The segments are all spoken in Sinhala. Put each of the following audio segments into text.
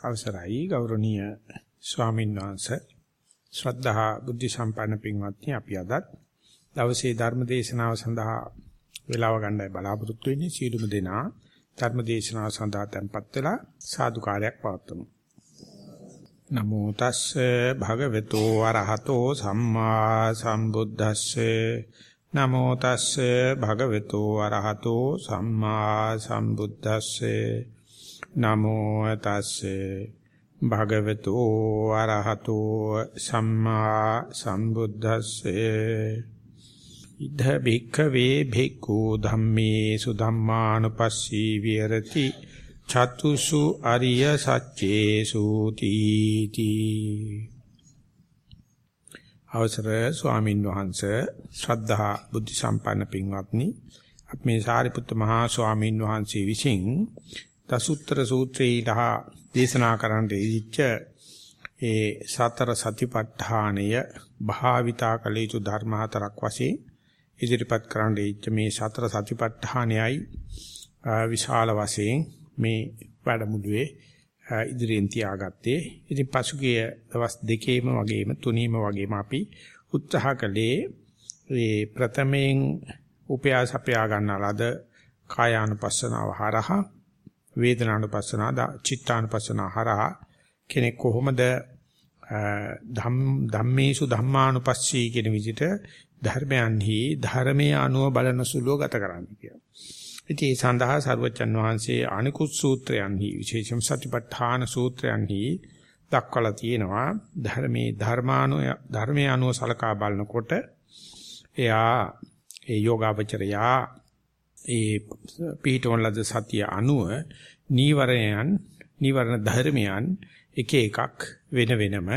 අවසරයි ගෞරවනීය ස්වාමීන් වහන්සේ. ශ්‍රද්ධා බුද්ධ සම්පන්න පින්වත්නි අපි අදත් දවසේ ධර්ම දේශනාව සඳහා වේලාව ගන්නයි බලාපොරොත්තු වෙන්නේ. සීලුම දෙනා ධර්ම දේශනාව සඳහා tempත් වෙලා සාදුකාරයක් පවත්වමු. නමෝ තස්සේ භගවතු වරහතෝ සම්මා සම්බුද්දස්සේ. නමෝ තස්සේ භගවතු වරහතෝ සම්මා සම්බුද්දස්සේ. නමෝ තස්සේ භගවතු ආරහතෝ සම්මා සම්බුද්දස්සේ. ඉද බික්ඛවේ භික්ඛු ධම්මේ සුධම්මානුපස්සී විහෙරති චතුසු අරිය සච්චේසු තීති. අවසර ස්වාමින් වහන්සේ ශ්‍රද්ධා බුද්ධ සම්පන්න පින්වත්නි අපි මේ සාරිපුත්ත මහා ස්වාමින් වහන්සේ විසින් දසුත්තර සූත්‍රයේ දේශනා කරන්න ඉච්ච ඒ සතර සතිපට්ඨානය භාවිතා කළ යුතු ධර්ම හතරක් වශයෙන් ඉදිරිපත් කරන්න ඉච්ච මේ සතර සතිපට්ඨානයයි විශාල වශයෙන් මේ වැඩමුළුවේ ඉදිරියෙන් තියාගත්තේ. ඉතින් පසුගිය දවස් දෙකේම වගේම තුනීම වගේම අපි උත්සාහ කළේ මේ ප්‍රථමයෙන් උපයාසපයා ගන්නලද කායානුපස්සනාව හරහා වේදනානුපස්සනා චිත්තානුපස්සනා හරහා කෙනෙක් කොහොමද ධම්මේසු ධම්මානුපස්සී කියන විදිහට ධර්මයන්හි ධර්මයේ අනුව බලන සුලුව ගත කරන්නේ කියලා. ඉතින් ඒ සඳහා සරුවචන් වහන්සේ අනිකුත් සූත්‍රයන්හි විශේෂම සතිපට්ඨාන සූත්‍රයන්හි දක්වලා තියෙනවා ධර්මයේ ධර්මානුය ධර්මයේ අනුව සලකා බලනකොට එයා ඒ යෝගාවචරයා ඒ පිහිටවන ලද සතිය අනුව නීවරණයන් නීවරණ ධර්මයන් එක එකක් වෙන වෙනම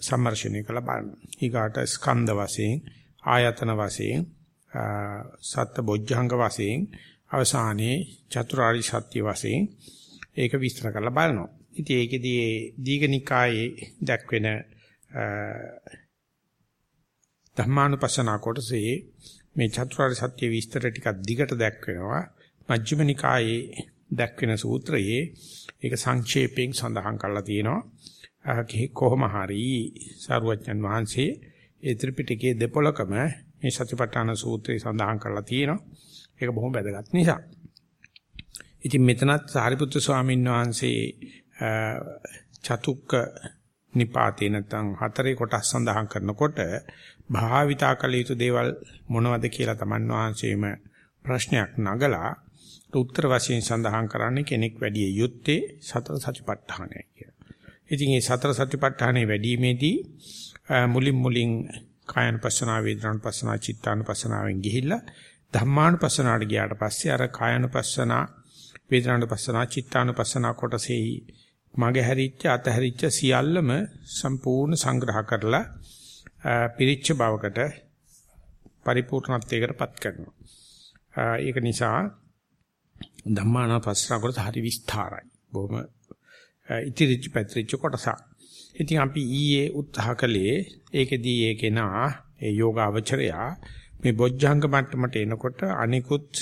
සම්මර්ෂණය කළ බලන. ඊගාට ස්කන්ධ වශයෙන් ආයතන වශයෙන් සත්ත බොජ්ජංග වශයෙන් අවසානයේ චතුරාර්ය සත්‍ය වශයෙන් ඒක විස්තර කරලා බලනවා. ඉතින් ඒකෙදී දීඝනිකායේ දක්වෙන ධර්මානුපස්සනා කොටසේ මේ චතුරාර්ය සත්‍ය විස්තර ටිකක් දිගට දැක්වෙනවා. මජ්ක්‍ධිම නිකායේ දැක්වෙන සූත්‍රයේ ඒක සංක්ෂේපයෙන් සඳහන් කරලා තියෙනවා. කොහොම හරි සාරුවච්චන් වහන්සේ ඒ ත්‍රිපිටකයේ දෙපොලකම මේ සතිපට්ඨාන සූත්‍රය සඳහන් කරලා තියෙනවා. ඒක බොහොම වැදගත් නිසා. ඉතින් මෙතනත් සාරිපුත්‍ර ස්වාමීන් වහන්සේ චතුක්ක නිපාතේ නැත්නම් හතරේ කොටස් සඳහන් කරනකොට භාවිතා කළ යුතු දේවල් මොනවද කියලා තමන් වහන්සේම ප්‍රශ්නයක් නගලා උත්තර වශයෙන් සඳහන් කරන්නේ කෙනෙක් වැඩි යුත්තේ සතර සතිපට්ඨානයි කියලා. ඉතින් මේ සතර සතිපට්ඨානේ වැඩිීමේදී මුලින් මුලින් කායනුපස්සනා වේදනානුපස්සනා චිත්තානුපස්සනාවෙන් ගිහිල්ලා ධම්මානුපස්සනාට ගියාට පස්සේ අර කායනුපස්සනා වේදනානුපස්සනා චිත්තානුපස්සනා කොටසේ මගේ හැරිච්ච අතහැරිච්ච සියල්ලම සම්පූර්ණ සංග්‍රහ කරලා පිරිච්ච බවකට පරිපූර්ණත්වයකටපත් කරනවා. ඒක නිසා ධම්මානාපස්සන කොට හරි විස්තරයි. බොහොම ඉතිරිච්ච පැතිරිච්ච කොටසක්. ඉතින් අපි ඊයේ උත්සාහ කළේ ඒකෙදී ඒකේ නා ඒ යෝගාවචරයා මේ බොජ්ජංග මට්ටමට එනකොට අනිකුත්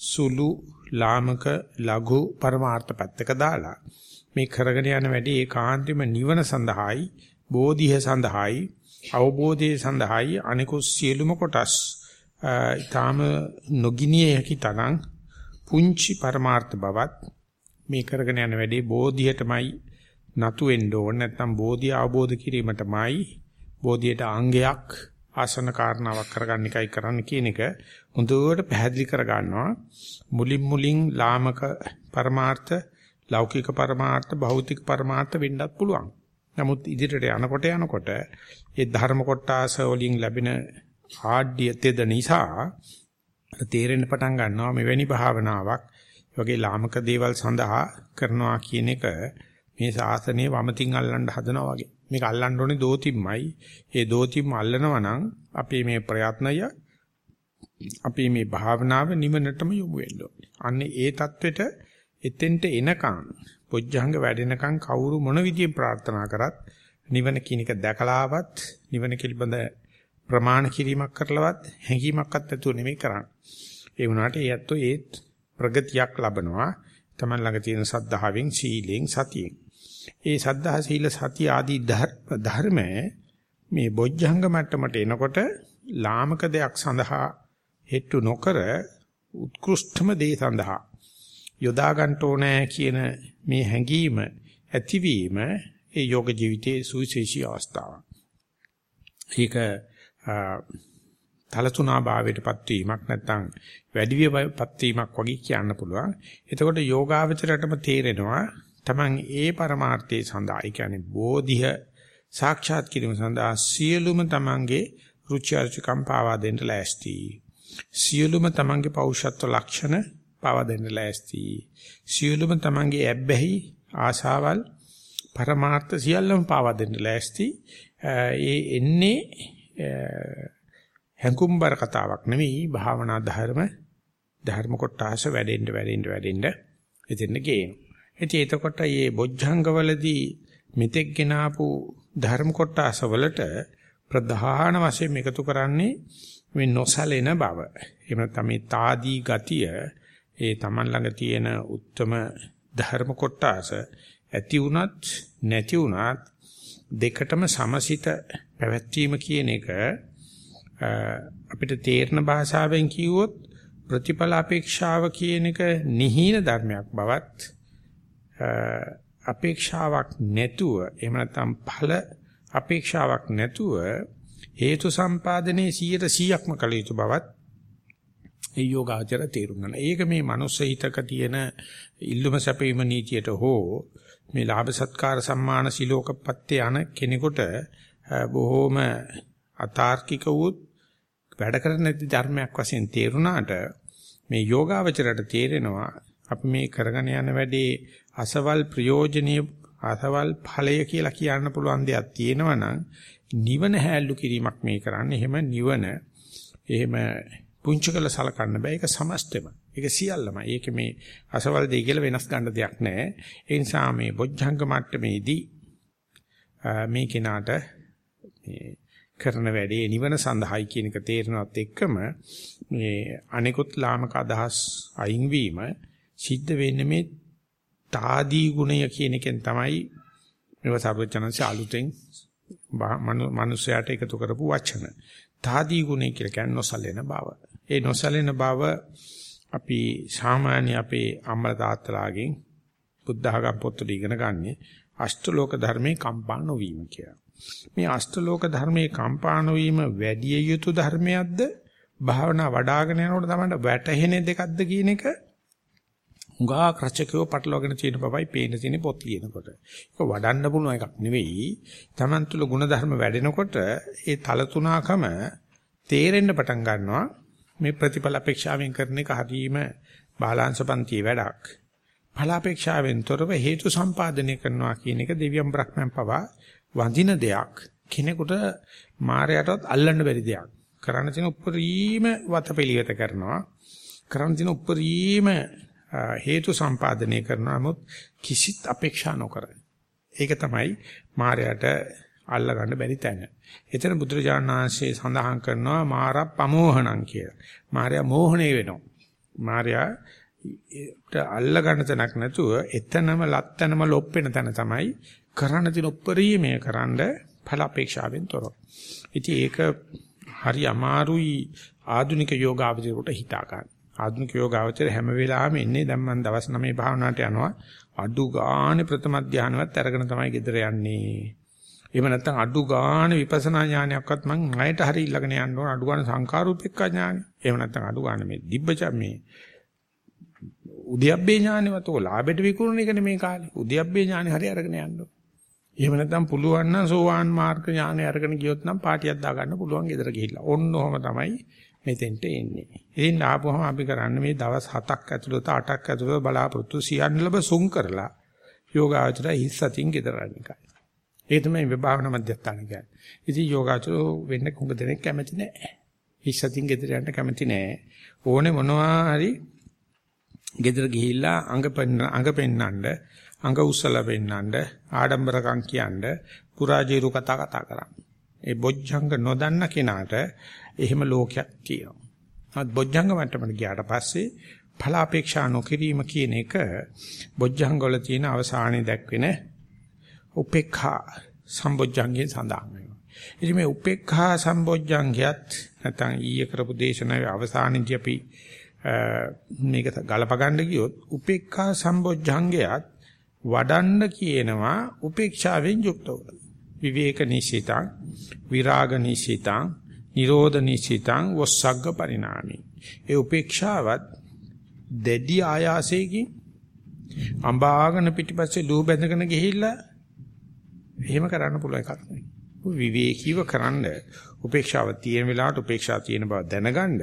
සුළු ලාමක ලඝු පරමාර්ථ පැත්තක දාලා මේ කරගෙන යන වැඩි ඒකාන්තෙම නිවන සඳහායි බෝධිය සඳහායි අවබෝධය සඳහායි අනිකුත් සියලුම කොටස් ඊටාම නොගිනිය හැකි තරම් පුංචි පරමාර්ථ බවත් මේ කරගෙන යන වැඩේ බෝධියටමයි නතු වෙන්න ඕන. නැත්නම් බෝධිය අවබෝධ කිරීමටමයි බෝධියට අංගයක් ආසන කාරණාවක් කරගන්න එකයි කරන්න කියන එක හොඳට පැහැදිලි කර ගන්නවා මුලින් මුලින් ලාමක පරමාර්ථ ලෞකික පරමාර්ථ භෞතික පරමාර්ථ වෙන්නත් පුළුවන්. නමුත් ඉදිරියට යනකොට යනකොට ඒ ධර්ම කොටස වලින් ලැබෙන ආඩ්‍ය තෙද නිසා තේරෙන්න පටන් ගන්නවා මෙවැනි භාවනාවක් වගේ ලාමක දේවල් සඳහා කරනවා කියන එක මේ ශාසනය වමතින් අල්ලන්න හදනවා වගේ. මේක අල්ලන්න ඕනේ දෝතිම්මයි. ඒ දෝතිම්ම අල්ලනවා නම් අපේ මේ ප්‍රයත්නය අපේ මේ භාවනාව නිවනටම යොමු වෙන්න ඕනේ. අන්න ඒ தത്വෙට එතෙන්ට එනකන් පොජ්ජංග වැඩෙනකන් කවුරු මොන විදියෙන් ප්‍රාර්ථනා කරත් නිවන කියන එක දැකලාවත් නිවන පිළිබඳ ප්‍රමාණ කිරීමක් කරලවත් හැඟීමක්වත් නැතුව නෙමෙයි කරන්නේ. ඒ වුණාට ඒ ඇත්තෝ ඒ ප්‍රගතියක් ලබනවා. Taman ළඟ තියෙන සද්ධාවෙන්, සීලෙන්, සතියෙන්. ඒ සද්ධා සීල සති ආදී ධර්ම මේ බොජ්ජංග මට්ටමට එනකොට ලාමක දෙයක් සඳහා හෙට්ටු නොකර උත්කෘෂ්ඨම දේ සඳහා යොදා ගන්න ඕනේ කියන මේ හැඟීම ඇතිවීම ඒ යෝග ජීවිතයේ සුවිශේෂී අවස්ථාවක්. ඒක තලතුණා භාවයටපත් වීමක් නැත්නම් වැඩි වියපත් වීමක් වගේ කියන්න පුළුවන්. එතකොට යෝගාවචරයටම තේරෙනවා Taman ඒ પરමාර්ථයේ සඳහා, ඒ කියන්නේ බෝධිය සාක්ෂාත් කිරීම සඳහා සියලුම Tamanගේ රුචි අරුචිකම් පාවා දෙන්න ලෑස්ති. සියලුම Tamanගේ පෞෂත්ව ලක්ෂණ පාවා දෙන්න ලෑස්ති. සියලුම තමන්ගේ ඇබ්බැහි ආශාවල් පරමාර්ථ සියල්ලම පාවා දෙන්න ලෑස්ති. ඒ එන්නේ හැඟුම්බර කතාවක් නෙවෙයි භාවනා ධර්ම ධර්ම කොටස වැඩෙන්න වැඩෙන්න වැඩෙන්න එතෙන්න ගේන. ඉතින් එතකොට මේ බොජ්ජංගවලදී මෙතෙක් ගෙනාපු ධර්ම කොටස වලට ප්‍රධාන වශයෙන් එකතු කරන්නේ මේ නොසලෙන බව. එහෙම නැත්නම් මේ తాදී ගතිය ඒ Taman ළඟ තියෙන උත්තරම ධර්ම කොටස ඇති වුණත් නැති වුණත් දෙකටම සමසිත පැවැත්වීම කියන එක අපිට තේරන භාෂාවෙන් කිව්වොත් ප්‍රතිඵල අපේක්ෂාව කියන එක නිහින ධර්මයක් බවත් අපේක්ෂාවක් නැතුව එහෙම නැත්නම් ඵල අපේක්ෂාවක් නැතුව හේතු සම්පාදනයේ 100%ක්ම කළ යුතු බවත් ඒ යෝගාචර තේරුම් ගන්න. ඒක මේ මනුස්ස හිතක තියෙන ඉල්ලුම සැපීම නීතියට හෝ මේ ලාභ සත්කාර සම්මාන සිලෝකපත්තේ යන කෙනෙකුට බොහෝම අතාර්කික වූ වැඩ කරන්නේ නැති ධර්මයක් වශයෙන් තේරුණාට මේ යෝගාවචරයට තේරෙනවා අපි මේ කරගෙන යන වැඩේ අසවල් ප්‍රයෝජනීය අසවල් ඵලය කියලා කියන්න පුළුවන් දෙයක් තියෙනවා නම් නිවන හැල්ලු කිරීමක් මේ කරන්නේ. එහෙම නිවන එහෙම පුංචි කළ සලකන්න බෑ. ඒක සමස්තෙම. ඒක සියල්ලමයි. ඒක මේ අසවල් දෙය කියලා වෙනස් ගන්න දෙයක් නැහැ. ඒ නිසා මේ බොජ්ජංග මට්ටමේදී මේ කෙනාට මේ කරන වැඩේ නිවන සඳහායි කියන එක තේරෙනවත් එක්කම මේ අනිකුත් ලාමක අදහස් අයින් වීම සිද්ධ වෙන්නේ මේ తాදී ගුණය කියන එකෙන් තමයි මේව සර්වචනංශ අලුතෙන් මනුස්සයාට එකතු කරපු වචන. తాදී ගුණය කියලා කියන්නේ නොසලෙන බව. ඒ නොසැලෙන බව අපි සාමාන්‍ය අපේ අම්මලා තාත්තලාගෙන් බුද්ධඝම් පොත්වල ඉගෙන ගන්න අෂ්ටලෝක ධර්මේ කම්පා නොවීම කියලා. මේ අෂ්ටලෝක ධර්මේ කම්පා නොවීම වැඩි යයුතු ධර්මයක්ද භාවනා වඩ아가න යනකොට තමයි වැටහෙන දෙකක්ද කියන එක උගා ක්‍රචකයෝ පටලවාගෙන තියෙන බවයි පේන තියෙන පොත් කියනකොට. ඒක වඩන්න පුළුවන් එකක් නෙවෙයි. Taman තුල ಗುಣධර්ම වැඩෙනකොට ඒ තල තුනාකම තේරෙන්න පටන් ගන්නවා. මේ ප්‍රතිඵල අපේක්ෂාවෙන් කරන එක හරීම බාලාංශපන්තියේ වැඩක්. ඵලාපේක්ෂාවෙන් තොරව හේතු සම්පාදනය කරනවා කියන එක දෙවියන් බ්‍රහ්මයන් පවා වඳින දෙයක් කෙනෙකුට මායයටවත් අල්ලන්න බැරි දෙයක්. කරන්න තියෙන උපරිම වතපෙලියට කරනවා. කරන්න තියෙන උපරිම හේතු සම්පාදනය කරනවා. නමුත් කිසිත් අපේක්ෂා නොකර. ඒක තමයි මායයට අල්ල ගන්න බැරි තැන. එතන බුදුරජාණන් වහන්සේ සඳහන් කරනවා මාර ප්‍රමෝහණං කියලා. මායя මෝහණය වෙනවා. මායя අල්ල ගන්න තැනක් නැතුව එතනම ලත්තනම ලොප්පෙන තැන තමයි කරන්න තියෙන උප්පරීමය කරන්න ඵල අපේක්ෂාවෙන් තොරව. ඉතින් ඒක හරි අමාරුයි ආධුනික යෝගාවචරයට හිතා ගන්න. ආධුනික යෝගාවචර හැම වෙලාවෙම ඉන්නේ දැන් මම දවස් 9 භාවනාවට යනවා. අඩු ගානේ ප්‍රථම ධානයවත් අරගෙන තමයි ගෙදර යන්නේ. එහෙම නැත්නම් අඩු ගානේ විපස්සනා ඥානයක්වත් මම ණයට හරි ඊළඟන යන්න ඕන අඩු ගානේ සංකාරූපික ඥානය. එහෙම නැත්නම් අඩු ගානේ මේ දිබ්බච මේ උද්‍යප්පේ ඥානෙවත් ඔය ලාභෙට විකුණන එකනේ මේ කාලේ. උද්‍යප්පේ ඥානෙ හරි අරගෙන යන්න ඕන. එහෙම නැත්නම් පුළුවන් නම් සෝවාන් මාර්ග ඥානය අරගෙන ගියොත් නම් පාටියක් දා ගන්න පුළුවන් ගෙදර ගිහිල්ලා. ඔන්න ඔහම තමයි මෙතෙන්ට එන්නේ. ඉතින් ආපුවම අපි කරන්නේ මේ දවස් 7ක් ඇතුළත 8ක් ඇතුළත බලාපොරොත්තු සියල්ලම සුන් කරලා යෝගාචර හිස් සතින් ගෙදර යන එකයි. ඒ තමයි විභාවන මධ්‍යස්ථාන කියන්නේ. ඉතින් යෝගාචර වෙන්න කුඟ දෙනෙක් කැමති නැහැ. හිස් සතින් ගෙදර යන්න කැමති නැහැ. ඕනේ මොනවා හරි ගෙදර ගිහිල්ලා අඟ අඟ පෙන්නන්න අඟ උස්සලා පෙන්නන්න ආඩම්බරකම් කියන්න පුරාජේරු කතා කතා කරන්නේ. ඒ බොජ්ජංග නොදන්න කෙනාට එහෙම ලෝකයක් තියෙනවා. නමුත් බොජ්ජංග මට්ටමට ගියාට පස්සේ ඵල අපේක්ෂා නොකිරීම කියන එක බොජ්ජංග වල තියෙන අවසානයේ දැක්වෙන උපේක්ඛා සම්බොජ්ජංගයේ සඳහන් වෙනවා. ඉතින් මේ උපේක්ඛා සම්බොජ්ජංගයත් නැත්නම් ඊයේ කරපු දේශනාවේ අවසානයේදී අපි මේක ගලප ගන්න ගියොත් උපේක්ඛා සම්බොජ්ජංගයත් වඩන්න කියනවා උපේක්ෂාවෙන් යුක්තව. විවේක නිසිතං විරාග නිසිතං නිරෝධ නිසිතං වස්සග්ග පරිණාමි. ඒ උපේක්ෂාවත් දෙඩි ආයාසයෙන් අඹාගෙන පිටිපස්සේ ලූ බැඳගෙන ගිහිල්ලා එහෙම කරන්න පුළුවන් එකක් නෙවෙයි. විවේකීව කරන්න උපේක්ෂාව තියෙන වෙලාවට උපේක්ෂාව තියෙන බව දැනගන්න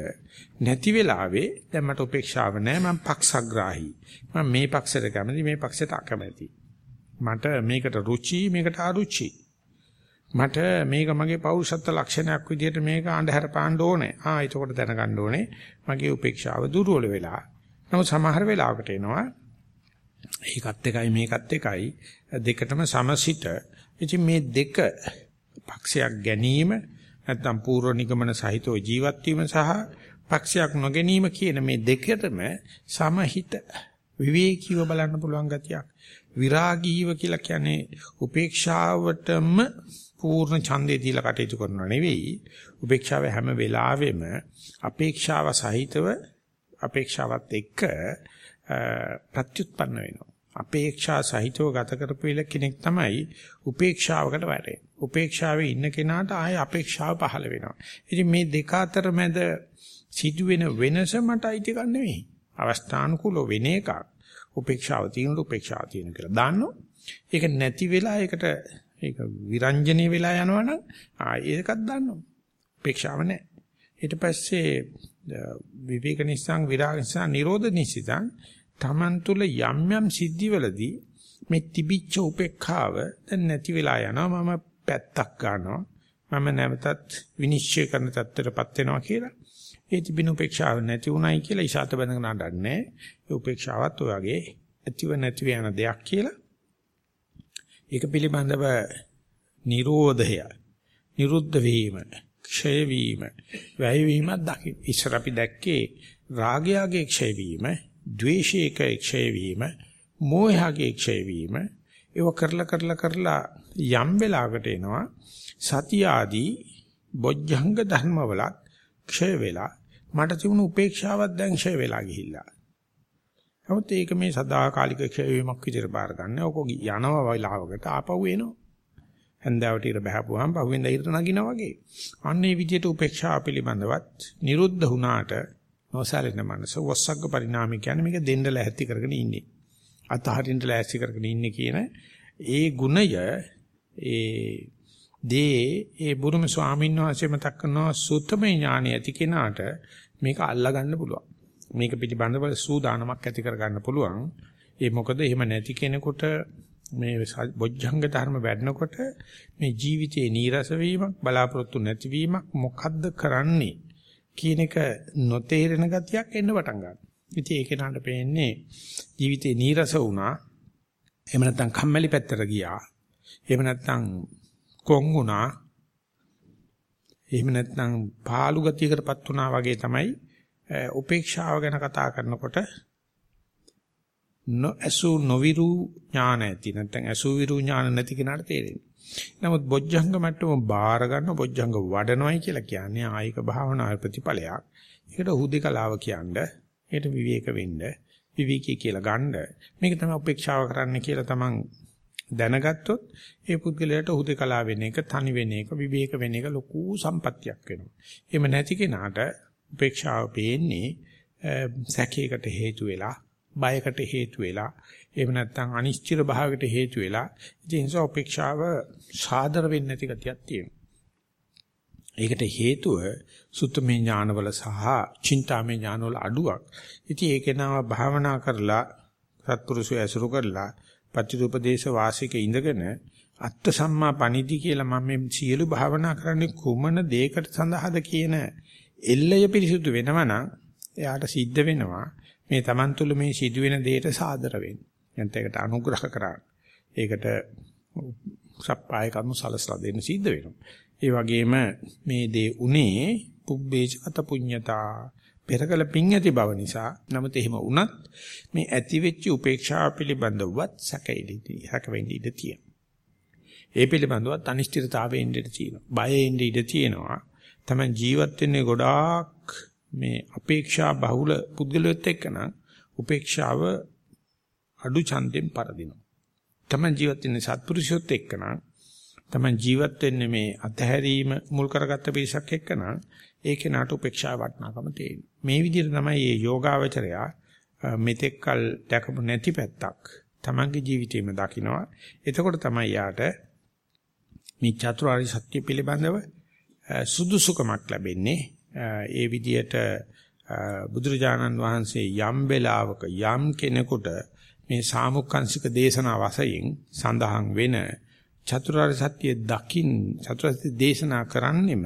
නැති වෙලාවේ දැන් මට උපේක්ෂාව නැහැ මම පක්ෂග්‍රාහී. මම මේ පක්ෂයට කැමති මේ පක්ෂයට අකමැති. මට මේකට රුචි මේකට අරුචි. මට මේක මගේ පෞරුෂත්ව ලක්ෂණයක් විදිහට මේක අඳුර පාන්න ඕනේ. ආ එතකොට දැනගන්න ඕනේ මගේ උපේක්ෂාව දුර්වල වෙලා. නමුත් සමහර වෙලාවකට එනවා ඒකත් එකයි මේකත් එකයි. දෙකටම සමසිත ඉතින් මේ දෙක පක්ෂයක් ගැනීම නැත්නම් පූර්ව නිගමන සහිතව ජීවත් වීම සහ පක්ෂයක් නොගැනීම කියන මේ දෙකටම සමහිත විවේකීව බලන්න පුළුවන් ගතියක්. විරාගීව කියලා කියන්නේ උපේක්ෂාවටම පූර්ණ ඡන්දේ දීලා කටයුතු කරනව නෙවෙයි. උපේක්ෂාව හැම වෙලාවෙම අපේක්ෂාව සහිතව අපේක්ෂාවත් එක්ක ප්‍රත්‍යুৎපන්න වෙනවා. අපේක්ෂා සහිතව ගත කරපු කෙනෙක් තමයි උපේක්ෂාවකට වැටෙන්නේ. උපේක්ෂාවේ ඉන්න කෙනාට ආයේ අපේක්ෂාව පහළ වෙනවා. ඉතින් මේ දෙක අතර මැද සිදුවෙන වෙනස මට අයිති ගන්න නෙවෙයි. අවස්ථානුකූලව වෙන එකක්. උපේක්ෂාව තියෙනකොට උපේක්ෂාව තියෙන කියලා දාන්නෝ. ඒක නැති වෙලා ඒකට ඒක විරංජනේ වෙලා යනවනම් ආ ඒකත් දාන්නවා. උපේක්ෂාව නැහැ. ඊට පස්සේ විවේක නිස්සං විරාග නිස්සං නිරෝධ නිසිතං Taman තුල යම් යම් සිද්ධිවලදී මේ තිබිච්ච උපේක්ඛාව දැන් නැති වෙලා යනවා. මම පැත්තක් ගන්නවා. මම නැවතත් විනිශ්චය කරන තත්ත්වයටපත් වෙනවා කියලා. ඒ තිබෙන උපේක්ෂාව නැති උනායි කියලා ඉෂාත බඳගෙන නඩන්නේ ඒ උපේක්ෂාවත් ඔය වගේ ඇතිව නැතිව යන දෙයක් කියලා. ඒක පිළිබඳව නිරෝධය නිරුද්ධ වීම ක්ෂය වීම වැය වීමක් දකින්න. ඉස්සර අපි දැක්කේ රාගයගේ ක්ෂය වීම ද්වේෂයක ක්ෂය වීම, මෝහයගේ ක්ෂය වීම, ඒව කරලා කරලා කරලා යම් වෙලාවකට එනවා සතිය ආදී බොජ්ජංග ධර්මවලත් ක්ෂය වෙලා මට තිබුණු උපේක්ෂාවක් දැන් ක්ෂය වෙලා ගිහිල්ලා. නමුත් ඒක මේ සදාකාලික ක්ෂය වීමක් විදිහට බාර ගන්න. ඔක යනවා වෙලාවකට ආපහු එනවා. හන්දාවට ඉර බහපුවාම පහුවෙන්ද ඉර නගිනා වගේ. අන්නේ විදිහට උපේක්ෂාව පිළිබඳවත් නිරුද්ධ වුණාට නොසාලෙන මනස වස්සග්ග පරිණාමය කියන්නේ මේක දෙන්න ලැහැත්ති කරගෙන ඉන්නේ. අතහරින්න ලැහැත්ති කරගෙන ඉන්නේ කියන ඒ ගුණය ඒ දේ ඒ බුරුම ස්වාමීන් වහන්සේ මතක් කරනවා සුත්තමේ ඥාණය ඇති කෙනාට මේක අල්ලා ගන්න පුළුවන්. මේක පිළිබඳව සූදානමක් ඇති කර ගන්න පුළුවන්. ඒ මොකද එහෙම නැති කෙනෙකුට මේ බොජ්ජංග ධර්ම වැඩනකොට මේ ජීවිතේ නීරස වීමක් බලාපොරොත්තු නැතිවීමක් මොකද්ද කරන්නේ කියන එක නොතේරෙන ගතියක් එන්න පටන් ගන්නවා. ඉතින් ඒක නට පේන්නේ ජීවිතේ නීරස වුණා. එහෙම නැත්නම් කම්මැලි පැත්තට ගියා. එහෙම නැත්නම් කොන් වුණා. එහෙම නැත්නම් පාළු ගතියකටපත් වුණා වගේ තමයි උපේක්ෂාව ගැන කතා කරනකොට නොඇසු නොවිරු ඥාන ඇති නැත්නම් ඇසු විරු ඥාන නැති කෙනාට තේරෙන්නේ. නමුත් බොජ්ජංග මට්ටම බාර ගන්න බොජ්ජංග වඩනොයි කියලා කියන්නේ ආයික භාවනා ප්‍රතිඵලයක්. ඒකට හුදේකලාව කියන්නේ. ඒකට විවේක වෙන්න, විවේකී කියලා ගන්න. මේක තමයි උපේක්ෂාව කරන්න කියලා තමන් දැනගත්තොත් ඒ පුද්ගලයාට හුදේකලාව වෙන එක, තනි වෙන එක, විවේක වෙන එක ලොකු සම්පත්තියක් වෙනවා. එහෙම නැති කෙනාට උපේක්ෂාව පේන්නේ සැකයකට හේතු වෙලා, බයකට හේතු වෙලා එහෙම නැත්නම් අනිශ්චිත භාවයකට හේතු වෙලා ඉතින් ඒ උපේක්ෂාව සාදර වෙන්නේ නැති ගතියක් තියෙනවා. ඒකට හේතුව සුත්තමේ ඥානවල සහ චින්තාමේ ඥානවල අඩුවක්. ඉතින් ඒක නාම භාවනා කරලා සත්පුරුෂය ඇසුරු කරලා පටිච්චෝපදේශ වාසික ඉඳගෙන අත්ත සම්මා පණිදි කියලා මම මේ සියලු භාවනා කරන්නේ කුමන දෙයකට සඳහාද කියන එල්ලය පිරිසුදු වෙනවනම් එයාට සිද්ධ වෙනවා මේ Taman තුල මේ සිදුවෙන දෙයට සාදර වෙන්න. නැත්නම් ඒකට අනුග්‍රහ කරා. ඒකට සප්පාය කර්ම සලසලා දෙන්න සිද්ධ වෙනවා. ඒ වගේම මේ දේ උනේ පුබ්බේච අත පුඤ්ඤතා පෙරකල පිං ඇති බව නිසා නමුත් එහෙම වුණත් මේ ඇති වෙච්ච උපේක්ෂාව පිළිබඳවත් සැකෙයිදී හැකවෙන්නේ ඉඳ තියෙනවා. ඒ පිළිබඳවත් අනිශ්චිතතාවයෙන් ඉඳ තියෙනවා. බයෙන් ඉඳ තියෙනවා. තමයි ජීවත් වෙන්නේ ගොඩාක් මේ අපේක්ෂා බහුල පුද්ගලයොත් එක්කන උපේක්ෂාව අඩු ඡන්දෙන් පරදිනවා. තමයි ජීවත් වෙන්නේ සත්පුරුෂයොත් එක්කන තමයි ජීවත් වෙන්නේ මේ අතහැරීම මුල් කරගත්ත පිරිසක් එක්කන ඒකේ නාට උපේක්ෂා වටනකම තියෙනවා. මේ විදිහට තමයි මේ යෝගාවචරයා මෙතෙක්කල් දැකපු නැති පැත්තක් තමන්ගේ ජීවිතේම දකිනවා. එතකොට තමයි යාට මේ චතුරාර්ය සත්‍ය පිළිබඳව සුදුසුකමක් ලැබෙන්නේ. ඒ විදිහට බුදුරජාණන් වහන්සේ යම් වෙලාවක යම් කෙනෙකුට මේ සාමුක්ඛංශික දේශනා වශයෙන් සඳහන් වෙන චතුරාර්ය සත්‍ය දකින් චතුරාර්ය සත්‍ය දේශනා කරන්නෙම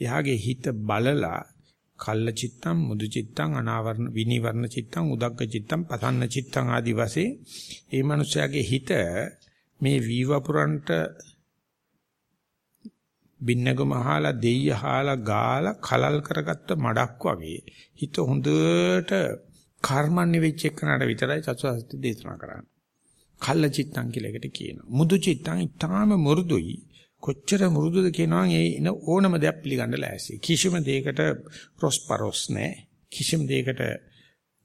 එයාගේ හිත බලලා කල්ල චිත්තම් මුදු චිත්තම් අනාවරණ විනිවරණ චිත්තම් උදග්ග චිත්තම් පසන්න චිත්තම් ආදි වශයෙන් ඒ මනුස්සයාගේ හිත මේ වීවපුරන්ට බින්නගම හාලා දෙయ్య හාලා ගාලා කලල් කරගත්ත මඩක් වගේ හිත හොඳට කර්මන්නේ වෙච්ච එකනට විතරයි චතුරාර්ය සත්‍ය දේශනා කරන්නේ කල්ල චිත්තං කියලා එකට කියනවා. මුදු චිත්තං ඊටාම මෘදුයි. කොච්චර මෘදුද කියනවා ඒ ඉන ඕනම දෙයක් පිළිගන්න ලෑස්ති. කිසිම දෙයකට ප්‍රොස්පරොස් නැහැ. කිසිම දෙයකට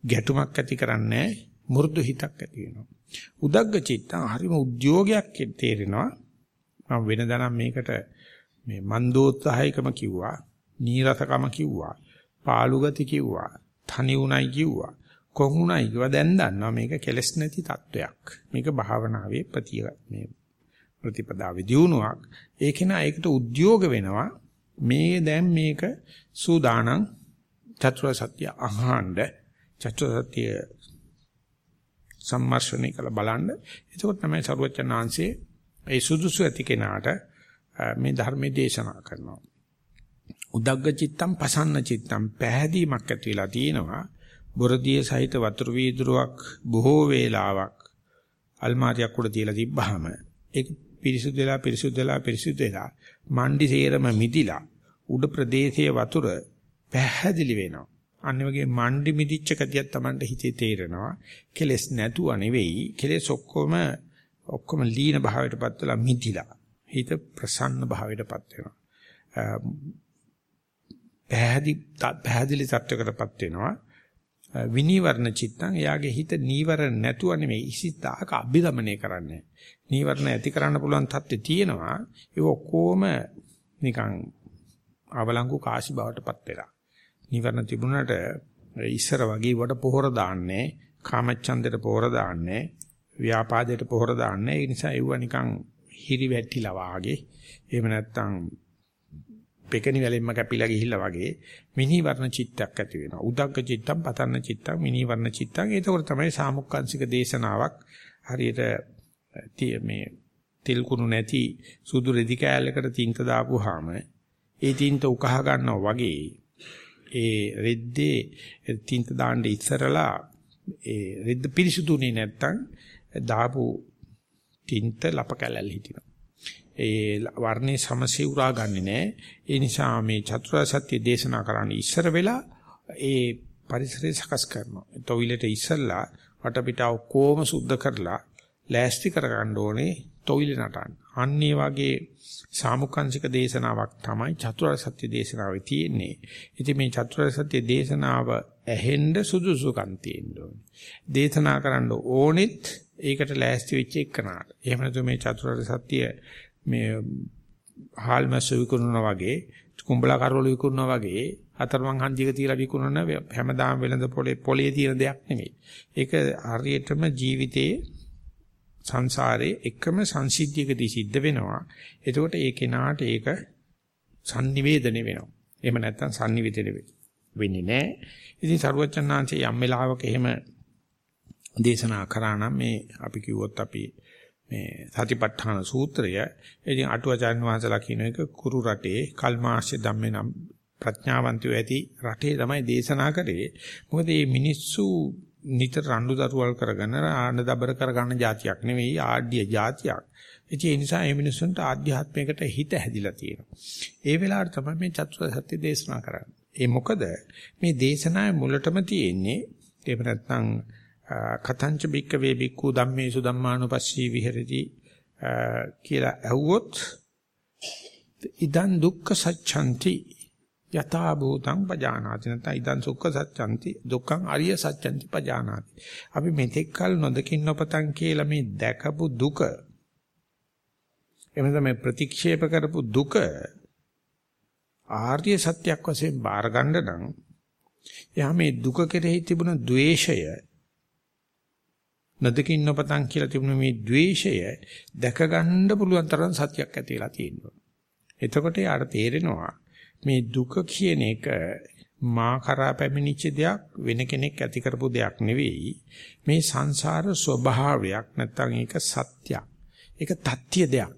ගැටුමක් ඇති කරන්නේ මෘදු හිතක් ඇති වෙනවා. උදග්ග චිත්තං හරිම උද්‍යෝගයක් තේරෙනවා. මම වෙනදානම් මේකට මේ මන්දෝත්සහයකම කිව්වා, නීරසකම කිව්වා, පාළු ගති කිව්වා, තනි උණයි කිව්වා. කොහුණයි කිව්වා දැන් දන්නවා මේක කෙලස් නැති තත්වයක්. මේක භාවනාවේ ප්‍රතිය මේ ප්‍රතිපදාවේ දියුණුවක්. ඒක නා ඒකට උද්‍යෝග වෙනවා. මේ දැන් මේක සූදානම් චතුරාර්ය සත්‍ය අහන්න චතුරාර්ය සත්‍ය සම්මර්ෂණය කළ බලන්න. එතකොට තමයි සරුවචනාංශයේ ඒ සුදුසු ඇති කෙනාට මේ ධර්මයේ දේශනා කරනවා. උදග්ග චිත්තම් පසන්න චිත්තම් පැහැදීමක් ඇති වෙලා තියෙනවා. බොරදියේ සහිත වතුරු වීදුරුවක් බොහෝ වේලාවක් අල්මාරියක් උඩ තියලා තිබ්බහම ඒක පිරිසුදු වෙලා පිරිසුදු වෙලා පිරිසුදු වෙලා මණ්ඩි සේරම මිදිලා උඩ ප්‍රදේශයේ වතුර පැහැදිලි වෙනවා. අන්න වගේ මණ්ඩි මිදිච්ච කතියක් Tamanට හිතේ තේරෙනවා. කෙලස් නැතුව නෙවෙයි. කෙලස් ඔක්කොම ඔක්කොම ලීන භාවයටපත් වෙලා මිදිලා. හිත ප්‍රසන්න භාවයටපත් වෙනවා. පැහැදිලි පැහැදිලි තත්වයකටපත් වෙනවා. විනීවරණ චිත්තං එයාගේ හිත නීවරණ නැතුව නෙමෙයි ඉසිතාක අභිදමනය කරන්නේ. නීවරණ ඇති කරන්න පුළුවන් තත්ත්වය තියෙනවා. ඒක ඔක්කොම නිකන් අවලංගු කාසි බවටපත් වෙලා. නීවරණ තිබුණාට ඉස්සර වගේ වට පොහොර දාන්නේ, කාමච්ඡන්දයට පොහොර දාන්නේ, ව්‍යාපාදයට පොහොර දාන්නේ. ඒ නිසා ඒව නිකන් හිරි වැටිලා වාගේ. එහෙම නැත්නම් පෙකණි වැලෙන්ම කැපිලා ගිහිල්ලා වගේ මිනි වර්ණ චිත්තයක් ඇති වෙනවා. උදග්ග චිත්තම්, පතන්න චිත්තම්, මිනි වර්ණ චිත්තම්. ඒකෝර තමයි සාමුක්කාංශික දේශනාවක් හරියට මේ තිල් කුණු නැති සුදු රෙදි කෑල්ලකට තින්ත දාපුවාම ඒ තින්ත උකහා ගන්නවා වගේ ඒ රෙද්දේ තින්ත දාන්න ඉස්සරලා ඒ රෙද්ද පිරිසුදුනේ නැත්තම් දාපු තින්ත ලප කැලල් හිටිනවා. ඒ වර්ණේ සමසේ උරා ගන්නෙ නෑ. ඒ නිසා මේ චතුරාර්ය සත්‍ය දේශනා කරන්න ඉස්සර වෙලා ඒ පරිසරය සකස් කරනවා. තොවිලට ඉස්සලා වටපිටාව කොහොම සුද්ධ කරලා ලෑස්ති කරගන්න ඕනේ තොවිල නටන්න. අන්න ඒ වගේ සාමුක්කංශික දේශනාවක් තමයි චතුරාර්ය සත්‍ය දේශනාවේ තියෙන්නේ. ඉතින් මේ චතුරාර්ය සත්‍ය දේශනාව ඇහෙන්න සුදුසුකම් තියෙන්න ඕනේ. දේශනා කරන්න ඕනෙත් ඒකට ලෑස්ති වෙච්ච එකනට. එහෙම නැතු මේ චතුරාර්ය සත්‍ය මේ හාල් මැස්ස විකුණනවා වගේ කුඹලා කරවල විකුණනවා වගේ අතරමං හන්දියක තියලා විකුණන හැමදාම වෙළඳ පොලේ පොලේ තියෙන දෙයක් නෙමෙයි. ඒක හරියටම ජීවිතයේ සංසාරේ එකම සංසිද්ධියකදී සිද්ධ වෙනවා. එතකොට ඒ කෙනාට ඒක sannivedana වෙනවා. එහෙම නැත්නම් sannivedana වෙන්නේ නැහැ. ඉතින් සරුවචනාංශයේ යම් වෙලාවක එහෙම දේශනා කරා නම් මේ අපි කිව්වොත් අපි මේ සතිපට්ඨාන සූත්‍රය. ඉතින් අටුවාචාර්ය වහන්සේලා කියන එක කුරු රටේ කල්මාශ්‍ය ධම්මේ නම් ප්‍රඥාවන්තයෝ ඇති රටේ තමයි දේශනා කරේ. මොකද මේ මිනිස්සු නිතර රණ්ඩු දරුවල් කරගෙන ආනන්ද දබර කරගන්න જાතියක් නෙවෙයි ආඩ්‍ය જાතියක්. ඒ නිසා මේ මිනිස්සුන්ට ආධ්‍යාත්මයකට හිත හැදිලා තියෙනවා. ඒ වෙලාවට තමයි මේ චතුරාර්ය සත්‍ය දේශනා කරන්නේ. ඒ මොකද? මේ දේශනාවේ මුලටම තියෙන්නේ එහෙම නැත්නම් කතංච බික්ක වේ බික්කු ධම්මේසු ධම්මානුපස්සී විහෙරති කියලා ඇහුවොත් ඉදන් දුක්ඛ සච්ඡන්ති යථා භූතං පජානාති. නැත්නම් ඉදන් සුඛ සච්ඡන්ති දුක්ඛං අරිය සච්ඡන්ති පජානාති. අපි මෙතෙක් කල නොදකින් නොපතන් කියලා මේ දැකපු දුක එහෙම තමයි ප්‍රතික්ෂේප කරපු දුක ආර්ය සත්‍යයක් වශයෙන් බාර ගන්න නම් එහා මේ දුක කෙරෙහි තිබුණ द्वේෂය නදකින් නොපතන් කියලා තිබුණ මේ द्वේෂය දැක ගන්න පුළුවන් තරම් සත්‍යයක් ඇති වෙලා තියෙනවා. එතකොට යාට තේරෙනවා මේ දුක කියන එක මා කරා පැමිණිච්ච දෙයක් වෙන කෙනෙක් ඇති කරපු දෙයක් නෙවෙයි. මේ සංසාර ස්වභාවයක් නැත්තම් ඒක සත්‍යයක්. ඒක තත්‍ය දෙයක්.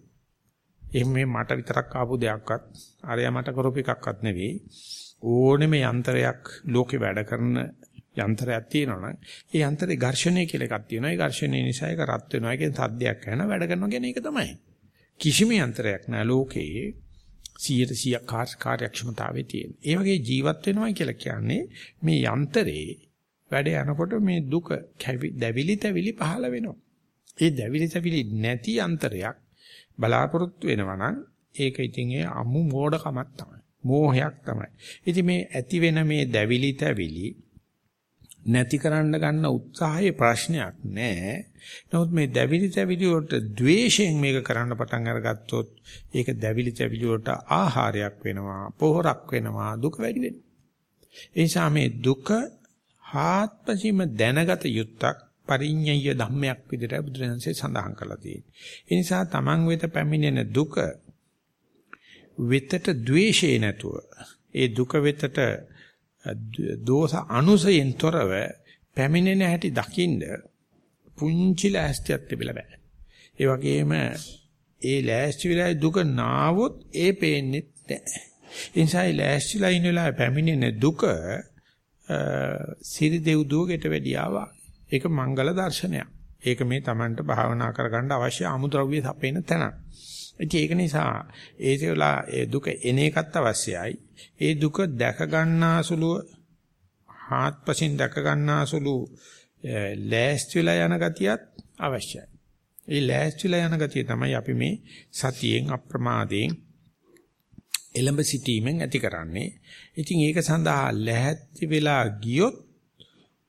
එහෙම මට විතරක් ආපු දෙයක්වත් අරයා මට කරපු එකක්වත් නෙවෙයි. ඕනෙම යන්ත්‍රයක් ලෝකේ වැඩ කරන යන්ත්‍රයක් තියෙනවා නම් ඒ යන්ත්‍රේ ඝර්ෂණය කියලා එකක් තියෙනවා. ඒ ඝර්ෂණය නිසා ඒක රත් වෙනවා. ඒකෙන් සද්දයක් ඇහෙනවා. වැඩ කරනවා කියන එක තමයි. කිසිම යන්ත්‍රයක් නැහැ ලෝකේ 100% කාර්යක්ෂමතාවයේ තියෙන. ඒ වගේ ජීවත් වෙනවා කියලා කියන්නේ මේ යන්ත්‍රේ වැඩ යනකොට මේ දුක දැවිලි තැවිලි පහළ වෙනවා. ඒ දැවිලි තැවිලි නැති යන්ත්‍රයක් බලාපොරොත්තු වෙනවා නම් ඒක ඉතින් ඒ අමු මෝඩකමක් තමයි. මෝහයක් තමයි. ඉතින් මේ ඇති වෙන මේ දැවිලි තැවිලි නැති කරන්න ගන්න උත්සාහයේ ප්‍රශ්නයක් නෑ. නමුත් මේ දැවිලි තැවිලි වලට द्वේෂයෙන් මේක කරන්න පටන් අරගත්තොත් ඒක දැවිලි තැවිලි වලට ආහාරයක් වෙනවා, පොහොරක් වෙනවා, දුක වැඩි වෙනවා. ඒ නිසා මේ දුක ආත්මසීම දැනගත යුත්තක් පරිඤ්ඤය ධම්මයක් විදිහට බුදුරජාණන්සේ සඳහන් කරලා තියෙනවා. ඒ නිසා තමන් වෙත පැමිණෙන දුක වෙතට द्वේෂේ නැතුව ඒ දුක වෙතට දෝෂ අනුසයෙන් තොරව පැමිණෙන හැටි දකින්න පුංචි ලෑස්තියක් තිබිලා බෑ. ඒ වගේම ඒ ලෑස්ති වෙලාවේ දුක නාවොත් ඒ පේන්නේ නැහැ. ඒ නිසා ඒ ලෑස්තිලා ඉන්න වෙලාවේ පැමිණෙන දුක සිරි දෙව් දුවකට වැඩි ආවා. ඒක මංගල දර්ශනයක්. ඒක මේ Tamanට භාවනා කරගන්න අවශ්‍ය අමුද්‍රව්‍ය සපේන තැන. ඒක නිසා ඒ වෙලා ඒ දුක එන එකත් අවශ්‍යයි. ඒ දුක දැක ගන්නාසුලුව හාත්පසින් දැක ගන්නාසුලු ලෑස්ති වෙලා යන ගතියත් අවශ්‍යයි. ඒ ලෑස්තිලා යන ගතිය තමයි අපි මේ සතියෙන් අප්‍රමාදයෙන් එළඹ සිටීමෙන් ඇති කරන්නේ. ඉතින් ඒක සඳහා ලැහැත්ති වෙලා ගියොත්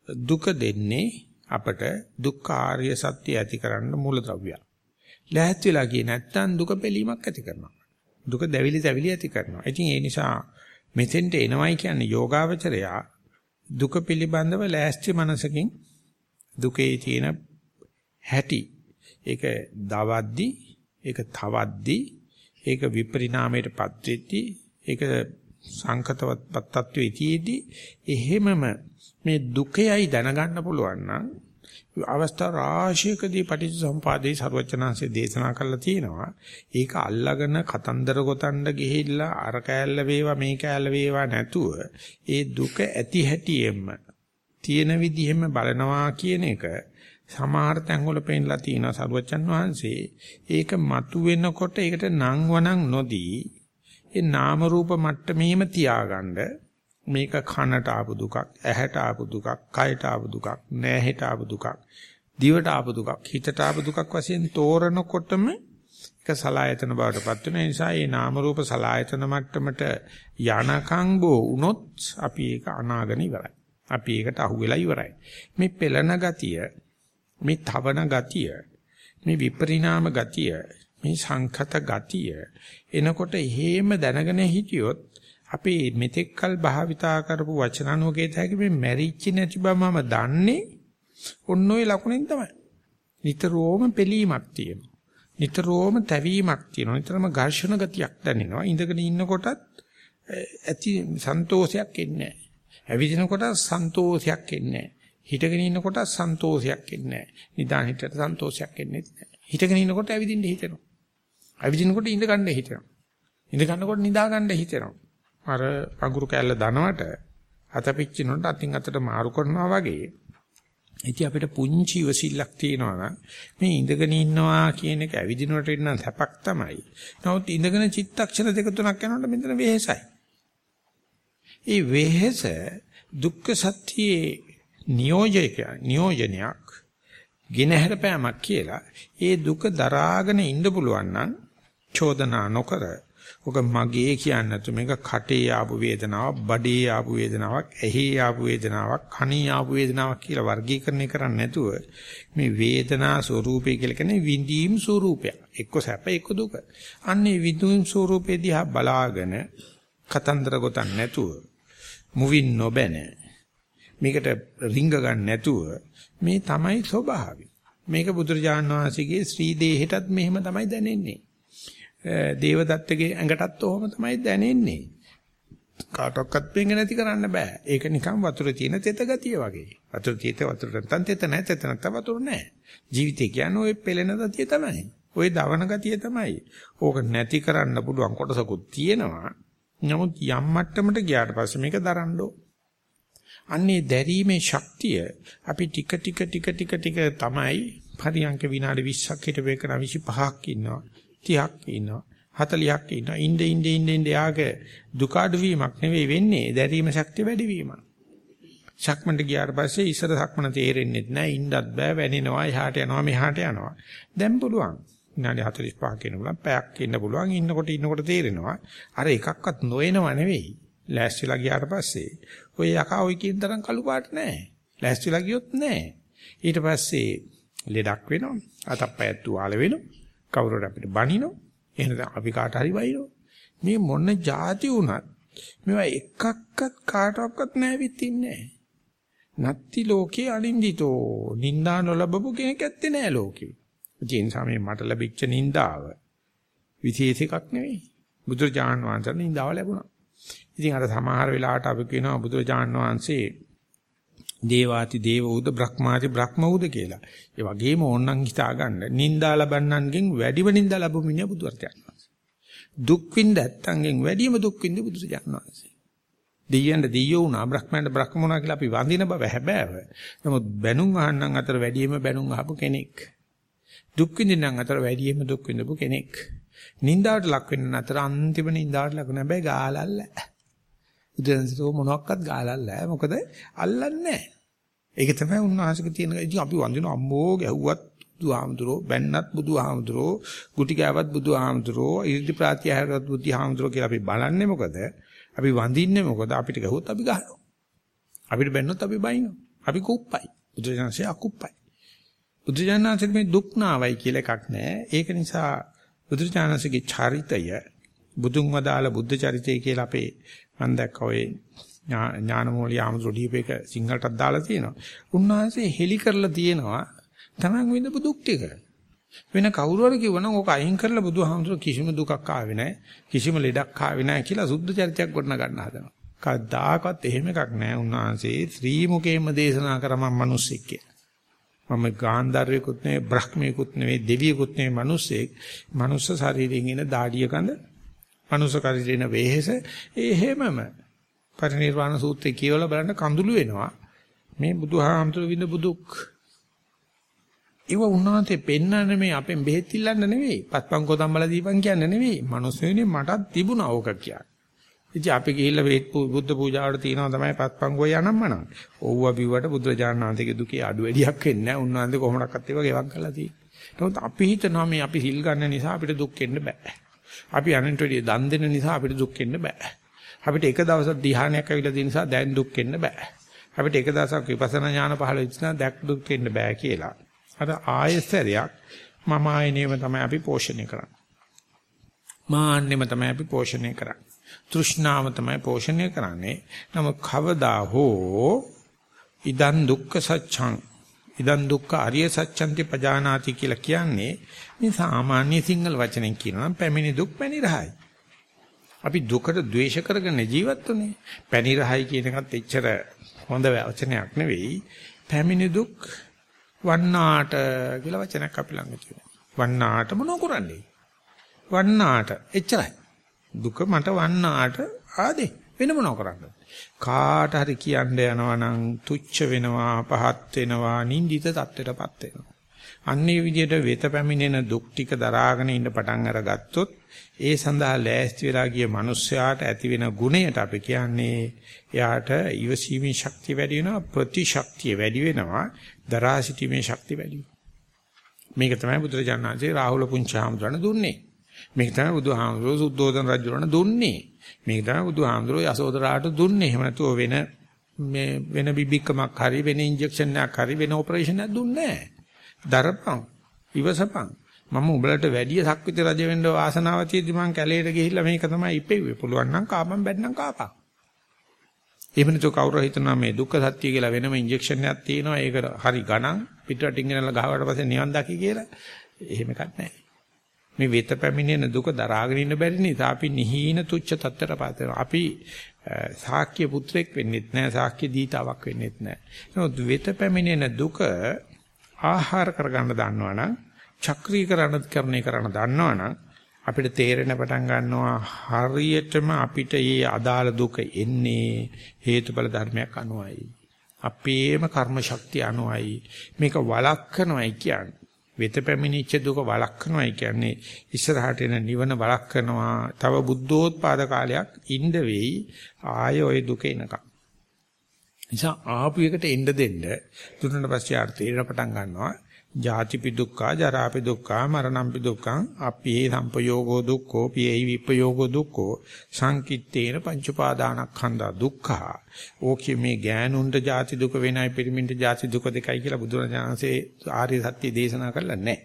දුක දෙන්නේ අපට දුක්ඛාර්ය සත්‍ය ඇති කරන්න මූලද්‍රව්‍යය. ලැහැත් වෙලා ගියේ නැත්තම් දුක පිළීමක් ඇති කරනවා. දුක දැවිලි දැවිලි ඇති කරනවා. ඉතින් ඒ නිසා මෙතෙන්ට එනවයි කියන්නේ යෝගාවචරයා දුක පිළිබඳව ලෑස්ති මනසකින් දුකේ තියෙන හැටි ඒක දවද්දි ඒක තවද්දි ඒක විපරිණාමයටපත් වෙද්දී ඒක සංකතවත් තත්ත්වයේදී එහෙමම මේ දුකයයි දැනගන්න පුළුවන් නම් අවස්ථා රාශියකදී පටිච්චසමුපාදයේ ਸਰවචනාංශය දේශනා කරලා තියෙනවා. ඒක අල්ලාගෙන කතන්දර ගොතන්න ගිහිල්ලා අර කෑල්ල වේවා මේ කෑල්ල වේවා නැතුව ඒ දුක ඇති හැටියෙම තියෙන විදිහෙම බලනවා කියන එක සමහර තැන්වල පෙන්ලා තියෙනවා ਸਰවචන් වහන්සේ. ඒක මතු වෙනකොට ඒකට නංවනක් නොදී ඒ නාම රූප මට්ටමේම තියාගන්න මේක කනට ආපු දුකක්, ඇහැට ආපු දුකක්, කයට ආපු දුකක්, නෑහෙට ආපු දුකක්, දිවට ආපු දුකක්, හිතට ආපු දුකක් වශයෙන් තෝරනකොටම ඒක සලායතන බවට පත් වෙන නිසා මේ නාම රූප සලායතන මට්ටමට යනකම් බෝ වුණොත් අපි ඒක අනාගෙන ඉවරයි. අපි ඒකට අහු වෙලා ඉවරයි. මේ පෙළන ගතිය, මේ තවන ගතිය, මේ විපරිණාම ගතිය, මේ සංඛත ගතිය එනකොට හේම දැනගෙන හිටියොත් අපි මෙතෙක්කල් භාවිතා කරපු වචන අනුකේත හැකි මේ මැරිච්ච නැති බව මම දන්නේ ඔන්න ඔය ලකුණෙන් තමයි. නිතරම පෙලීමක් තියෙනවා. නිතරම තැවීමක් තියෙනවා. නිතරම ඝර්ෂණ ගතියක් දැනෙනවා. ඉඳගෙන ඉන්නකොටත් ඇති සන්තෝෂයක් එන්නේ නැහැ. ඇවිදිනකොට සන්තෝෂයක් එන්නේ නැහැ. හිටගෙන ඉන්නකොට සන්තෝෂයක් එන්නේ නැහැ. නිදාන හිටට සන්තෝෂයක් එන්නේ නැහැ. හිටගෙන ඉන්නකොට ඇවිදින්න හිතෙනවා. ඇවිදිනකොට ඉඳ ගන්න හිතෙනවා. ඉඳ ගන්නකොට නිදා ගන්න හිතෙනවා. අර පඟුරු කැල්ල දනවට අත පිච්චිනොත් අතින් අතට මාරු කරනවා වගේ ඉතින් අපිට පුංචි ඉවසිල්ලක් තියෙනවා නම් මේ ඉඳගෙන ඉන්නවා කියන එක ඇවිදිනවට ඉන්න සැපක් තමයි. නමුත් ඉඳගෙන චිත්තක්ෂණ දෙක තුනක් යනකොට මෙතන වෙහෙසයි. ඒ වෙහෙස දුක්ඛ සත්‍යයේ නියෝජක නියෝජනයක් ගිනහැරපෑමක් කියලා ඒ දුක දරාගෙන ඉන්න පුළුවන් නම් චෝදනා නොකර ඔක මගේ කියන්නේ නැතු මේක කටේ ආපු වේදනාවක්, බඩේ ආපු වේදනාවක්, ඇහි ආපු වේදනාවක්, කනේ ආපු වේදනාවක් කියලා වර්ගීකරණය කරන්නේ නැතුව මේ වේදනා ස්වરૂපය කියලා කියන්නේ විඳීම් ස්වરૂපයක්. එක්ක සැප එක්ක දුක. අන්නේ විඳීම් ස්වરૂපේ දිහා බලාගෙන කතන්දර ගොතන් නැතුව මුවින් නොබැන මේකට රිංග ගන්න නැතුව මේ තමයි ස්වභාවය. මේක බුදුරජාණන් වහන්සේගේ ශ්‍රී දේහයටත් මෙහෙම තමයි දැනෙන්නේ. දේවදත්තගේ ඇඟටත් ඔහොම තමයි දැනෙන්නේ. කාටවත් පෙංග නැති කරන්න බෑ. ඒක නිකන් වතුරේ තියෙන තෙත ගතිය වගේ. වතුර තියෙත වතුර නැත්තම් තෙත නැහැ, තෙත නැත්තම් වතුර නැහැ. ජීවිතය කියන්නේ ওই පෙළෙන ගතිය තමයි. ওই දවන ගතිය තමයි. ඕක නැති කරන්න පුළුවන් කොටසකුත් තියෙනවා. නමුත් යම් මට්ටමකට ගියාට පස්සේ මේක දරන්න අන්නේ දැරීමේ ශක්තිය අපි ටික ටික ටික ටික ටික තමයි පරියන්ක විනාඩි 20ක් හිට වේකන 25ක් ඉන්නවා 30ක් ඉන්නවා. 40ක් ඉන්නවා. ඉnde ඉnde ඉnde ඉnde යාගේ දුක අඩුවීමක් නෙවෙයි වෙන්නේ. දැරීම ශක්තිය වැඩි වීමක්. සක්මන්ට ගියාට පස්සේ ඉස්සර සක්මන තේරෙන්නේ නැහැ ඉන්නත් බෑ. වැනෙනවා. එහාට යනවා. මෙහාට යනවා. දැන් පුළුවන්. විනාඩි 45ක් ඉන්න පුළුවන්. පැයක් ඉන්න පුළුවන්. ඉන්නකොට ඉන්නකොට තේරෙනවා. අර එකක්වත් නොයනව නෙවෙයි. ලෑස්තිලා ගියාට පස්සේ ඔය යකා ඔය කියන තරම් කළු පාට නැහැ ලෑස්තිලා ගියොත් නැහැ ඊට පස්සේ ලෙඩක් වෙනවා. අතප්පයත් තුවාල වෙනවා. කවුරුර අපිට බනිනවා. එහෙනම් අපි කාට හරි වයින්නවා මේ මොන જાති වුණත් මේවා එකක්වත් කාටවත් නැවිත් ඉන්නේ නත්ති ලෝකේ අනින්දිතෝ. නින්දා නොලබපු කෙනෙක් ඇත්තේ නැහැ ලෝකේ. ඒ නිසා මේ මට ලැබිච්ච නින්දාව විශේෂ එකක් නෙවෙයි. බුදුරජාන් වහන්සේට නින්දාව ලැබුණා. ඉතින් අර සමහර වෙලාවට අපි කියනවා බුදුරජාන් වහන්සේ දේවාති දේව උද බ්‍රහ්මාති බ්‍රහ්ම උද කියලා. ඒ වගේම ඕනනම් හිතා ගන්න. නින්දා ලබන්නන්ගෙන් වැඩිම නින්දා ලැබු මිනිහ බුදුරජාන් වහන්සේ. දුක් විඳ ඇත්තන්ගෙන් වැඩිම දුක් විඳ බුදුරජාන් වහන්සේ. දෙයියන්ට දෙයියෝ වුණා බ්‍රහ්මයන්ට බ්‍රහ්ම වුණා කියලා අපි වඳින බව හැබෑව. නමුත් බැනුම් අහන්නම් අතර වැඩිම බැනුම් අහපු කෙනෙක්. දුක් විඳිනන් අතර වැඩියෙන්ම දුක් විඳපු කෙනෙක්. නින්දාවට ලක් වෙන්න අතර අන්තිම නින්දාවට ලක් වෙන හැබැයි ගාලල්ල. උදැන්සෝ මොනක්වත් ගාලල්ල. මොකද අල්ලන්නේ නැහැ. ඒක තමයි උන්වහන්සේගේ තියෙන ඉතින් අපි වඳින අම්මෝ ගැහුවත් බුදුහාමුදුරෝ බැන්නත් බුදුහාමුදුරෝ ගුටි කෑවත් බුදුහාමුදුරෝ ඉර්ධි ප්‍රාත්‍යහාරවත් බුදුහාමුදුරෝ කියලා අපි බලන්නේ මොකද? අපි වඳින්නේ මොකද? අපිට ගැහුවොත් අපි ගහනවා. අපිට බැන්නොත් අපි බයිනවා. අපි කුප්පයි. බුදුරජාණන්සේ අකුප්පයි. බුදුජානනාංශෙ මේ දුක් නාවයි කියලා එකක් නැහැ. ඒක නිසා බුදුජානනාංශගේ චරිතය බුදුන් වදාළ බුද්ධ චරිතය කියලා අපේ මම දැක්කා ඔය ඥානමෝලී ආමතුරු දීපේක සිංහලටත් දාලා තියෙනවා. උන්වහන්සේ හෙලි කරලා තියෙනවා තමන් විඳපු දුක් ටික. වෙන කවුරු හරි කිව්වනම් ඕක අයින් කරලා බුදුහාමුදුර කිසිම දුකක් ආවේ නැහැ. කිසිම ලෙඩක් ආවේ නැහැ කියලා සුද්ධ චරිතයක් ගොඩන ගන්න හදනවා. කවදාකවත් එහෙම එකක් නැහැ. උන්වහන්සේ ශ්‍රී මුකේම දේශනා කරමන් මිනිස්සෙක් කියලා. මම ගාන්ධාරයෙකුත් නෙවෙයි බ්‍රහ්මයෙකුත් නෙවෙයි දෙවියෙකුත් නෙවෙයි මිනිස්සෙක්. මනුස්ස ශරීරයෙන් එන දාඩිය කඳ මනුස්ස ශරීරයෙන් වෙහෙස එහෙමම පරිනිර්වාණ සූත්‍රය කියවලා බලන්න කඳුළු වෙනවා. මේ බුදුහාමතුරු විඳ බුදුක්. ඒව උන්වහන්සේ පෙන්වන්නේ මේ අපෙන් බෙහෙත් ඉල්ලන්න නෙවෙයි. පත්පං කොතම්බල දීපන් කියන්නේ නෙවෙයි. මනුස්සයනේ මටත් තිබුණා ඕක කියන්නේ. ඉතින් අපි ගිහිල්ලා වේත් බුද්ධ පූජාවට තියනවා තමයි පත්පංගෝ යනම්මනම්. ඕව බිව්වට බුදුරජාණන් වහන්සේගේ දුකේ අඩු වැඩියක් වෙන්නේ නැහැ. උන්වහන්සේ කොහොමඩක්වත් ඒවා ගෙවක් කරලා තියෙන්නේ. නමුත් අපි හිතනවා මේ අපි සිල් ගන්න නිසා අපිට දුක් එන්න බෑ. අපි අනන්ත වැඩි දන් දෙන නිසා අපිට දුක් එන්න බෑ. අපිට එක දවසක් ධ්‍යානයක් ඇවිල්ලා තියෙන නිසා දැන් දුක් එන්න බෑ. අපිට එක දවසක් විපස්සනා ඥාන පහළ වෙච්ච නිසා දැක් දුක් එන්න බෑ කියලා. අර ආයසරයක් මම ආයනේම තමයි අපි පෝෂණය කරන්නේ. මාන්නෙම තමයි අපි පෝෂණය කරන්නේ. තෘෂ්ණාව තමයි පෝෂණය කරන්නේ. නමුත් කවදා හෝ ඉදන් දුක්ඛ සත්‍යං ඉදන් දුක්ඛ අරිය සත්‍යන්ති පජානාති කියලා කියන්නේ මේ සාමාන්‍ය සිංහල වචනෙන් කියනවා නම් පැමිණි දුක් පැනිරහයි. අපි දුකට ද්වේෂ කරගෙන ජීවත් වුනේ. පැනිරහයි කියන එකත් එච්චර හොඳ වචනයක් නෙවෙයි. පැමිණි දුක් වන්නාට කියලා වචනයක් අපි ළඟ තියෙනවා. වන්නාට මොනව කරන්නේ? වන්නාට එච්චරයි. දුක මට වන්නාට ආදේ වෙන මොනව කරන්නද කාට හරි කියන්න යනවා නම් තුච්ච වෙනවා පහත් වෙනවා නින්දිත තත්ත්වයටපත් වෙනවා අන්නේ විදිහට වෙත පැමිණෙන දුක් ටික දරාගෙන ඉන්න පටන් අරගත්තොත් ඒ සඳහා ලෑස්ති වෙලා ගිය මිනිස්යාට ඇති වෙන ගුණයට අපි කියන්නේ එයාට ඉවසීමේ ශක්තිය වැඩි වෙනවා ප්‍රතිශක්තිය වැඩි වෙනවා දරා සිටීමේ ශක්තිය වැඩි මේක තමයි බුදුරජාණන්සේ රාහුල පුංචාමතුරණ දුන්නේ. මේක තමයි බුදුහාමුදුරුවෝ සුද්ධෝදන රජුරණ දුන්නේ. මේක තමයි බුදුහාමුදුරුවෝ යසෝදරාට දුන්නේ. එහෙම නැතුව වෙන මේ වෙන බිබික්කමක් හරි වෙන ඉන්ජෙක්ෂන් එකක් හරි වෙන ඔපරේෂන් එකක් දුන්නේ නැහැ. දරපන් ඉවසපන් මම උඹලට වැඩි සක්විති රජ වෙන්න වාසනාව තියෙදි මං කැලේට ගිහිල්ලා මේක තමයි ඉපෙව්වේ. පුළුවන් නම් කාපම් බැන්නම් කාපම්. එහෙම නැතු කවුරු හිතනවා මේ දුක්ඛ සත්‍ය කියලා වෙනම ඉන්ජෙක්ෂන් එකක් තියෙනවා. ඒක හරි ගණන් පිටරටින් ගෙනල්ලා ගහවට පස්සේ නිවන් දකි කියලා. එහෙම එකක් නැහැ. මේ වෙත පැමිණෙන දුක දරාගෙන ඉන්න බැරි නිසා අපි නිහීන තුච්ච තත්ත්වයටපත් වෙනවා. අපි සාක්‍ය පුත්‍රෙක් වෙන්නෙත් නැහැ. සාක්‍ය දීතාවක් වෙන්නෙත් නැහැ. නමුත් වෙත පැමිණෙන දුක ආහාර කරගන්න දන්නවනම් චක්‍රීකරණ කරණය කරන්න දන්නවනම් අපිට තේරෙන පටන් ගන්නවා හරියටම අපිට මේ අදාළ දුක එන්නේ හේතුඵල ධර්මයක් අනුවයි. අපේම කර්ම ශක්තිය අනුවයි. මේක වළක්වනවයි කියන්නේ. වෙත පැමිණිච්ච දුක වළක්වනවයි කියන්නේ ඉස්සරහට එන නිවන වළක්වනවා. තව බුද්ධෝත්පාද කාලයක් ඉන්න වෙයි ආය ওই දුක එනකම්. නිසා ආපු එකට එන්න දෙන්න දුන්නාට පස්සේ ආර්ථ තේරෙන පටන් ගන්නවා. ජාතිපි දුක්ඛා ජරාපි දුක්ඛා මරණම්පි දුක්ඛං අප්පියේ සම්පයෝගෝ දුක්ඛෝ පියේහි විප්පයෝගෝ දුක්ඛෝ සංකිට්ඨේන පංචපාදානස්කන්ධා දුක්ඛා ඕකේ මේ ගෑනුන්ට ජාති දුක වෙනයි පිරිමින්ට ජාති දුක දෙකයි කියලා බුදුරජාණන්සේ ආර්ය සත්‍ය දේශනා කරලා නැහැ.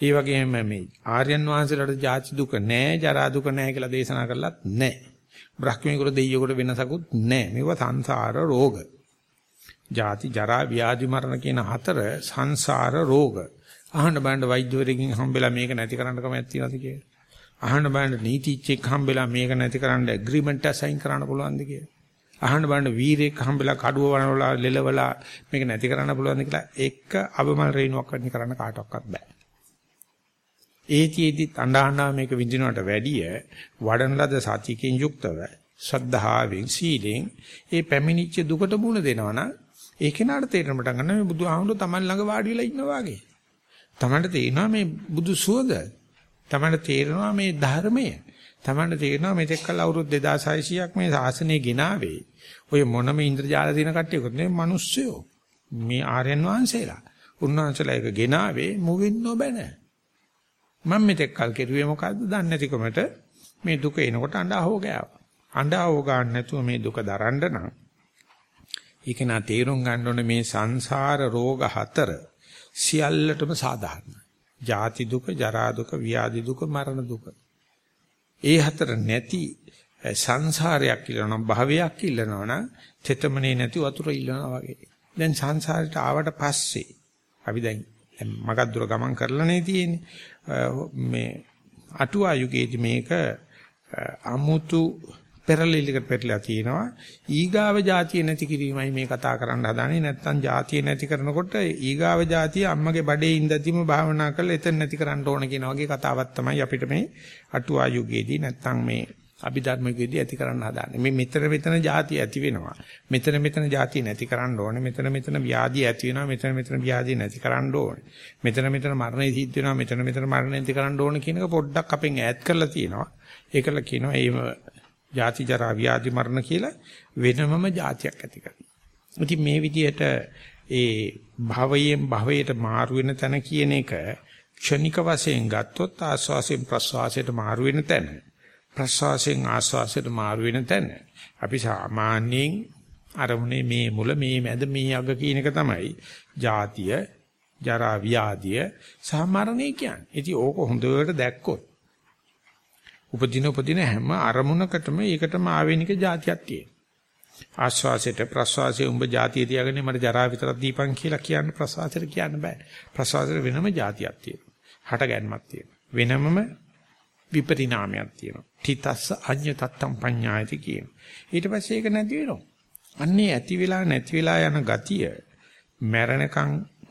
ඒ වගේම මේ ආර්යයන් වහන්සේලාට ජාති දුක නැහැ ජරා දුක නැහැ කියලා දේශනා කරලත් නැහැ. බ්‍රහ්මීකුර දෙයියෙකුට වෙනසකුත් නැහැ. මේවා සංසාර රෝග. ජාති ජරා ව්‍යාධි මරණ කියන හතර සංසාර රෝග. අහන්න බලන්න වෛද්‍යවරයෙක්ගෙන් හම්බෙලා මේක නැති කරන්න කමක් තියනද කියලා. අහන්න බලන්න නීතිච්චෙක් හම්බෙලා මේක නැති කරන්න ඇග්‍රීමන්ට් එක සයින් කරන්න පුළුවන්ද කියලා. අහන්න බලන්න වීරයෙක් හම්බෙලා කඩුව වනවලා ලෙලවලා මේක නැති කරන්න පුළුවන්ද කියලා එක අබමල් රේණුවක් වෙන්න කරන්න කාටවත් බෑ. ඒතිෙදි අඬහඬා මේක විඳිනවට වැඩිය වඩන ලද සතියකින් යුක්තව ශ්‍රද්ධාවෙන් සීලෙන් ඒ පැමිණිච්ච දුකට මුහුණ දෙනවනම් ඒ කෙනාට තේරෙන්න පටන් ගන්නවා මේ බුදුහාමුදුරුවෝ Taman ළඟ වාඩි වෙලා ඉන්නවා වගේ. Tamanට තේරෙනවා මේ බුදු සුවඳ. Tamanට තේරෙනවා මේ ධර්මය. Tamanට තේරෙනවා මේක කල අවුරුදු 2600ක් මේ ශාසනය ගෙනාවේ. ඔය මොනම ඉන්ද්‍රජාල දින කට්ටියකුත් නෙවෙයි මිනිස්සුયો. මේ ආර්යයන් වහන්සේලා. උන්වහන්සේලා එක ගෙනාවේ මුවින් නොබැන. මම මෙතෙක් කල් කෙරුවේ මොකද්ද? දන්නේ නැතිකමට මේ දුක එනකොට අඬහව ගෑවා. අඬහව ගන්න නැතුව මේ දුක දරන්න නම් ඒක නා තේරුම් ගන්න ඕනේ මේ සංසාර රෝග හතර සියල්ලටම සාධාරණයි. ජාති දුක, ජරා දුක, ව්‍යාධි දුක, මරණ දුක. ඒ හතර නැති සංසාරයක් ඉල්ලනවා භවයක් ඉල්ලනවා නම් තෙතමනේ නැති වතුර ඉල්ලනවා වගේ. දැන් සංසාරයට ආවට පස්සේ අපි දැන් මගක් දුර ගමන් කරලානේ තියෙන්නේ. මේ අටුවා යුගයේදී මේක අමුතු පෙරලිලකට පෙරලා තියෙනවා. ඊගාව જાතිය නැති කිරීමයි මේ කතා කරන්න හදාන්නේ. නැත්නම් જાතිය නැති කරනකොට ඊගාව જાතිය අම්මගේ බඩේ ඉඳදීම භාවනා කරලා එතන නැති කරන්න ඕන කියන වගේ කතාවක් තමයි අපිට මේ අටුවා යුගයේදී නැත්නම් මේ අභිධර්මයේදී ඇති කරන්න හදාන්නේ. මේ මෙතන මෙතන જાති ඇති වෙනවා. මෙතන මෙතන જાති නැති කරන්න ඕනේ. මෙතන මෙතන ව්‍යාධි ඇති වෙනවා. මෙතන මෙතන ව්‍යාධි නැති කරන්න ඕනේ. මෙතන මෙතන මරණය සිද්ධ වෙනවා. මෙතන මෙතන මරණය නැති කරන්න ඕනේ කියන එක පොඩ්ඩක් අපෙන් ඈත් කරලා තියෙනවා. ඒකල කියනවා ඒව ජාති ජරා ව්‍යාධි මරණ කියලා වෙනමම જાතියක් ඇති කරනවා. ඉතින් මේ විදිහට ඒ භවයෙන් භවයට මාරු වෙන තැන කියන එක ක්ෂණික වශයෙන් ගත්තොත් ආස්වාසයෙන් ප්‍රස්වාසයට මාරු වෙන තැන ප්‍රසවාසයෙන් ආස්වාසයට මාරු වෙන තැන. අපි සාමාන්‍යයෙන් අරමුණේ මේ මුල මේ මැද මේ අග කියන එක තමයි ජාතිය, ජරා ව්‍යාධිය සහ මරණය කියන්නේ. ඉතින් ඕක හොඳට දැක්කොත් උපදින උපදින හැම අරමුණකටම ඒකටම ආවේනික જાතියක් තියෙනවා. ආස්වාසයට ප්‍රස්වාසයේ උඹ જાතිය තියාගෙන මට ජරා විතරක් දීපන් කියලා කියන්න ප්‍රස්වාසයට කියන්න බෑ. ප්‍රස්වාසයට වෙනම જાතියක් තියෙනවා. හටගැන්මක් තියෙනවා. වෙනමම විපරිණාමයක් තියෙනවා. තිතස්ස අඤ්ඤ තත්තම් පඤ්ඤායති කියන. ඊට පස්සේ ඒක නැති වෙනවා. අන්නේ ඇති වෙලා නැති වෙලා යන ගතිය මරණකම්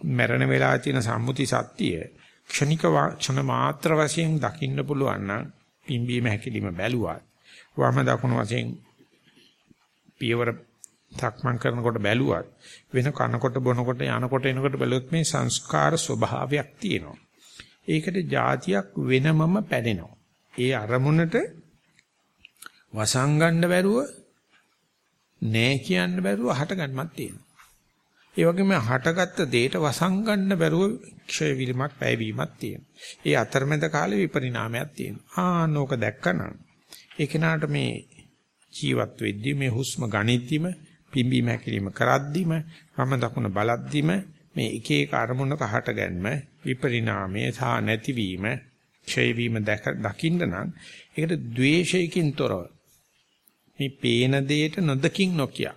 මරණ වෙලා තියෙන සම්මුති සත්‍යය ක්ෂණික ක්ෂණ මාත්‍ර වශයෙන් දකින්න පුළුවන් නම් පිම්බීම හැකිලිම බැලුවා. වම දකුණු වශයෙන් පියවර සක්මන් කරනකොට බැලුවත් වෙන කනකොට බොනකොට යනකොට එනකොට බැලුවොත් මේ සංස්කාර ස්වභාවයක් තියෙනවා. ඒකට જાතියක් වෙනමම පැනෙනවා. ඒ අරමුණට වසංගන්න බැරුව නෑ කියන්න බැරුව හටගන්නමක් තියෙනවා. ඒ වගේම හටගත්ත දෙයට වසංගන්න බැරුව ක්ෂය වීමක් පැයවීමක් තියෙනවා. ඒ අතරමැද කාලේ විපරිණාමයක් තියෙනවා. ආනෝක දැක්කනම් ඒ කෙනාට මේ ජීවත් වෙද්දී මේ හුස්ම ගණිද්දිම පිම්බීම හැකිලිම කරද්දිම වම දකුණ බලද්දිම මේ එක එක අරමුණක හටගන්ම විපරිණාමයේ සහ නැතිවීම ක්ෂය වීම දැක දකින්න නම් ඒකට ද්වේෂයකින් තොරව මේ පේන දෙයට නොදකින් නොකිය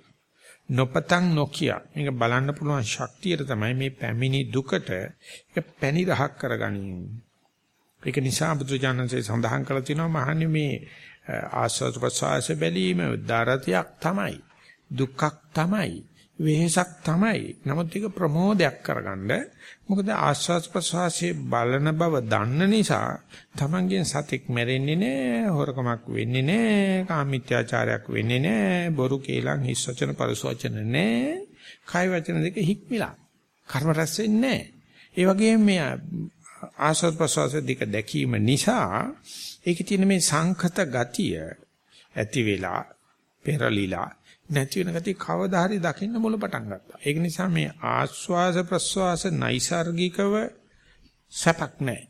නොපතන් නොකිය. මේක බලන්න පුළුවන් ශක්තියට තමයි මේ පැමිණි දුකට ඒක පැණි රහක් කරගනින් ඒක නිසා බුදුජානන්සේ සඳහන් කරලා තිනවා මහන්නේ මේ ආස්වාද ප්‍රසවාස බැලීම දරතියක් තමයි දුක්ඛක් තමයි. වෙහසක් තමයි. නමුත් ඒක ප්‍රමෝදයක් කරගන්න. මොකද ආස්වාද ප්‍රසවාසයේ බලන බව දන්න නිසා තමන්ගෙන් සතෙක් මැරෙන්නේ නැහැ හොරකමක් වෙන්නේ නැහැ කාමීත්‍යාචාරයක් වෙන්නේ නැහැ බොරු කේලම් හිස් වචන පරස වචන නැහැ කය වචන දෙක හික්මිලා. කර්ම රැස් වෙන්නේ නැහැ ඒ වගේම මේ ආස්වාද ප්‍රසවාස දෙක දැකීම නිසා ඒකේ තියෙන මේ සංඛත ගතිය ඇති වෙලා පෙරලිලා නැති වෙන ගතිය කවදා හරි දකින්න මුල පටන් ගත්තා. ඒක නිසා මේ ආස්වාස ප්‍රස්වාස නයිසાર્ගිකව සපක් නැහැ.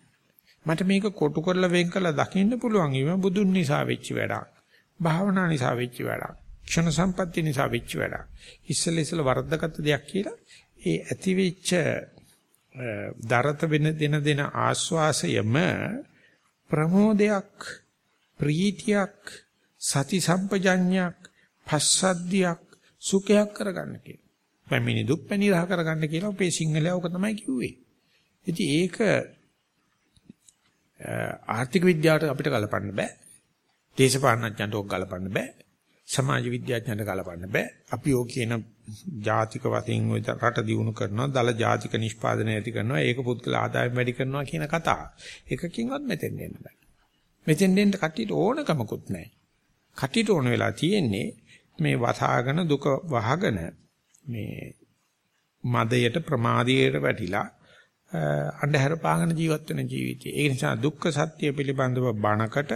මට මේක කොටු කරලා වෙන් කරලා දකින්න පුළුවන් වීම බුදුන් නිසා වෙච්ච වැඩක්. භාවනා නිසා වෙච්ච වැඩක්. ක්ෂණ සම්පatti නිසා වෙච්ච වැඩක්. ඉස්සෙල්ල ඉස්සෙල්ල වර්ධගත දෙයක් කියලා ඒ ඇති වෙච්ච දරත වෙන දෙන දෙන ආස්වාසයම ප්‍රමෝදයක් ප්‍රීතියක් සති සම්පජඤ්ඤයක් පස්සද්ධියක් සුඛයක් කරගන්න කියලා. පැමිණි දුක් පැනිරහ කරගන්න කියලා අපේ සිංහලයා ඔක තමයි කිව්වේ. ඉතින් ඒක ආර්ථික විද්‍යාවට අපිට ගලපන්න බෑ. දේශපාලනඥයන්ට ඔක් ගලපන්න බෑ. සමාජ විද්‍යාඥයන්ට ගලපන්න බෑ. අපි ඕක කියන ජාතික වශයෙන් ওই රට දියුණු කරනවා, දල ජාතික නිෂ්පාදනය ඇති කරනවා, ඒක පුද්ගල ආදායම් වැඩි කරනවා කියන කතා. එකකින්වත් මෙතෙන් එන්න බෑ. මෙතෙන් දෙන්න කට්ටියට ඕනකමකුත් නැහැ. කට්ටියට ඕන වෙලා තියෙන්නේ මේ වසාගෙන දුක වහගෙන මේ මදයට ප්‍රමාදයට වැටිලා අන්ධහැර පාගන ජීවත් වෙන ජීවිතය. ඒ නිසා දුක්ඛ සත්‍ය පිළිබඳව බණකට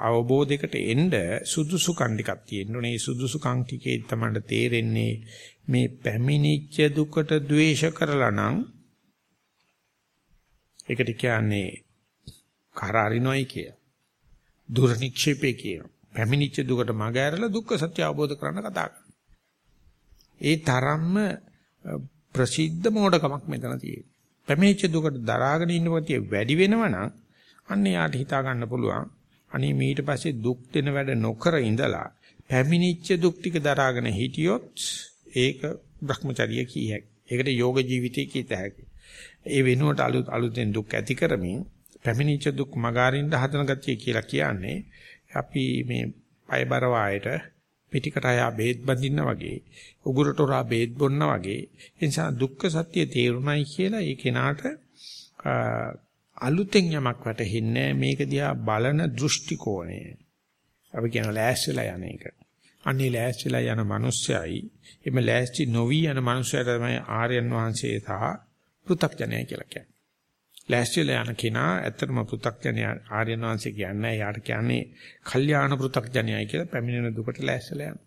අවබෝධයකට එන්න සුදුසුකම් ටිකක් තියෙන්න ඕනේ. මේ සුදුසුකම් ටිකේ තමයි තේරෙන්නේ මේ පැමිණිච්ච දුකට ද්වේෂ කරලා නම් ඒකට කියන්නේ කරාරිනොයි කිය. දුර නික්ෂේපේ කියන. පැමිණිච්ච දුකට මග ඇරලා දුක්ඛ සත්‍ය අවබෝධ කරගන්න කතා ඒ තරම්ම ප්‍රසිද්ධ මෝඩකමක් මෙතන තියෙන්නේ. පැමිණිච්ච දුකට දරාගෙන ඉන්න ප්‍රතිය වැඩි වෙනවනම් අන්න යාට හිතා ගන්න පුළුවන්. අනේ ඊට පස්සේ දුක් දෙන වැඩ නොකර ඉඳලා පැමිණිච්ච දුක් ටික දරාගෙන හිටියොත් ඒක Brahmacharya කිය හැකියි. ඒකට යෝග ජීවිතය කීත හැකියි. ඒ වෙනුවට අලුත් අලුතෙන් දුක් ඇති කරමින් පැමිණිච්ච දුක් මගාරින්න හදන ගතිය කියලා කියන්නේ අපි මේ පයබර වායට පිටිකට ආ බේත් බඳින්න වගේ උගුරට උරා බේත් බොන්න වගේ ඒ නිසා දුක්ඛ සත්‍ය තේරුණයි කියලා ඒ කෙනාට අලුතෙන් යමක් වැටහෙන්නේ මේක දිහා බලන දෘෂ්ටි කෝණය. අපි කියන ලෑස්තිලා යන එක. අන්නේ ලෑස්තිලා යන මිනිස්සයයි එimhe ලෑස්ති නොවි යන මිනිස්සයා තමයි ආර්යයන් වහන්සේ සහ පෘථග්ජනය කියලා කියන්නේ. ලෑස්තිලා යන කෙනා ඇත්තටම පෘථග්ජනය ආර්යයන් වහන්සේ කියන්නේ යාට කියන්නේ කල්යාණ පෘථග්ජනයයි කියලා පැමිණෙන දුකට ලෑස්තිලා යන.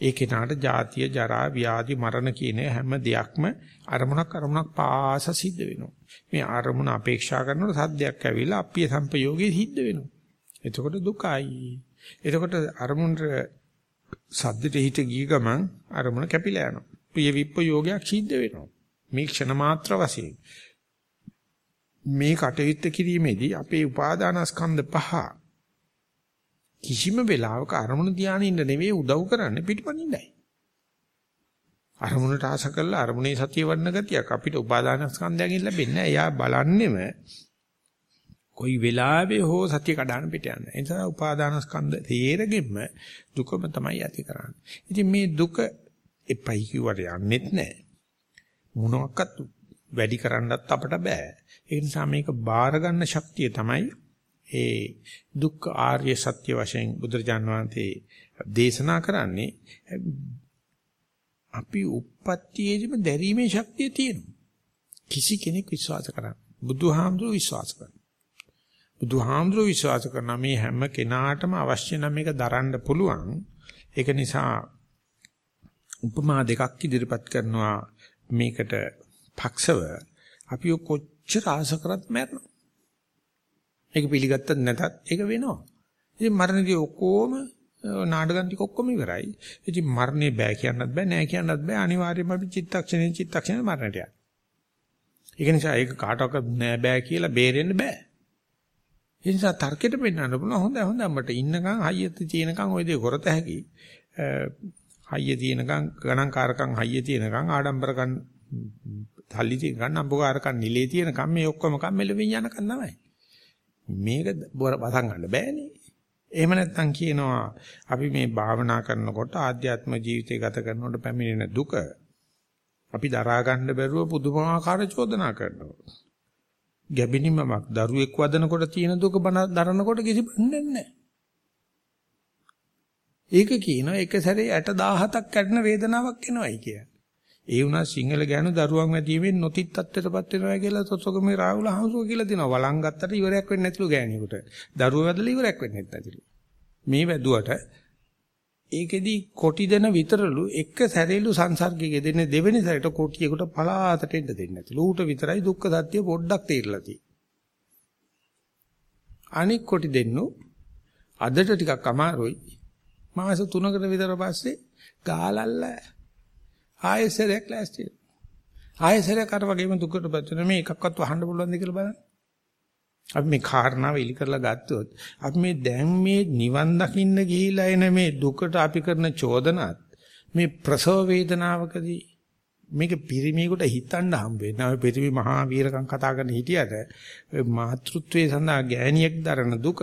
ඒ කෙනාට ජාතිය ජරා ව්‍යාධි මරණ කියන හැම දෙයක්ම අරමුණක් අරමුණක් පාස සිද්ධ වෙනවා. මේ අරමුණ අපේක්ෂා කරනකොට සද්දයක් ඇවිල්ලා අප්පිය සම්පයෝගයේ සිද්ධ වෙනවා. එතකොට දුකයි. එතකොට අරමුණට සද්දෙට හිත ගිය ගමන් අරමුණ කැපිලා යනවා. ප්‍රිය විප්පයෝගයක් සිද්ධ වෙනවා. මේ ක්ෂණ මාත්‍ර වශයෙන් මේ කටයුත්ත කිරීමේදී අපේ උපාදානස්කන්ධ පහ කිසිම වෙලාවක අරමුණ ධානය ඉන්න නෙවෙයි උදව් කරන්නේ පිටිපනින්නයි. අරමුණට ආස කළා අරමුණේ සතිය වඩන ගතියක් අපිට උපාදානස්කන්ධයෙන් ලැබෙන්නේ නැහැ. එයා බලන්නෙම කොයි වෙලාවෙ හෝ සතිය කඩාන පිට යන. ඒ නිසා උපාදානස්කන්ධ තේරෙගෙම දුකම තමයි ඇති කරන්නේ. ඉතින් මේ දුක එපයි කිව්වට යන්නෙත් නැහැ. මොනවාක්වත් වැඩි කරන්නත් අපට බෑ. ඒ නිසා මේක බාර ගන්න ශක්තිය තමයි ඒ දුක්ඛ ආර්ය සත්‍ය වශයෙන් බුදුරජාන් වහන්සේ දේශනා කරන්නේ අපි උප්පත්තියේදීම දැරීමේ ශක්තිය තියෙනවා. කිසි කෙනෙක් විශ්වාස කරන්නේ. බුදුහාමුදුරුවෝ විශ්වාස කරනවා. බුදුහාමුදුරුවෝ විශ්වාස කරන මේ හැම කෙනාටම අවශ්‍ය නම් මේක දරන්න පුළුවන්. ඒක නිසා උපමා දෙකක් ඉදිරිපත් කරනවා මේකට පක්ෂව අපි කොච්චර ආස කරත් මැරෙනවා. ඒක පිළිගත්තත් නැතත් ඒක වෙනවා. ඉතින් මරණදී ඔක්කොම නාටකම් ටික ඔක්කොම ඉවරයි. ඉතින් මරණේ බෑ කියන්නත් බෑ නෑ කියන්නත් බෑ අනිවාර්යයෙන්ම අපි චිත්තක්ෂණේ චිත්තක්ෂණේ මරණයට යනවා. ඒක නිසා ඒක කාටවත් නෑ බෑ කියලා බේරෙන්න බෑ. ඒ නිසා තර්කෙට පෙන්නන්න පුළුවන් හොඳයි හොඳයි අපිට ඉන්නකම් හයියට තියෙනකම් ওই දේ කරත හැකි. හයිය තියෙනකම් ගණන්කාරකම් හයිය තියෙනකම් ආඩම්බරකම් තල්ලි තියෙනකම් නම්බුකාරකම් නිලේ තියෙනකම් මේ ඔක්කොම කම් මෙලෙවින් යනකම් තමයි. මේක වසන් ගන්න බෑනේ. එහෙම නැත්නම් කියනවා අපි මේ භාවනා කරනකොට ආධ්‍යාත්ම ජීවිතය ගත කරනකොට පැමිණෙන දුක අපි දරා ගන්න බැරුව පුදුමාකාර චෝදනා කරනවා. ගැබිනිමමක් දරුවෙක් වදනකොට තියෙන දුක දරනකොට කිසි බන්නේ නැහැ. ඒක කියනවා එක සැරේ 60000ක් කැඩෙන වේදනාවක් එනවයි කියන්නේ. ඒ වුණා සිංහල ගෑනු දරුවන් වැදීමෙන් නොතිත් තත්ත්වයටපත් වෙනවා කියලා තොසොගමේ රාහුල හංසෝ කියලා දෙනවා. වළං ගත්තට ඉවරයක් වෙන්නේ නැතිලු ගෑණියෙකුට. දරුවෝ වැදලා ඉවරයක් වෙන්නේ නැතිලු. මේ වැදුවට ඒකෙදි කොටි දෙන විතරලු එක සැරේලු සංසර්ගයේ දෙන්නේ දෙවෙනි සැරේට කොටියෙකුට පලාතට එන්න දෙන්නේ නැතිලු. ඌට විතරයි දුක්ඛ සත්‍ය පොඩ්ඩක් තේරලා තියෙන්නේ. අනික් කොටි දෙන්නු අදට ටිකක් අමාරුයි. මාස 3කට විතර පස්සේ ගාලල්ල ආයෙසරයක් ලෑස්ති. ආයෙසරයක් අර වගේම දුකටපත් වෙන මේ එකක්වත් වහන්න පුළුවන්ද කියලා බලන්න. අපි මේ කාරණාව ඉලි කරලා ගත්තොත් අපි මේ දැන් මේ නිවන් දකින්න ගිහිලා එන මේ දුකට අපි කරන චෝදනාත් මේ ප්‍රසව වේදනාවකදී මේක පිරිමියෙකුට හිතන්න හම්බ වෙනවා. ඔය පිරිමි මහා වීරකම් කතා කරන හිටියට ඔය මාතෘත්වයේ සඳහා ගෑණියෙක් දරන දුක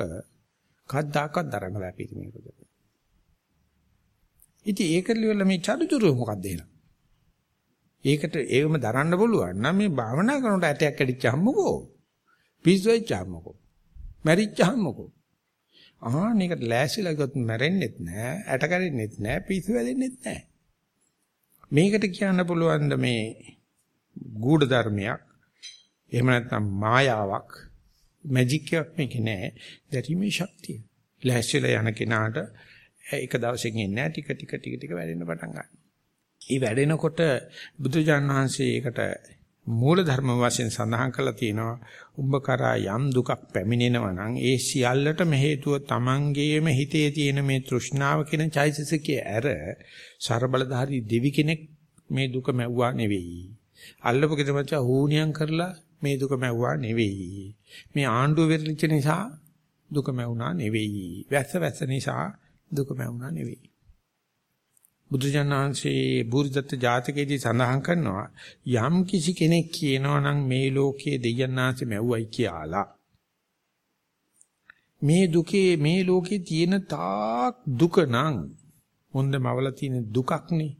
කද්දාකවත් දරන්න බෑ පිරිමියෙකුට. ඉතින් ඒකට ලියලා මේ චරිචුරුව මොකක්ද එහෙනම්? ඒකට ඒකම දරන්න පුළුවන් නම් මේ භාවනා කරනකොට ඇටයක් කැඩිච්චාම්මකෝ. පිස්සු වෙච්චාම්මකෝ. මැරිච්චාම්මකෝ. ආහන් ඒකට ලෑස්තිලා ගියොත් මැරෙන්නෙත් නෑ, ඇට කැඩෙන්නෙත් නෑ, පිස්සු වැදෙන්නෙත් නෑ. මේකට කියන්න පුළුවන් මේ ගූඪ ධර්මයක් එහෙම නැත්නම් මායාවක් මැජික් එකක් මේක නෑ දැරීමේ ශක්තිය. ලෑස්තිලා යන කෙනාට එක දවසකින් එන්නේ නැහැ ටික ටික ටික ටික වැඩෙන්න පටන් ගන්නවා. ඒ වැඩෙනකොට බුදුජාණන් වහන්සේ ඒකට මූල ධර්ම වශයෙන් සඳහන් කළා තියෙනවා උඹ කරා යම් දුකක් පැමිණෙනවා නම් ඒ සියල්ලටම හේතුව තමන්ගේම හිතේ තියෙන මේ තෘෂ්ණාව කියන චෛතසිකයේ ඇර ਸਰබලධාරී දෙවි කෙනෙක් මේ දුක මැව්වා නෙවෙයි. අල්ලපු කෙනෙක් හූනියම් කරලා මේ දුක මැව්වා නෙවෙයි. මේ ආණ්ඩුව වෙරිච්ච නිසා දුක මැවුනා නෙවෙයි. වැස්ස වැස්ස නිසා දුක මැවුනා නෙවෙයි. බුදුජානනාංශේ බුරිදත්ත ජාතකයේදී සඳහන් කරනවා යම් කිසි කෙනෙක් කියනවා නම් මේ ලෝකයේ දෙයයන්ාංශ මැව්වයි කියලා. මේ දුකේ මේ ලෝකේ තියෙන තාක් දුක නම් හොඳ මවල තියෙන දුකක් නේ.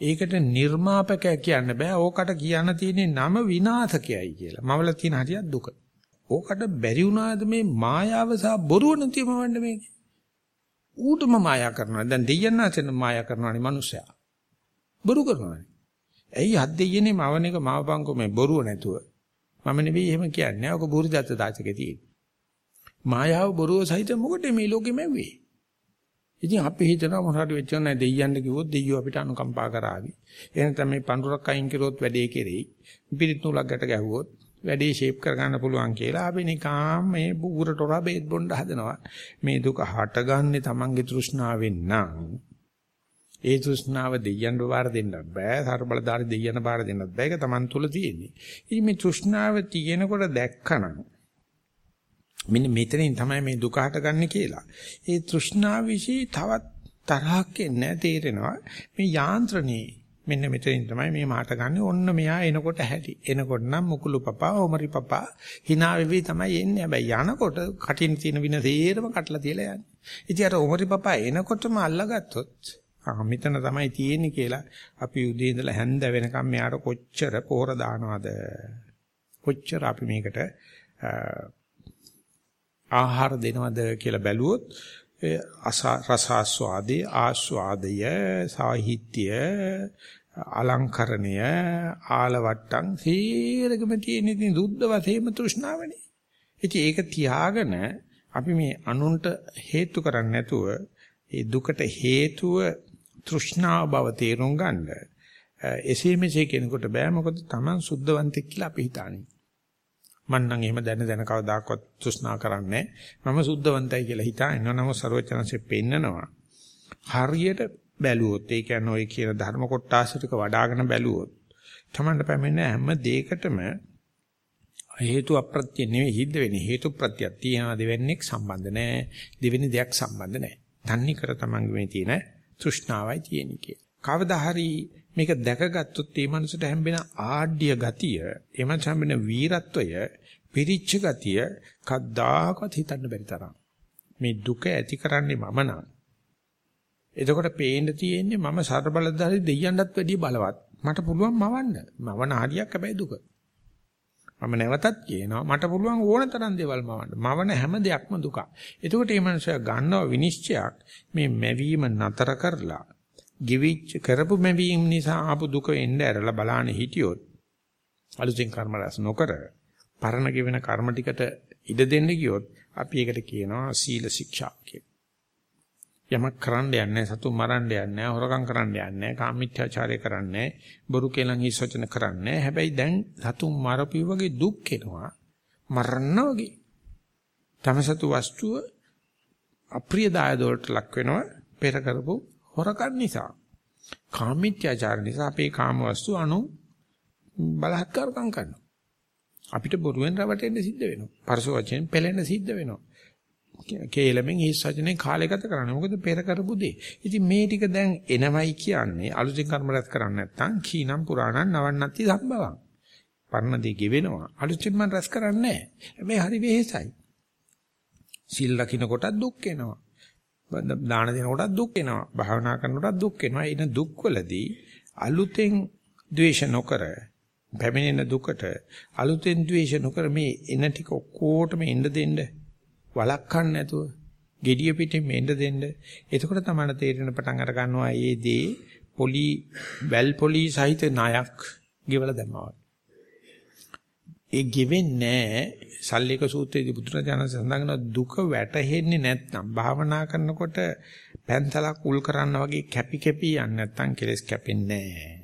ඒකට නිර්මාපකය කියන්න බෑ. ඕකට කියන්න තියෙන්නේ නම විනාශකයයි කියලා. මවල තියෙන හරියක් දුක. ඕකට බැරි වුණාද මේ මායාව සහ බොරුව නැතිවම මේකේ. ඌටම මායා කරනවා. දැන් දෙයයන් අතර මායා කරනවානේ මිනිස්සයා. බොරු කරනවානේ. ඇයි හත් දෙයියනේ මවන එක මවපංකෝ මේ බොරුව නැතුව. මම නෙවෙයි එහෙම කියන්නේ. ඔක බුරි දත්ත දාචකේ තියෙන්නේ. මායාව බොරුව සහිත මොකටද මේ ලෝකෙ මැව්වේ? ඉතින් අපි හිතනවා මොනවාට වෙච්ච නැහැ දෙයියන්ට කිව්වොත් දෙයියෝ අපිට අනුකම්පා කරાવી. එහෙනම් තමයි පඳුරක් අයින් කරොත් වැඩේ කෙරෙයි. පිරිත් නූලක් ගැට ගැහුවොත් වැඩේ ෂේප් කරගන්න පුළුවන් කියලා අපි නිකාම් මේ බුගුරට හොරා බේත් බොන්න හදනවා. මේ දුක හටගන්නේ Tamange තෘෂ්ණාවෙන් නම් ඒ තෘෂ්ණාව දෙයයන්ට බාර දෙන්නත් බෑ. සර්බලදාරි දෙයයන් බාර දෙන්නත් බෑ. ඒක Taman තුල තියෙන්නේ. ඉතින් මේ තෘෂ්ණාව තියෙනකොට දැක්කනම් මෙන්න මෙතනින් තමයි මේ දුක හටගන්නේ කියලා. ඒ තෘෂ්ණාව વિશે තවත් තරහක් එන්නේ තේරෙනවා. මේ යාන්ත්‍රණේ මෙන්න මෙතනින් තමයි මේ මාට ගන්න ඔන්න මෙයා එනකොට හැටි. එනකොට නම් මුකුළු පපා, ඕමරි පපා hina වෙවි තමයි එන්නේ. හැබැයි යනකොට කටින් තියෙන වින තේරම කටලා තියලා යන්නේ. ඉතින් අර ඕමරි පපා එනකොටම අල්ලගත්තොත් ආ මෙතන තමයි තියෙන්නේ කියලා අපි උදේ ඉඳලා හැන්ද වෙනකම් මෙයාට කොච්චර පෝර දානවද? කොච්චර අපි මේකට ආහාර දෙනවද කියලා බැලුවොත් රසාස්වාදයේ ආස්වාදය සාහිත්‍ය අලංකරණය ආලවට්ටම් සීරගම තියෙන ඉතින් දුද්ද වශයෙන්ම තෘෂ්ණාවනේ. ඉතින් ඒක තියාගෙන අපි මේ අනුන්ට හේතු කරන්නේ නැතුව ඒ දුකට හේතුව තෘෂ්ණාව බව තේරුම් ගන්න. එසේ මෙසේ කෙනෙකුට බෑ මොකද Taman සුද්ධවන්තෙක් කියලා අපි හිතන්නේ. මං නම් එහෙම දැන දැන කවදාකවත් තෘෂ්ණා කරන්නේ මම සුද්ධවන්තයි කියලා හිතා එනවනම ਸਰවචනanse පෙන්නනවා. හරියට බැලුවොත් ඒ කියන්නේ ඔය කියන ධර්ම කොටාස ටික වඩ아가න බැලුවොත් තමන්ට පැමිණෙන හැම දෙයකටම හේතු අප්‍රත්‍ය නෙවෙයි හිද්ද වෙන්නේ හේතු ප්‍රත්‍යක් තියෙනවා දෙවෙනික් සම්බන්ධ නැහැ දෙවෙනි දෙයක් සම්බන්ධ නැහැ. තන්නේ කර තමන්ගේ මේ තියෙන තෘෂ්ණාවයි තියෙන්නේ කිය. කවදා හරි මේක දැකගත්තොත් මේ මනසට හැම්බෙන ආඩ්‍ය ගතිය, එමන් හැම්බෙන වීරත්වය, පිරිච්ච ගතිය කද්දාකවත් හිතන්න බැරි තරම්. මේ දුක ඇති කරන්නේ මම නම් එතකොට පේන්න තියෙන්නේ මම සර්බලධාරී දෙයියන්ටත් වැඩිය බලවත්. මට පුළුවන් මවන්න. මවන හරියක් හැබැයි දුක. මම නැවතත් කියනවා මට පුළුවන් ඕන තරම් දේවල් මවන්න. මවන හැම දෙයක්ම දුක. එතකොට මේ මනුස්සයා ගන්නව විනිශ්චයක් මේ මැවීම නතර කරලා ගිවිච්ච කරපු මැවීම නිසා ආපු දුක එන්න ඇරලා බලාන හිටියොත් අලුතෙන් කර්ම රැස් නොකර පරණ ගෙවෙන කර්ම ටිකට ඉඩ දෙන්න ගියොත් අපි ඒකට කියනවා සීල ශික්ෂා කියලා. යමක් කරන්න යන්නේ සතු මරන්න යන්නේ හොරකම් කරන්න යන්නේ කාමීත්‍යාචාරය කරන්නේ බොරු කෙලන් හිස් වචන කරන්නේ හැබැයි දැන් සතු මරපි වගේ දුක් එනවා මරන්න වගේ. තමසතු වස්තුව අප්‍රිය දායදවලට ලක් වෙනවා පෙර කරපු හොරකම් නිසා. කාමීත්‍යාචාර නිසා අපේ කාම වස්තු අනු බලහත්කාරකම් කරනවා. අපිට බොරුවෙන් රවටෙන්න සිද්ධ වෙනවා. පරස වචෙන් පෙලෙන්න සිද්ධ වෙනවා. කේලමෙන් හිස් වචනේ කාලය ගත කරන්නේ. මොකද පෙර කරපු දේ. ඉතින් මේ ටික දැන් එනවයි කියන්නේ අලුතින් කර්ම රැස් කරන්නේ නැත්නම් කීනම් පුරාණං නවන්නත්ති සම්භවං. පරණ දේ ගෙවෙනවා. අලුතින් මන් රැස් කරන්නේ නැහැ. හැබැයි හරි වෙහෙසයි. සිල් ලකින කොටත් දුක් එනවා. දාන දෙන කොටත් දුක් එනවා. භාවනා කරන කොටත් දුක් එනවා. එන දුක්වලදී අලුතෙන් ද්වේෂ නොකර පැමිණෙන දුකට අලුතෙන් ද්වේෂ නොකර මේ එන ටික ඔක්කොටම එන්න දෙන්න වළක්වන්න නැතුව gediya පිටින් මෙන්න දෙන්න. එතකොට තමයි තේරෙන පටන් අර ගන්නවා මේ දේ පොලි වැල් පොලි සහිත ණයක් ගෙවලා දැම්මා. ඒ ගෙවෙන්නේ සල්ලික සූත්‍රයේදී බුදුරජාණන් සඳහන් දුක වැටහෙන්නේ නැත්නම් භාවනා කරනකොට පැන්සලක් උල් කරන්න වගේ කැපි කැපි යන්නේ නැත්නම් කෙලස් කැපෙන්නේ නැහැ.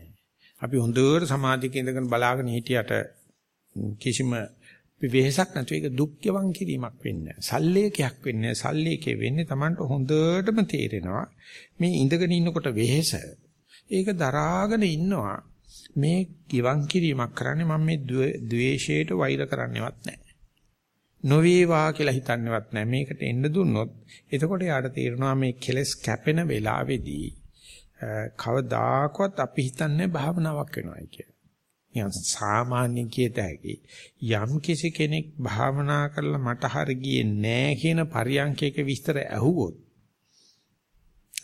අපි හොඳට සමාධියක ඉඳගෙන බලාගෙන හිටියට කිසිම වෙහෙසක් නැතු ඒක දුක්ඛවන් කිරීමක් වෙන්නේ සල්ලේකයක් වෙන්නේ සල්ලේකේ වෙන්නේ Tamanට හොඳටම තේරෙනවා මේ ඉඳගෙන ඉන්නකොට වෙහෙස. ඒක දරාගෙන ඉන්නවා. මේ ගිවන් කිරීමක් කරන්නේ මම මේ ද්වේෂයට වෛර කරන්නේවත් නැහැ. නොවේවා කියලා හිතන්නේවත් නැහැ. මේකට එන්න දුන්නොත් එතකොට යාට තේරෙනවා මේ කෙලස් කැපෙන වෙලාවේදී කවදාකවත් අපි හිතන්නේ භාවනාවක් වෙනවයි කියලා. නිකන් සාමාන්‍ය කියත හැකි යම් කිසි කෙනෙක් භාවනා කරලා මට හරි ගියේ නෑ කියන පරියන්කයක විස්තර ඇහුවොත්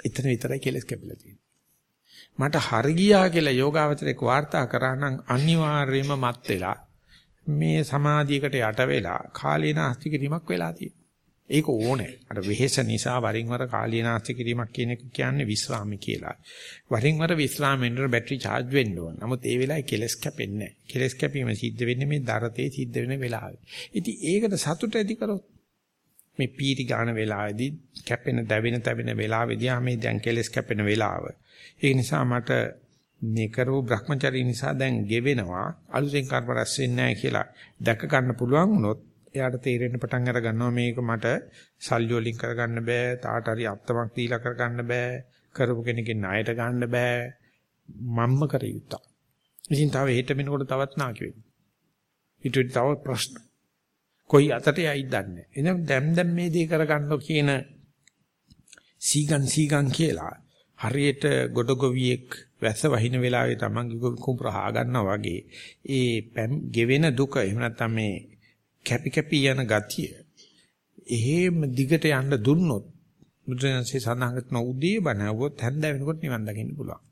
එතන විතරයි කෙලස් කැපිලා තියෙන්නේ. මට හරි ගියා කියලා යෝගාවචරයක් වාර්තා කරා නම් අනිවාර්යයෙන්ම මත් වෙලා මේ සමාධියකට යට වෙලා කාලීන අස්ති කිරීමක් වෙලා තියෙනවා. ඒක ඕනේ. අර වෙහෙස නිසා වරින් වර කාලීනාස්ති කිරීමක් කියන එක කියන්නේ විස්රාම කියලා. වරින් වර විස්රාමෙන් බැටරි charge වෙන්න ඕන. නමුත් ඒ වෙලාවේ කෙලස් කැපෙන්නේ නැහැ. කෙලස් කැපීම සිද්ධ වෙන්නේ මේ දරතේ සිද්ධ වෙන වෙලාවේ. ඉතින් ඒකට සතුට ඇති කරොත් මේ පීටි ගන්න වෙලාවේදී කැපෙන දැවෙන තැවෙන වෙලාවේදී ආ මේ දැන් කෙලස් කැපෙන වෙලාව. ඒ නිසා මට මේ කරපු Brahmachari නිසා දැන් ගෙවෙනවා අලුතෙන් කර්ම රැස් වෙන්නේ නැහැ කියලා දැක ගන්න පුළුවන් වුණොත් එයාට තේරෙන්න පටන් අර ගන්නවා මේක මට සල්ලි වලින් කරගන්න බෑ තාට හරි අත්තමක් දීලා කරගන්න බෑ කරපු කෙනකින් ණයට ගන්න බෑ මම්ම කර යුතුය. ඉතින් තව හෙට වෙනකොට තවත් නාකි වෙනවා. ඊට තව ප්‍රශ්න. කොයි අතට යයිද දන්නේ. එහෙනම් දැන් දැන් මේ දේ කරගන්න කියන සීගන් සීගන් කියලා හරියට ගොඩගොවියෙක් වැස්ස වහින වෙලාවේ තමන්ගේ කුඹර හා ගන්නවා වගේ ඒ ගෙවෙන දුක එහෙම නැත්නම් මේ කැපි කැපි යන ගතිය එහෙම දිගට යන්න දුන්නොත් බුදුරජාණන්සේ සඳහන් කරන උදී බණවුවොත් හැන්ද වෙනකොට නිවන් දකින්න පුළුවන්.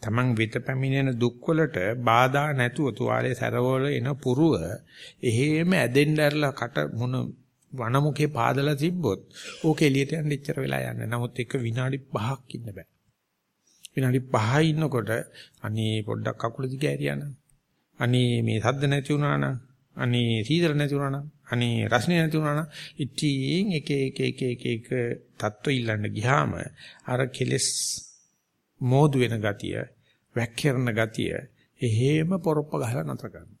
Taman වෙත පැමිණෙන දුක්වලට බාධා නැතුව තුවාලේ සැරවල එන පුරුව එහෙම ඇදෙන්න ඇරලා කට මොන වනමුකේ පාදලා තිබ්බොත් ඕක එළියට යන්න ඉච්චර වෙලා යන්නේ. නමුත් එක විනාඩි 5ක් ඉන්න බෑ. විනාඩි 5 ඉන්නකොට අනේ පොඩ්ඩක් කකුල දිග ඇරියානම් අනේ මේ සද්ද නැති වුණා නම් අනේ සීතල නැති වුණා නම් අනේ රස්නේ නැති වුණා නම් ඉතින් එක එක එක එක එක තත්ත්ව ඉල්ලන්න ගියාම අර කෙලස් මෝදු වෙන ගතිය වැක්කිරන ගතිය එහෙම පොරොප්ප ගහලා නතර කරනවා.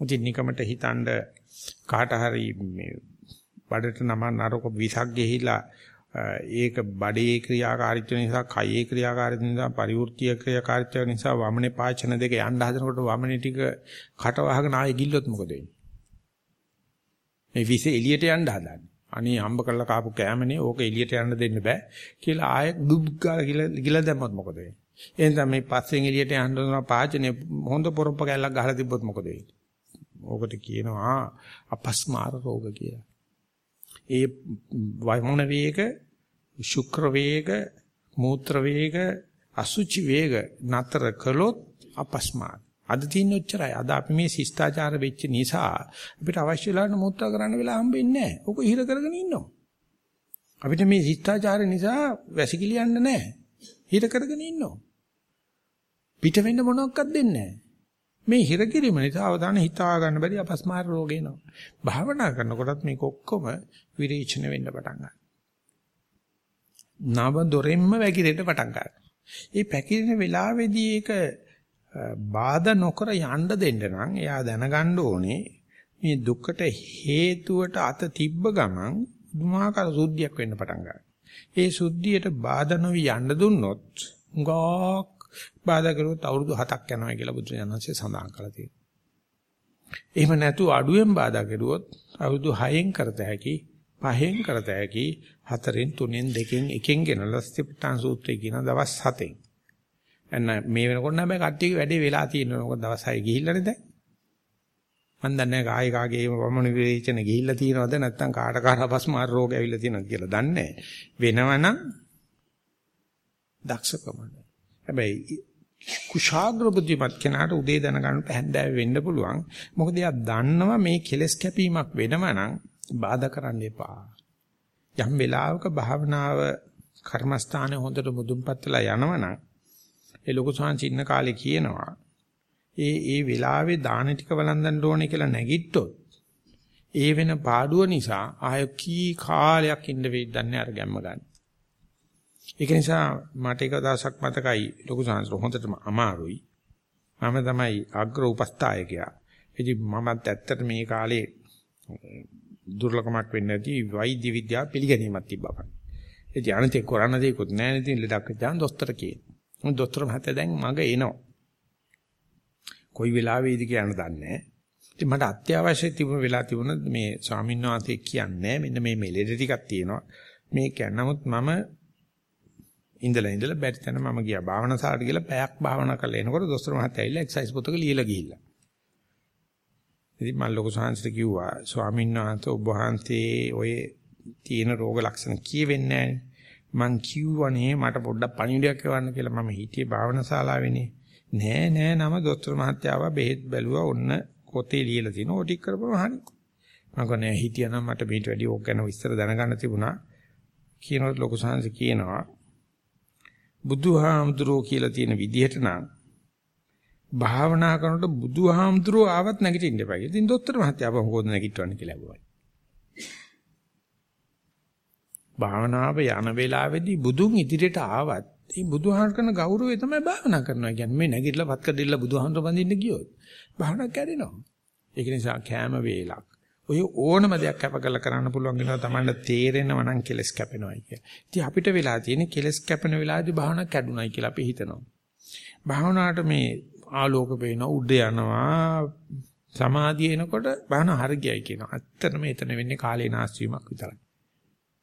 ඉතින් නිකමට හිතනද කාට හරි මේ බඩට නම නරක විසක් ගිහිලා ඒක බඩේ ක්‍රියාකාරීත්වය නිසා කයේ ක්‍රියාකාරීත්වය නිසා පරිවෘත්තීය ක්‍රියාකාරීත්වය නිසා වමනේ පාචන දෙක යන්න හදනකොට වමනේ ටික කට වහගෙන ආයෙ ගිල්ලොත් මොකද වෙන්නේ? මේ විස එළියට යන්න හදන්නේ. අනේ හම්බ කරලා කාපු කෑමනේ ඕක එළියට යන්න දෙන්න බෑ කියලා ආයෙ දුබ් ගාලා ගිල දැම්මොත් මොකද වෙන්නේ? එහෙනම් මේ පස්සෙන් එළියට යන්න ඕන පාචනේ හොඳ පොරොප්ප කැල්ලක් ගහලා තිබ්බොත් මොකද වෙන්නේ? ඕකට කියනවා අපස්මාර රෝග කියලා. ඒ වමන වේග, ශුක්‍ර වේග, මූත්‍ර වේග, අසුචි වේග නතර කළොත් අපස්මාර. අද තියෙන ඔච්චරයි. අද අපි මේ ශිෂ්ටාචාර වෙච්ච නිසා අපිට අවශ්‍ය වෙලාවට මුත්‍රා කරන්න වෙලා හම්බෙන්නේ නැහැ. ඕක හිර කරගෙන ඉන්නවා. අපිට මේ ශිෂ්ටාචාර නිසා වැසිකිලියන්න නැහැ. හිර කරගෙන ඉන්නවා. පිට වෙන්න මොනවත් දෙන්නේ නැහැ. මේ හිර කිරීම නිසා අවදාන හිතා ගන්න බැරි අපස්මාර රෝග එනවා. භාවනා කරනකොටත් මේක ඔක්කොම විරේචන වෙන්න පටන් ගන්නවා. නව දොරෙන්ම වැగిරෙන්න පටන් ගන්නවා. මේ පැකිලෙන වෙලාවේදී ඒක බාධා නොකර යන්න දෙන්න නම් එයා දැනගන්න ඕනේ මේ දුකට හේතුවට අත තිබ්බ ගමන් දුමාකාර සුද්ධියක් වෙන්න පටන් ගන්නවා. ඒ සුද්ධියට බාධා නොවි යන්න දුන්නොත් උගාක් බාධා කරුවොත් අවුරුදු 7ක් යනවා කියලා බුදුරජාණන්සේ සඳහන් කළා තියෙනවා. එහෙම නැතු අඩුවෙන් බාධා කරුවොත් අවුරුදු 6න් කරත හැකි, 5න් කරත හැකි, 4න් 3න් 2න් 1න් ගෙනලා ස්තිප්ඨාන් සූත්‍රය කියන දවස් 7න්. එන්න මේ වෙනකොට නෑ කට්ටියගේ වැඩේ වෙලා තියෙනවා. මොකද දවස් 6 ගිහිල්ලානේ දැන්. මන් දන්නේ කායි කාගේ වමන විවේචන ගිහිල්ලා තියෙනවද නැත්නම් කාට කාටපස් මාර රෝග ඇවිල්ලා තියෙනවද කියලා දන්නේ වෙනවනම් දක්ෂකමයි හැබැයි කුශාග්‍ර බුද්ධිමත් කෙනාට උදේ දැනගන්නට හැන්දෑව වෙන්න පුළුවන්. මොකද එයා දන්නවා මේ කෙලස් කැපීමක් වෙනවා නම් බාධා කරන්න එපා. යම් වෙලාවක භාවනාව කර්මස්ථානයේ හොඳට මුදුන්පත් වෙලා යනවනම් ඒ ලොකු සංචින්න කාලේ කියනවා ඒ ඒ වෙලාවේ දාන ටික වළඳන්න ඕනේ කියලා නැගිට්ටොත් ඒ වෙන පාඩුව නිසා ආය කී කාලයක් ඉන්න වෙයිද දන්නේ අර ගැම්ම ගන්න. ඒක නිසා මට එක දවසක් මතකයි ලොකු සංස්කෘත හොඳටම අමාරුයි. මම තමයි අග්‍ර උපස්ථායකයා. ඉතින් මමත් ඇත්තට මේ කාලේ දුර්ලභමක් වෙන්නේ නැති වෛද්‍ය විද්‍යාව පිළිගැනීමක් තිබ්බා. ඉතින් අනිතේ කරන්න දෙයක්වත් නැහැ ඉතින් ලඩක් ගන්න දොස්තර කියන. මොන් දොස්තර මහත්තයා දැන් මග එනවා. කොයි වෙලාවෙයිද කියන්න දන්නේ නැහැ. ඉතින් මට අත්‍යවශ්‍ය තිබුණ වෙලා තිබුණ මේ ස්වාමීන් වහන්සේ කියන්නේ මෙන්න මේ මෙලෙඩ ටිකක් තියෙනවා. මේ කියන්න නමුත් මම ඉඳලා ඉඳලා බැරි තැන මම ගියා භාවනා සාරට ගිහලා පැයක් භාවනා කරලා එනකොට දොස්තර මහත්තයා ඇවිල්ලා එක්සර්සයිස් පොතක ලියලා ගිහිල්ලා. ඉතින් මම ලොකු සාංශට කිව්වා ස්වාමීන් වහන්සේ ඔබ වහන්සේ ඔය තියෙන රෝග ලක්ෂණ කියවෙන්නේ මං කිව්වනේ මට පොඩ්ඩක් පණිවිඩයක් එවන්න කියලා මම හිටියේ භාවනා ශාලාවේනේ. නෑ නෑ නම දොස්තර මහත්තයාව බෙහෙත් බැලුවා ඔන්න පොතේ ලියලා තිනවා ඕ ටික කරපුවම හරි. මම කියන්නේ හිටියනම් මට මේට වැඩි ඕක ගැන විස්තර දැනගන්න තිබුණා. කියනකොට ලොකු සාංශ කියනවා බුදුහාමුදුරෝ කියලා තියෙන විදිහට නම් භාවනා කරනකොට බුදුහාමුදුරෝ ආවත් නැගිටින්න එපා. ඉතින් දොස්තර මහත්තයා අප මොකද නැගිටවන්න කියලා අහුවයි. භාවනාව යන වෙලාවේදී බුදුන් ඉදිරියට ආවත් මේ බුදුහාම කරන ගෞරවය තමයි භාවනා කරනවා කියන්නේ. මේ නැගිටලා වත් කඩilla බුදුහාමර බඳින්න ගියොත් භාවනා කැඩෙනවා. ඒක නිසා කෑම වේලක් ඔය ඕනම දෙයක් කැප කරලා කරන්න පුළුවන් වෙනවා තමයි තේරෙනව නම් කෙලස් කැපෙනවයි කිය. ඉතින් අපිට වෙලා තියෙන්නේ කෙලස් කැපෙන වෙලාවේදී භාවනා කැඩුනයි කියලා අපි හිතනවා. භාවනාවට මේ ආලෝක පේන උඩ යනවා සමාධිය එනකොට භාවනා හරියයි කියනවා. ඇත්තටම එතන වෙන්නේ කාලේ නාස්ති වීමක් විතරයි.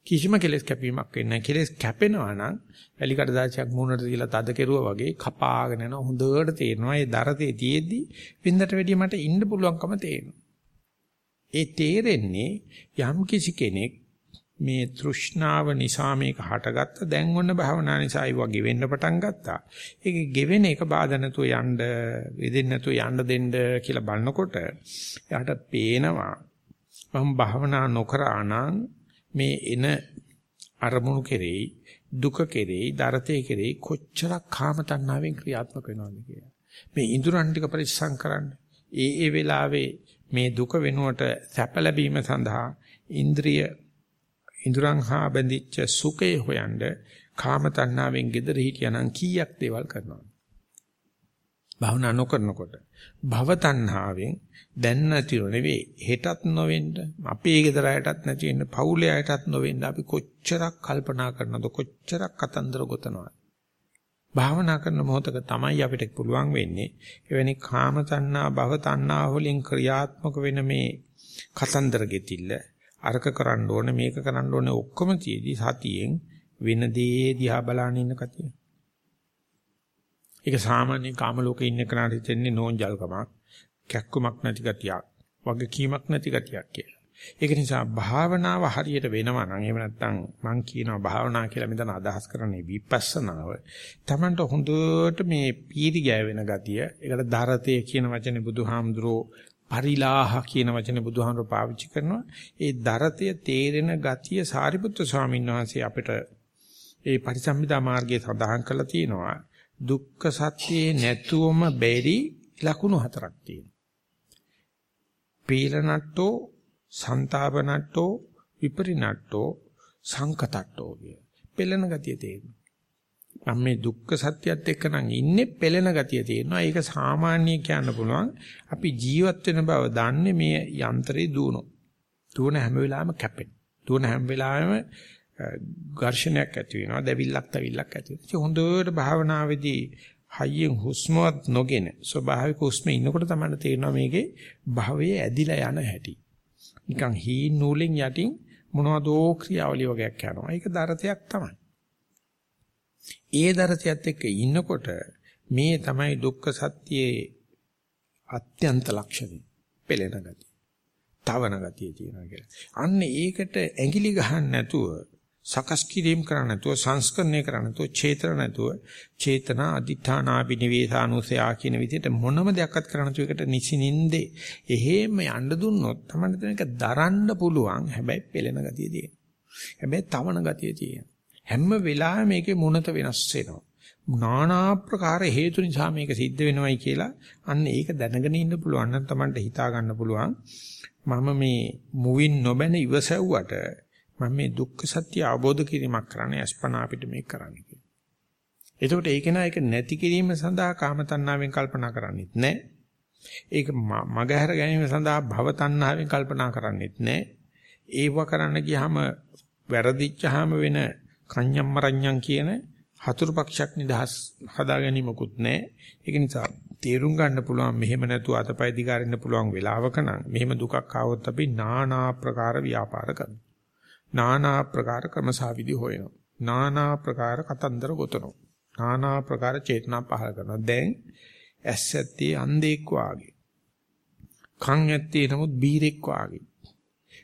කිසිම කෙලස් කැපීමක් වෙන්නේ නැහැ. කෙලස් කැපෙනවා නම් වැලි කඩදාසියක් මූණට තියලා තද කෙරුවා වගේ කපාගෙන යන හොඳට තේරෙනවා. ඒ දරතේ තියේදී වින්දට වැඩිය මට ඉන්න පුළුවන්කම තේරෙනවා. ඒ තේරෙන්නේ යම් කිසි කෙනෙක් මේ තෘෂ්ණාව නිසා මේක හටගත්ත දැන් ඔන්න භවනා නිසා ඒ වගේ වෙන්න පටන් ගත්තා. ඒක ගෙවෙන එක බාධා නැතුව යන්න, වෙදෙන්න නැතුව යන්න දෙන්න කියලා බලනකොට එයාට පේනවා මම භාවනා නොකර ආනං මේ එන අරමුණු කෙරෙහි දුක කෙරෙහි දරතේ කෙරෙහි කොච්චරක් කාම තණ්හාවෙන් ක්‍රියාත්මක වෙනවද කියලා. මේ ඉඳුරන් ටික පරිස්සම් කරන්න. ඒ ඒ වෙලාවේ මේ දුක වෙනුවට සැප ලැබීම සඳහා ඉන්ද්‍රිය ඉඳුරන් හා බැඳිච්ච සුඛය හොයනද කාම තණ්හාවෙන් gedara හිටියානම් කීයක් දේවල් කරනවද? භවනා නොකරනකොට. භව තණ්හාවෙන් දැන් නැතිව නෙවෙයි හෙටත් නොවෙන්න අපේ ගෙදර අයටත් නැති වෙන්න පවුලේ අයටත් නොවෙන්න අපි කොච්චරක් කල්පනා කරනවද? කොච්චරක් කතන්දර ගොතනවද? භාවනා කරන මොහොතක තමයි අපිට පුළුවන් වෙන්නේ එවැනි කාම තණ්හා භව තණ්හා වලින් ක්‍රියාත්මක වෙන මේ කතන්දර ගෙතිල්ල අරක කරන්න ඕනේ මේක කරන්න ඕනේ ඔක්කොම තියේදී සතියෙන් වෙන දේ දිහා බලන ඉන්න කතිය. ඒක සාමාන්‍ය කාම ලෝකේ ඉන්න කෙනාට හිතෙන්නේ නෝන්ජල්කමක්, කැක්කුමක් නැති ගතියක්, වගකීමක් නැති ගතියක් කියලා. ඒක නිසා භාවනාව හරියට වෙනවා නම් එහෙම නැත්නම් මම කියනවා භාවනා කියලා මෙතන අදහස් කරන්නේ විපස්සනාව. Tamanට හොඳට මේ පීරි ගෑවෙන ගතිය, ඒකට ධරතේ කියන වචනේ බුදුහාමුදුරෝ පරිලාහ කියන වචනේ බුදුහාමුදුරෝ පාවිච්චි කරනවා. ඒ ධරතය තේරෙන ගතිය සාරිපුත්‍ර ස්වාමීන් වහන්සේ අපිට ඒ පරිසම්මිතා මාර්ගයේ සඳහන් කරලා තියෙනවා. දුක්ඛ සත්‍යේ නැතුවම බැරි ලකුණු හතරක් තියෙනවා. පීලනට්ටෝ, සන්තාපනට්ටෝ, විපරිනට්ටෝ, සංකතට්ටෝ කිය. පෙළෙන ගතිය තියෙනවා. මම මේ දුක්ඛ සත්‍යයත් එක්ක නම් ඉන්නේ පෙළෙන ගතිය තියෙනවා. ඒක සාමාන්‍ය කියන්න පුළුවන්. අපි ජීවත් වෙන බව දන්නේ මේ යන්ත්‍රේ දුවනොත්. දුවන හැම වෙලාවෙම කැපෙන. දුවන හැම වෙලාවෙම ඝර්ෂණයක් ඇති වෙනවා. දැවිල්ලක් තවිල්ලක් ඇති වෙනවා. ඉතින් හොඳට භාවනාවේදී හයියෙන් හුස්මවත් නොගෙන ස්වභාවික හුස්ම ඉන්නකොට තමයි තේරෙනවා මේකේ භවයේ ඇදිලා යන හැටි. නිකන් හීන් නූලෙන් යටින් මොනවදෝ ක්‍රියාවලිය වගේක් යනවා. ඒක දරතයක් තමයි. ඒ දරතයත් එක්ක ඉන්නකොට මේ තමයි දුක්ඛ සත්‍යයේ අත්‍යන්ත ලක්ෂණය. පෙළෙන ගතිය. තවන ගතිය තියෙනවා කියලා. අන්න ඒකට ඇඟිලි ගහන්න නැතුව සකස් කිරීම කරන්න නැතුව සංස්කරණය කරන්න නැතුව චේතන නැතුව චේතනා අදිඨානාබිනිවේසානුසයා කියන විදිහට මොනම දෙයක්වත් කරන්න නැතුව එකට නිසිනින්දේ එහෙම යන්න දුන්නොත් තමයි මේක දරන්න පුළුවන් හැබැයි පෙළෙන ගතිය තියෙනවා. හැබැයි තවන ගතිය තියෙනවා. හැම වෙලාවෙම මේකේ මුණත වෙනස් වෙනවා. নানা ප්‍රකාර හේතු නිසා මේක සිද්ධ වෙනවයි කියලා අන්න ඒක දැනගෙන ඉන්න පුළුවන් නම් Tamanට හිතා ගන්න පුළුවන් මම මේ මුවින් නොබැන ඉවසවුවට මම මේ දුක්ඛ සත්‍ය අවබෝධ කිරීමක් කරන්නේ අස්පනා අපිට මේක කරන්න කියලා. එතකොට ඒක නා ඒක නැති කිරීම සඳහා කාම තණ්හාවෙන් කල්පනා කරන්නේත් නැහැ. ඒක මගහැර ගැනීම සඳහා භව තණ්හාවෙන් කල්පනා කරන්නේත් නැහැ. ඒව කරන්න ගියාම වැරදිච්චාම වෙන කඤ්ඤම්මරඤ්ඤම් කියන හතුරු පක්ෂයක් නිදහස් හදා ගැනීමකුත් නැහැ. ඒක නිසා තේරුම් ගන්න පුළුවන් මෙහෙම නැතුව අතපය දිගාරින්න පුළුවන් වෙලාවක නම් මෙහෙම දුකක් ආවොත් අපි নানা ආකාර ව්‍යාපාර කරනවා. නානා ප්‍රකාර ක්‍රමසාවිදි හොයනවා. නානා ප්‍රකාර කතන්දර ගොතනවා. නානා ප්‍රකාර චේතනා පහල කරනවා. දැන් ඇස් ඇත්තේ අන්ධෙක් වාගේ. කන් ඇත්තේ නමුත් බීරෙක් වාගේ.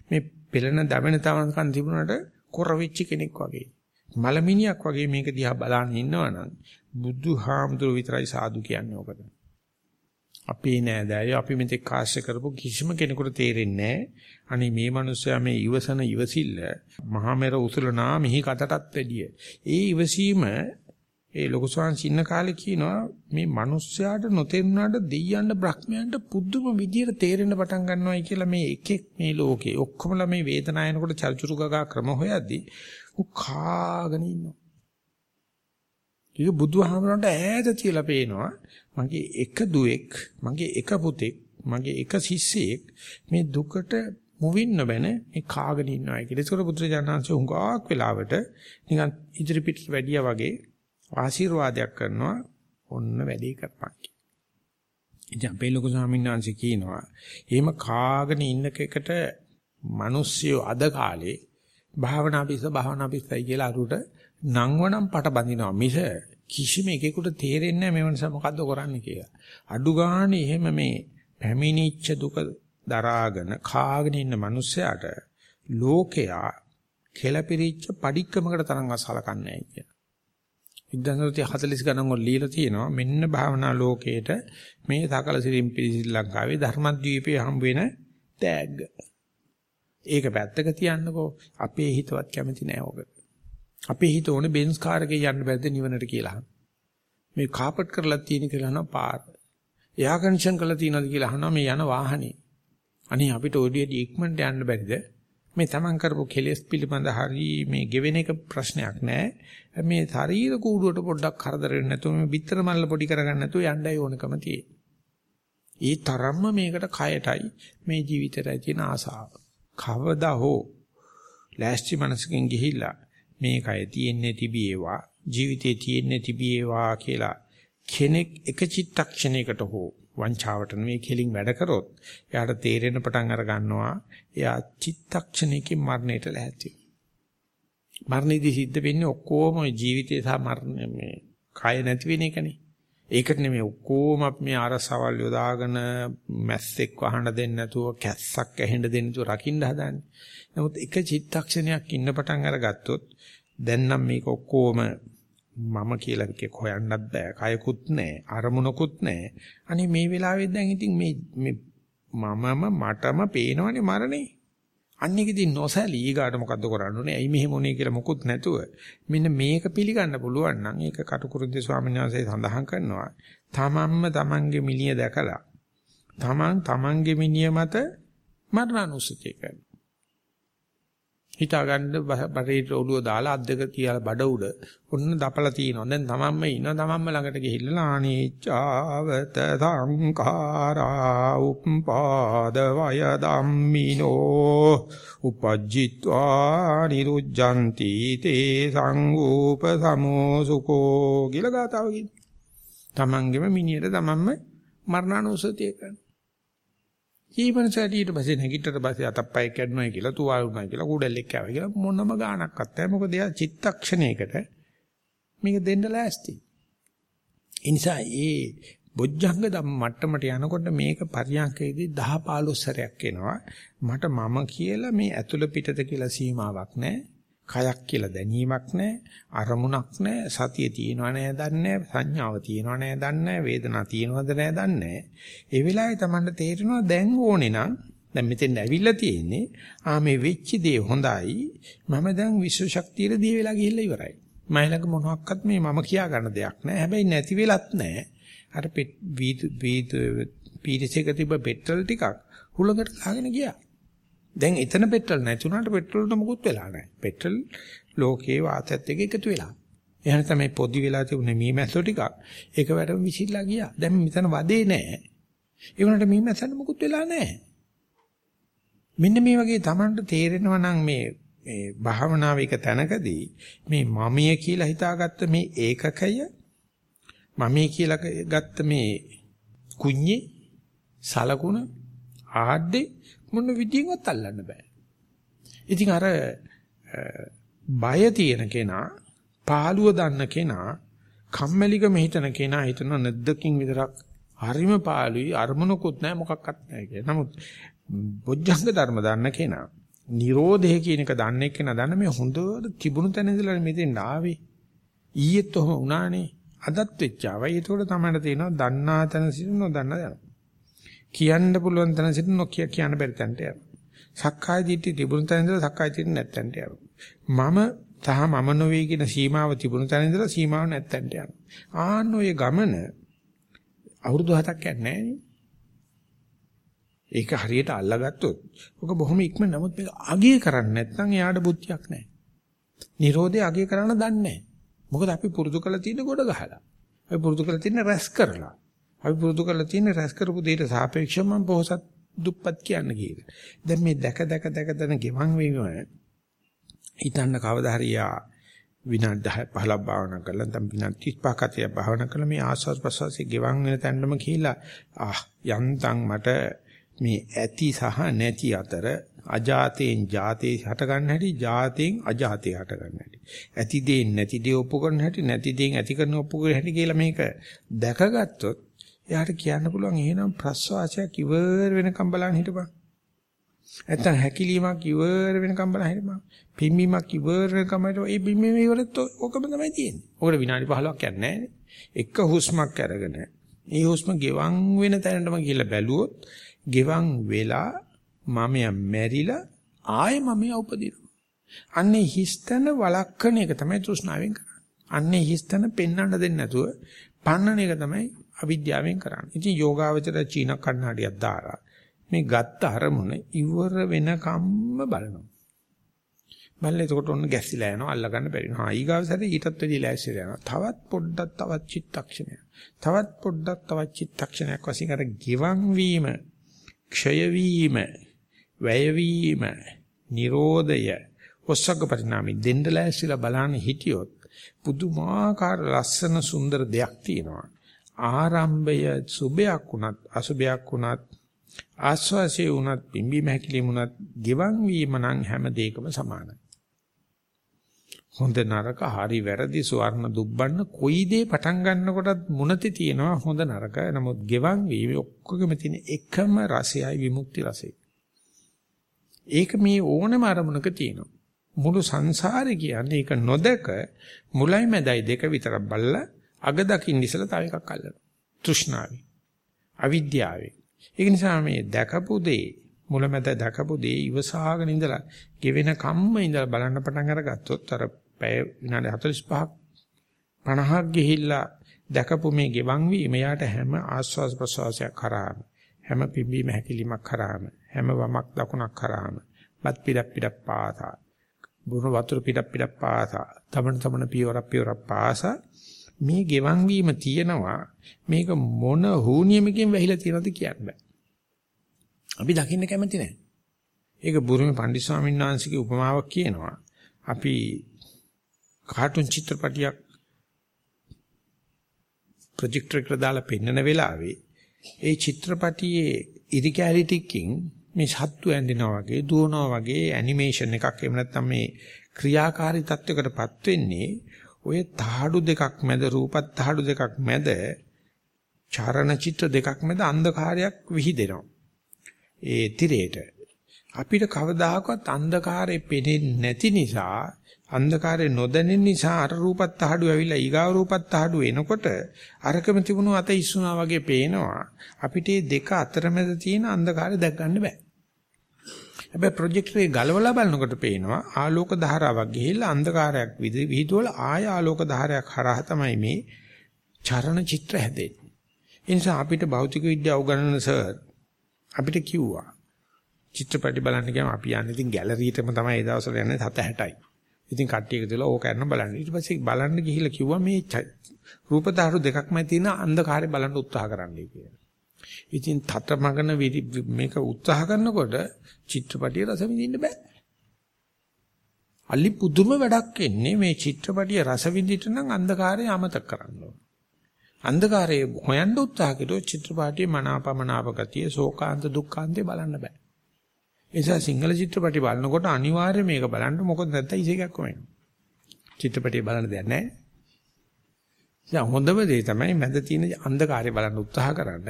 මේ පෙළෙන දවෙන තමන්කන් තිබුණාට කොර වෙච්ච කෙනෙක් වාගේ. මලමිනියක් වගේ මේක දිහා බලන් ඉන්නවනම් බුදුහාමුදුරුව විතරයි සාදු කියන්නේ ඔකට. අපි නෑදෑයෝ අපි මෙතෙක් කාශ්‍ය කරපු කිසිම කෙනෙකුට තේරෙන්නේ නෑ. අනේ මේ මිනිස්සයා මේ ඉවසන ඉවසිල්ල මහා මෙර උසුලනා මිහි කටටත් වැඩිය. ඒ ඉවසීම ඒ ලොකු ස්වාමීන් කාලේ කියනවා මේ මිනිස්සයාට නොතේරුණාට දෙයයන්ට බ්‍රහ්මයන්ට පුදුම විදියට තේරෙන්න පටන් ගන්නවායි කියලා මේ එකෙක් මේ ලෝකේ ඔක්කොමලා මේ වේදනායනකොට චර්චුරු ගගා ක්‍රම හොයද්දී උ කාගෙන ඉන්නවා. ඒක බුදුහාමරන්ට ඈත තියලා පේනවා මගේ එක දුවෙක් මගේ එක පුතෙක් මගේ එක ශිෂ්‍යයෙක් මේ දුකට මුවින්න බැන මේ කාගෙන ඉන්නවා කියලා. ඒකෝර පුත්‍රජානන්සේ හුඟක් වෙලාවට නිකන් ඉදිරි පිට වැඩියා වගේ ආශිර්වාදයක් කරනවා ඔන්න වැඩේ කරපන් කියලා. ඉතින් අපේ ලොකු ස්වාමීන් වහන්සේ කියනවා එහෙම කාගෙන ඉන්නකෙකට මිනිස්සු අද කාලේ භාවනා පිස්ස භාවනා පිස්සයි කියලා අරුට නංවනම් පට බඳිනවා මිස කිසිම එකෙකුට තේරෙන්නේ නැහැ මේ වෙනස මොකද්ද කරන්නේ කියලා. අඩු ගානේ එහෙම මේ පැමිණිච්ච දුක දරාගෙන කාගෙන ඉන්න මිනිස්සයාට ලෝකයා කෙලපිරිච්ච padikkamakata තරම් අසලකන්නේ නැහැ කියලා. 1940 ගණන් වල লীලා තියෙනවා මෙන්න භාවනා ලෝකයේට මේ සකල සිරින් පිළිසිල් ලංකාවේ ධර්මද්වීපයේ හම්බ වෙන තෑග්ග. ඒක පැත්තක තියන්නකෝ. අපේ හිතවත් කැමති නෑ ඔකට. අපේ හිත ඕනේ බෙන්ස් කාර් එකේ යන්න බැද්ද නිවනට කියලා. මේ කාපට් කරලා තියෙන කියලා අහනවා පාර. එයා කන්ඩිෂන් කරලා තියෙනවද කියලා අහනවා මේ යන වාහනේ. අනේ අපිට ඔඩියදී ඉක්මනට යන්න බැරිද? මේ තමන් කරපු කෙලෙස් පිළිබඳ හරි මේ ගෙවෙන එක ප්‍රශ්නයක් නෑ. මේ ශරීර කූඩුවට පොඩ්ඩක් කරදර වෙන්නේ නැතුව මේ බිත්තර මල්ල පොඩි කරගන්න නැතුව යන්නයි ඕනකම තියෙන්නේ. ඒ තරම්ම මේකට කයටයි මේ ජීවිතයටයි තියෙන ආසාව. කවදා හෝ ලෑස්ති මනසකින් ගිහිල්ලා මේ කය තියෙන්නේ තිබීවා ජීවිතේ තියෙන්නේ තිබීවා කියලා කෙනෙක් එක චිත්තක්ෂණයකට හෝ වංචාවට නෙවෙයි කෙලින් වැඩ කරොත් එයාට තේරෙන පටන් අර ගන්නවා එයා චිත්තක්ෂණයකින් මරණයට ලෑස්ති මරණයේදී සිද්ධ වෙන්නේ ඔක්කොම ජීවිතේ සහ මරණ මේ කය නැති වෙන එකනේ. ඒකට නෙමෙයි ඔක්කොම මේ අරසවල් යොදාගෙන මැස්සෙක් වහන්න දෙන්නේ නැතුව කැස්සක් ඇහෙන්න දෙන්නේ නැතුව රකින්න හදන්නේ. නමුත් එක චිත්තක්ෂණයක් ඉන්න පටන් අරගත්තොත් දැන් නම් මේක ඔක්කොම මම කියලා එකක් හොයන්නත් බෑ. කයකුත් නැහැ. අරමුණකුත් නැහැ. අනේ මේ වෙලාවෙත් දැන් ඉතින් මේ මේ මමම මටම පේනවනේ මරණේ. අන්නේකදී නොසැලී ඊගාට මොකද්ද කරන්න ඕනේ? ඇයි මෙහෙම උනේ කියලා මොකුත් නැතුව මෙන්න මේක පිළිගන්න පුළුවන් නම් ඒක කටුකුරුද්ද ස්වාමීන් වහන්සේ සඳහන් කරනවා. තමන්ම තමන්ගේ මිනිය දැකලා තමන් තමන්ගේ මිනිය මත මරණානුස්සතිය කරනවා. හිතා ගන්න බටේට ඔළුව දාලා අත් දෙක තියලා බඩ උඩ ඔන්න දපලා තිනවා. දැන් තමන්ම ඉන්නවා තමන්ම ළඟට ගිහිල්ලා ආනීචාවත සංඛාරා උප්පාද වය ධම්මිනෝ උපජ්ජිත්වා නිරුජ්ජಂತಿ තේ සංූප සමෝසුකෝ කියලා ගාතාව කියන්නේ. තමන්ගෙම මිනියට තමන්ම මරණානුසතිය කරනවා. ඊමණසට ඊට පස්සේ නැගිටට පස්සේ අතප්පය කැඩුණා කියලා තුවාල වුණා කියලා කුඩල්ලෙක් කෑවා කියලා මොනම ගාණක්වත් නැහැ. මොකද එයා චිත්තක්ෂණයකට මේක දෙන්න ලෑස්ති. ඒ නිසා ඒ බොජ්ජංග ධම්ම මට්ටමට යනකොට මේක පරියන්කේදී 10 15 සැරයක් එනවා. මට මම කියලා මේ ඇතුළ පිටත කියලා සීමාවක් නැහැ. කයක් කියලා දැනීමක් නැහැ අරමුණක් නැහැ සතිය තියෙනව නෑ දන්නේ සංඥාව තියෙනව නෑ දන්නේ වේදනාව තියෙනවද නෑ දන්නේ ඒ වෙලාවේ Tamanට තේරෙනවා දැන් ඕනේ නම් දැන් මෙතෙන් ඇවිල්ලා තියෙන්නේ ආ මේ වෙච්ච දේ හොඳයි. මම දැන් විශ්ව ශක්තියට දී වෙලා ගිහිල්ලා ඉවරයි. මයිලක මොනවත් මේ මම කියා ගන්න දෙයක් නෑ හැබැයි නැති වෙලත් නෑ අර වීද වීද පීරිසයක තිබ්බ පෙට්‍රල් ටිකක් හුලකට දාගෙන ගියා. දැන් එතන පෙට්‍රල් නැති වුණාට පෙට්‍රල්ට මොකුත් වෙලා නැහැ. පෙට්‍රල් ලෝකේ වාතයත් එක්ක එකතු වෙලා. එහෙනම් තමයි පොඩි වෙලා තිබුණේ මීමැස්සෝ ටිකක්. ඒක වැඩම විසිරලා ගියා. දැන් මෙතන වදේ නැහැ. ඒ වුණාට මීමැස්සන්න මොකුත් වෙලා නැහැ. මෙන්න මේ වගේ Tamanට තේරෙනවා නම් මේ මේ භාවනාව එක තැනකදී මේ මමිය කියලා හිතාගත්ත මේ ඒකකය මමිය කියලා ගත්ත මේ කුඤ්ඤේ සලකුණ ආද්දේ මොන විදියෙන්වත් අල්ලන්න බෑ. ඉතින් අර බය තියෙන කෙනා, පාළුව දන්න කෙනා, කම්මැලිකම හිතන කෙනා හිතන නැද්දකින් විතරක් හරිම පාළුයි අරමුණකුත් නැහැ මොකක්වත් නැහැ කියලා. නමුත් බොජ්ජංග ධර්ම දන්න කෙනා, Nirodhe කියන එක දන්නේ කෙනා දන්න මේ හොඳට තිබුණු තැන ඉඳලා මෙතෙන් ආවේ. ඊයේත් ඔහම වුණානේ. අදත් වෙච්චාවයි. ඒතකොට තමයි තේරෙනවා දන්නා තැන සිට නොදන්නා යනවා. කියන්න පුළුවන් තැන සිට නොකිය කියන්න බැරි තැනට යනවා. සක්කාය දිට්ඨිය තිබුණු තැන ඉඳලා සක්කාය දිට්ඨිය නැත්තන්ට යනවා. මම සහ මම නොවේ කියන සීමාව තිබුණු තැන ඉඳලා සීමාව නැත්තන්ට යනවා. ආන්න ඔය ගමන අවුරුදු 7ක් යන්නේ ඒක හරියට අල්ලගත්තොත් ඔක බොහොම ඉක්මන නමුත් මේක අගය කරන්නේ නැත්නම් එයාට බුද්ධියක් නැහැ. Nirodhe අගය කරන්න දන්නේ නැහැ. මොකද අපි පුරුදු කරලා තියෙන ගොඩ ගහලා. අපි පුරුදු කරලා තියෙන රැස් කරලා. අපි පුරුදු කරලා තියෙන රැස් කරපු දෙයට සාපේක්ෂව මම පොහසත් දුප්පත් කියන්න කියලා. දැන් මේ දැක දැක දැක දැන ගෙවන් වීම හිතන්න කවදා හරි යා විනාඩි 10 15 භාවනා කරලා නැත්නම් විනාඩි 35ක තිය භාවනා කරලා මේ ආස්වාද ප්‍රසවාසයේ ගෙවන් වෙන තැනම කියලා ආ යන්තම් මට මේ ඇති සහ නැති අතර අජාතයෙන් ජාතේ හට ගන්න හැටි ජාතයෙන් අජාතේ හට ගන්න හැටි ඇති දෙයින් නැති දේ ඔප්පු කරන හැටි නැති දෙයින් ඇති කරන ඔප්පු කරන හැටි කියලා මේක දැකගත්තොත් එයාට කියන්න පුළුවන් එහෙනම් ප්‍රස්වාසයක් ඉවර වෙනකම් බලන්න හිටපන්. නැත්තම් හැකිලීමක් ඉවර වෙනකම් බලන්න හිටපන්. පිම්බීමක් ඉවර වෙනකම් හිටපන්. ඒ පිම්බීම ඉවරත් ඔකම තමයි තියෙන්නේ. ඔකට විනාඩි 15ක් යන්නේ නැහැ එක හුස්මක් අරගෙන ඒ හුස්ම ගෙවන් වෙන තැනටම ගිහිල්ලා බැලුවොත් ගෙවන් වෙලා මම මැරිලා ආයෙ මම උපදිනවා. අන්නේ හිස්තන වළක්කන එක තමයි තෘෂ්ණාවෙන් කරන්නේ. අන්නේ හිස්තන පෙන්වන්න දෙන්නේ නැතුව පන්නන එක තමයි අවිද්‍යාවෙන් කරන්නේ. ඉතින් යෝගාවචර චීන කන්නඩියක් දාලා මේ ගත්ත අරමුණ ඉවර වෙනකම්ම බලනවා. බලලා එතකොට ඔන්න ගැස්සිලා යනවා අල්ල ගන්න බැරි වෙනවා. ඊගාව සැරේ ඊටත් වැඩි ලෑස්තිලා යනවා. තවත් පොඩ්ඩක් තවත් චිත්තක්ෂණයක්. තවත් පොඩ්ඩක් තවත් චිත්තක්ෂණයක් වශයෙන් අර ගිවන් වීම, ක්ෂය වීම, වැය වීම, Nirodhaය, ඔස්සග්ග පරිණාමي දෙන්න ලෑස්තිලා බලන්න හිටියොත් පුදුමාකාර ලස්සන සුන්දර දෙයක් තියෙනවා. ආරම්භය සුභයක් වුණත් අසුභයක් වුණත් ආස්වාසිය වුණත් පිම්බීම හැකිලිම වුණත් ගෙවන් වීම නම් හැම දෙයකම සමානයි. හොඳ නරක හරි වැරදි සුවර්ණ දුබ්බන්න කොයි දේ පටන් ගන්නකොටත් මුණතේ තියෙනවා හොඳ නරක. නමුත් ගෙවන් වීම ඔක්කොගෙම තියෙන එකම රසයයි විමුක්ති රසය. ඒක මේ ඕනම අරමුණක තියෙනවා. මුළු සංසාරේ කියන්නේ ඒක නොදක මුලයි මැදයි දෙක විතරක් බලලා අග දකින්න ඉස්සලා තව එකක් අල්ලනවා. තෘෂ්ණාවයි. අවිද්‍යාවයි. ඒක නිසා මේ දැකපු දේ මුලමැද දැකපු දේ ඉවසාගෙන ඉඳලා ගෙවෙන කම්ම ඉඳලා බලන්න පටන් අරගත්තොත් අර පැය විනාඩි 45ක් 50ක් ගිහිල්ලා දැකපු මේ ගෙවන් වීම යාට හැම ආස්වාස් ප්‍රසවාසයක් කරාම හැම පිම්බීම හැකිලිමක් කරාම හැම වමක් දකුණක් කරාම බත් පිටක් පිටක් පාසා බුන වතුර පිටක් පිටක් පාසා තමන තමන පියවරක් පියවරක් පාසා මේ ගෙවන් වීම තියෙනවා මේක මොන හුනියමකින් වැහිලා තියෙනවද කියන්න බෑ අපි දකින්න කැමති නැහැ. ඒක බුරුමේ පණ්ඩිත ස්වාමීන් වහන්සේගේ උපමාවක් කියනවා. අපි කාටුන් චිත්‍රපටියක් ප්‍රොජෙක්ටර් එකට දාලා පෙන්නන වෙලාවේ ඒ චිත්‍රපටියේ ඉරිකැලිටිකින් මේ සත්තු ඇඳිනවා වගේ දුවනවා වගේ ඇනිමේෂන් එකක් එහෙම නැත්නම් මේ ක්‍රියාකාරී තත්වයකටපත් වෙන්නේ ඔය තහඩු දෙකක් මැද රූපත් තහඩු දෙකක් මැද චාරණ චිත්‍ර දෙකක් මැද අන්ධකාරයක් විහිදෙනවා. ඒ තිරේට. අපිට කවදාකවත් අන්ධකාරේ පෙනෙන්නේ නැති නිසා අන්ධකාරේ නොදැනෙන නිසා අර රූපත් අහඩු ඇවිල්ලා ඊගාව රූපත් අහඩු එනකොට අරකම තිබුණු අත ඉස්සුනා වගේ පේනවා. අපිට මේ දෙක අතරමැද තියෙන අන්ධකාරය දැක් ගන්න බෑ. හැබැයි ප්‍රොජෙක්ටරේ ගලවලා බලනකොට පේනවා ආලෝක ධාරාවක් ගිහිල්ලා අන්ධකාරයක් විහිදුවල ආය ආලෝක ධාරයක් හරහා තමයි මේ චරණ චිත්‍ර හැදෙන්නේ ඒ නිසා අපිට භෞතික විද්‍යාව උගන්වන සර් අපිට කිව්වා චිත්‍රපටි බලන්න ගියාම අපි යන්නේ ඉතින් ගැලරියටම තමයි ඒ දවස්වල යන්නේ 7:60යි. ඉතින් කට්ටිය එකතුලා ඕක කරන බලන්න. ඊට පස්සේ බලන්න ගිහිල්ලා කිව්වා මේ රූප ධාරු දෙකක්ම තියෙන අන්ධකාරය බලන්න උත්සාහ කරන්නයි කියලා. ඉතින් තතමගන මේක උත්සාහ කරනකොට චිත්‍රපටිය රස විඳින්න බෑ. අලි පුදුම වැඩක් එන්නේ මේ චිත්‍රපටිය රස විඳින්න නම් අන්ධකාරය අමතක කරන්න ඕන. අන්ධකාරයේ හොයන්න උත්සාහ කළොත් චිත්‍රපටයේ මනාපමනාප ගතිය, ශෝකාන්ත දුක්ඛාන්තේ බලන්න බෑ. ඒ නිසා සිංහල චිත්‍රපටි බලනකොට අනිවාර්යයෙන් මේක බලන්න මොකද නැත්නම් ඉසේකක් කොහෙන්ද? චිත්‍රපටිය බලන්න දෙයක් නැහැ. දැන් හොඳම දේ තමයි මැද තියෙන අන්ධකාරය බලන්න උත්සාහ කරන්න.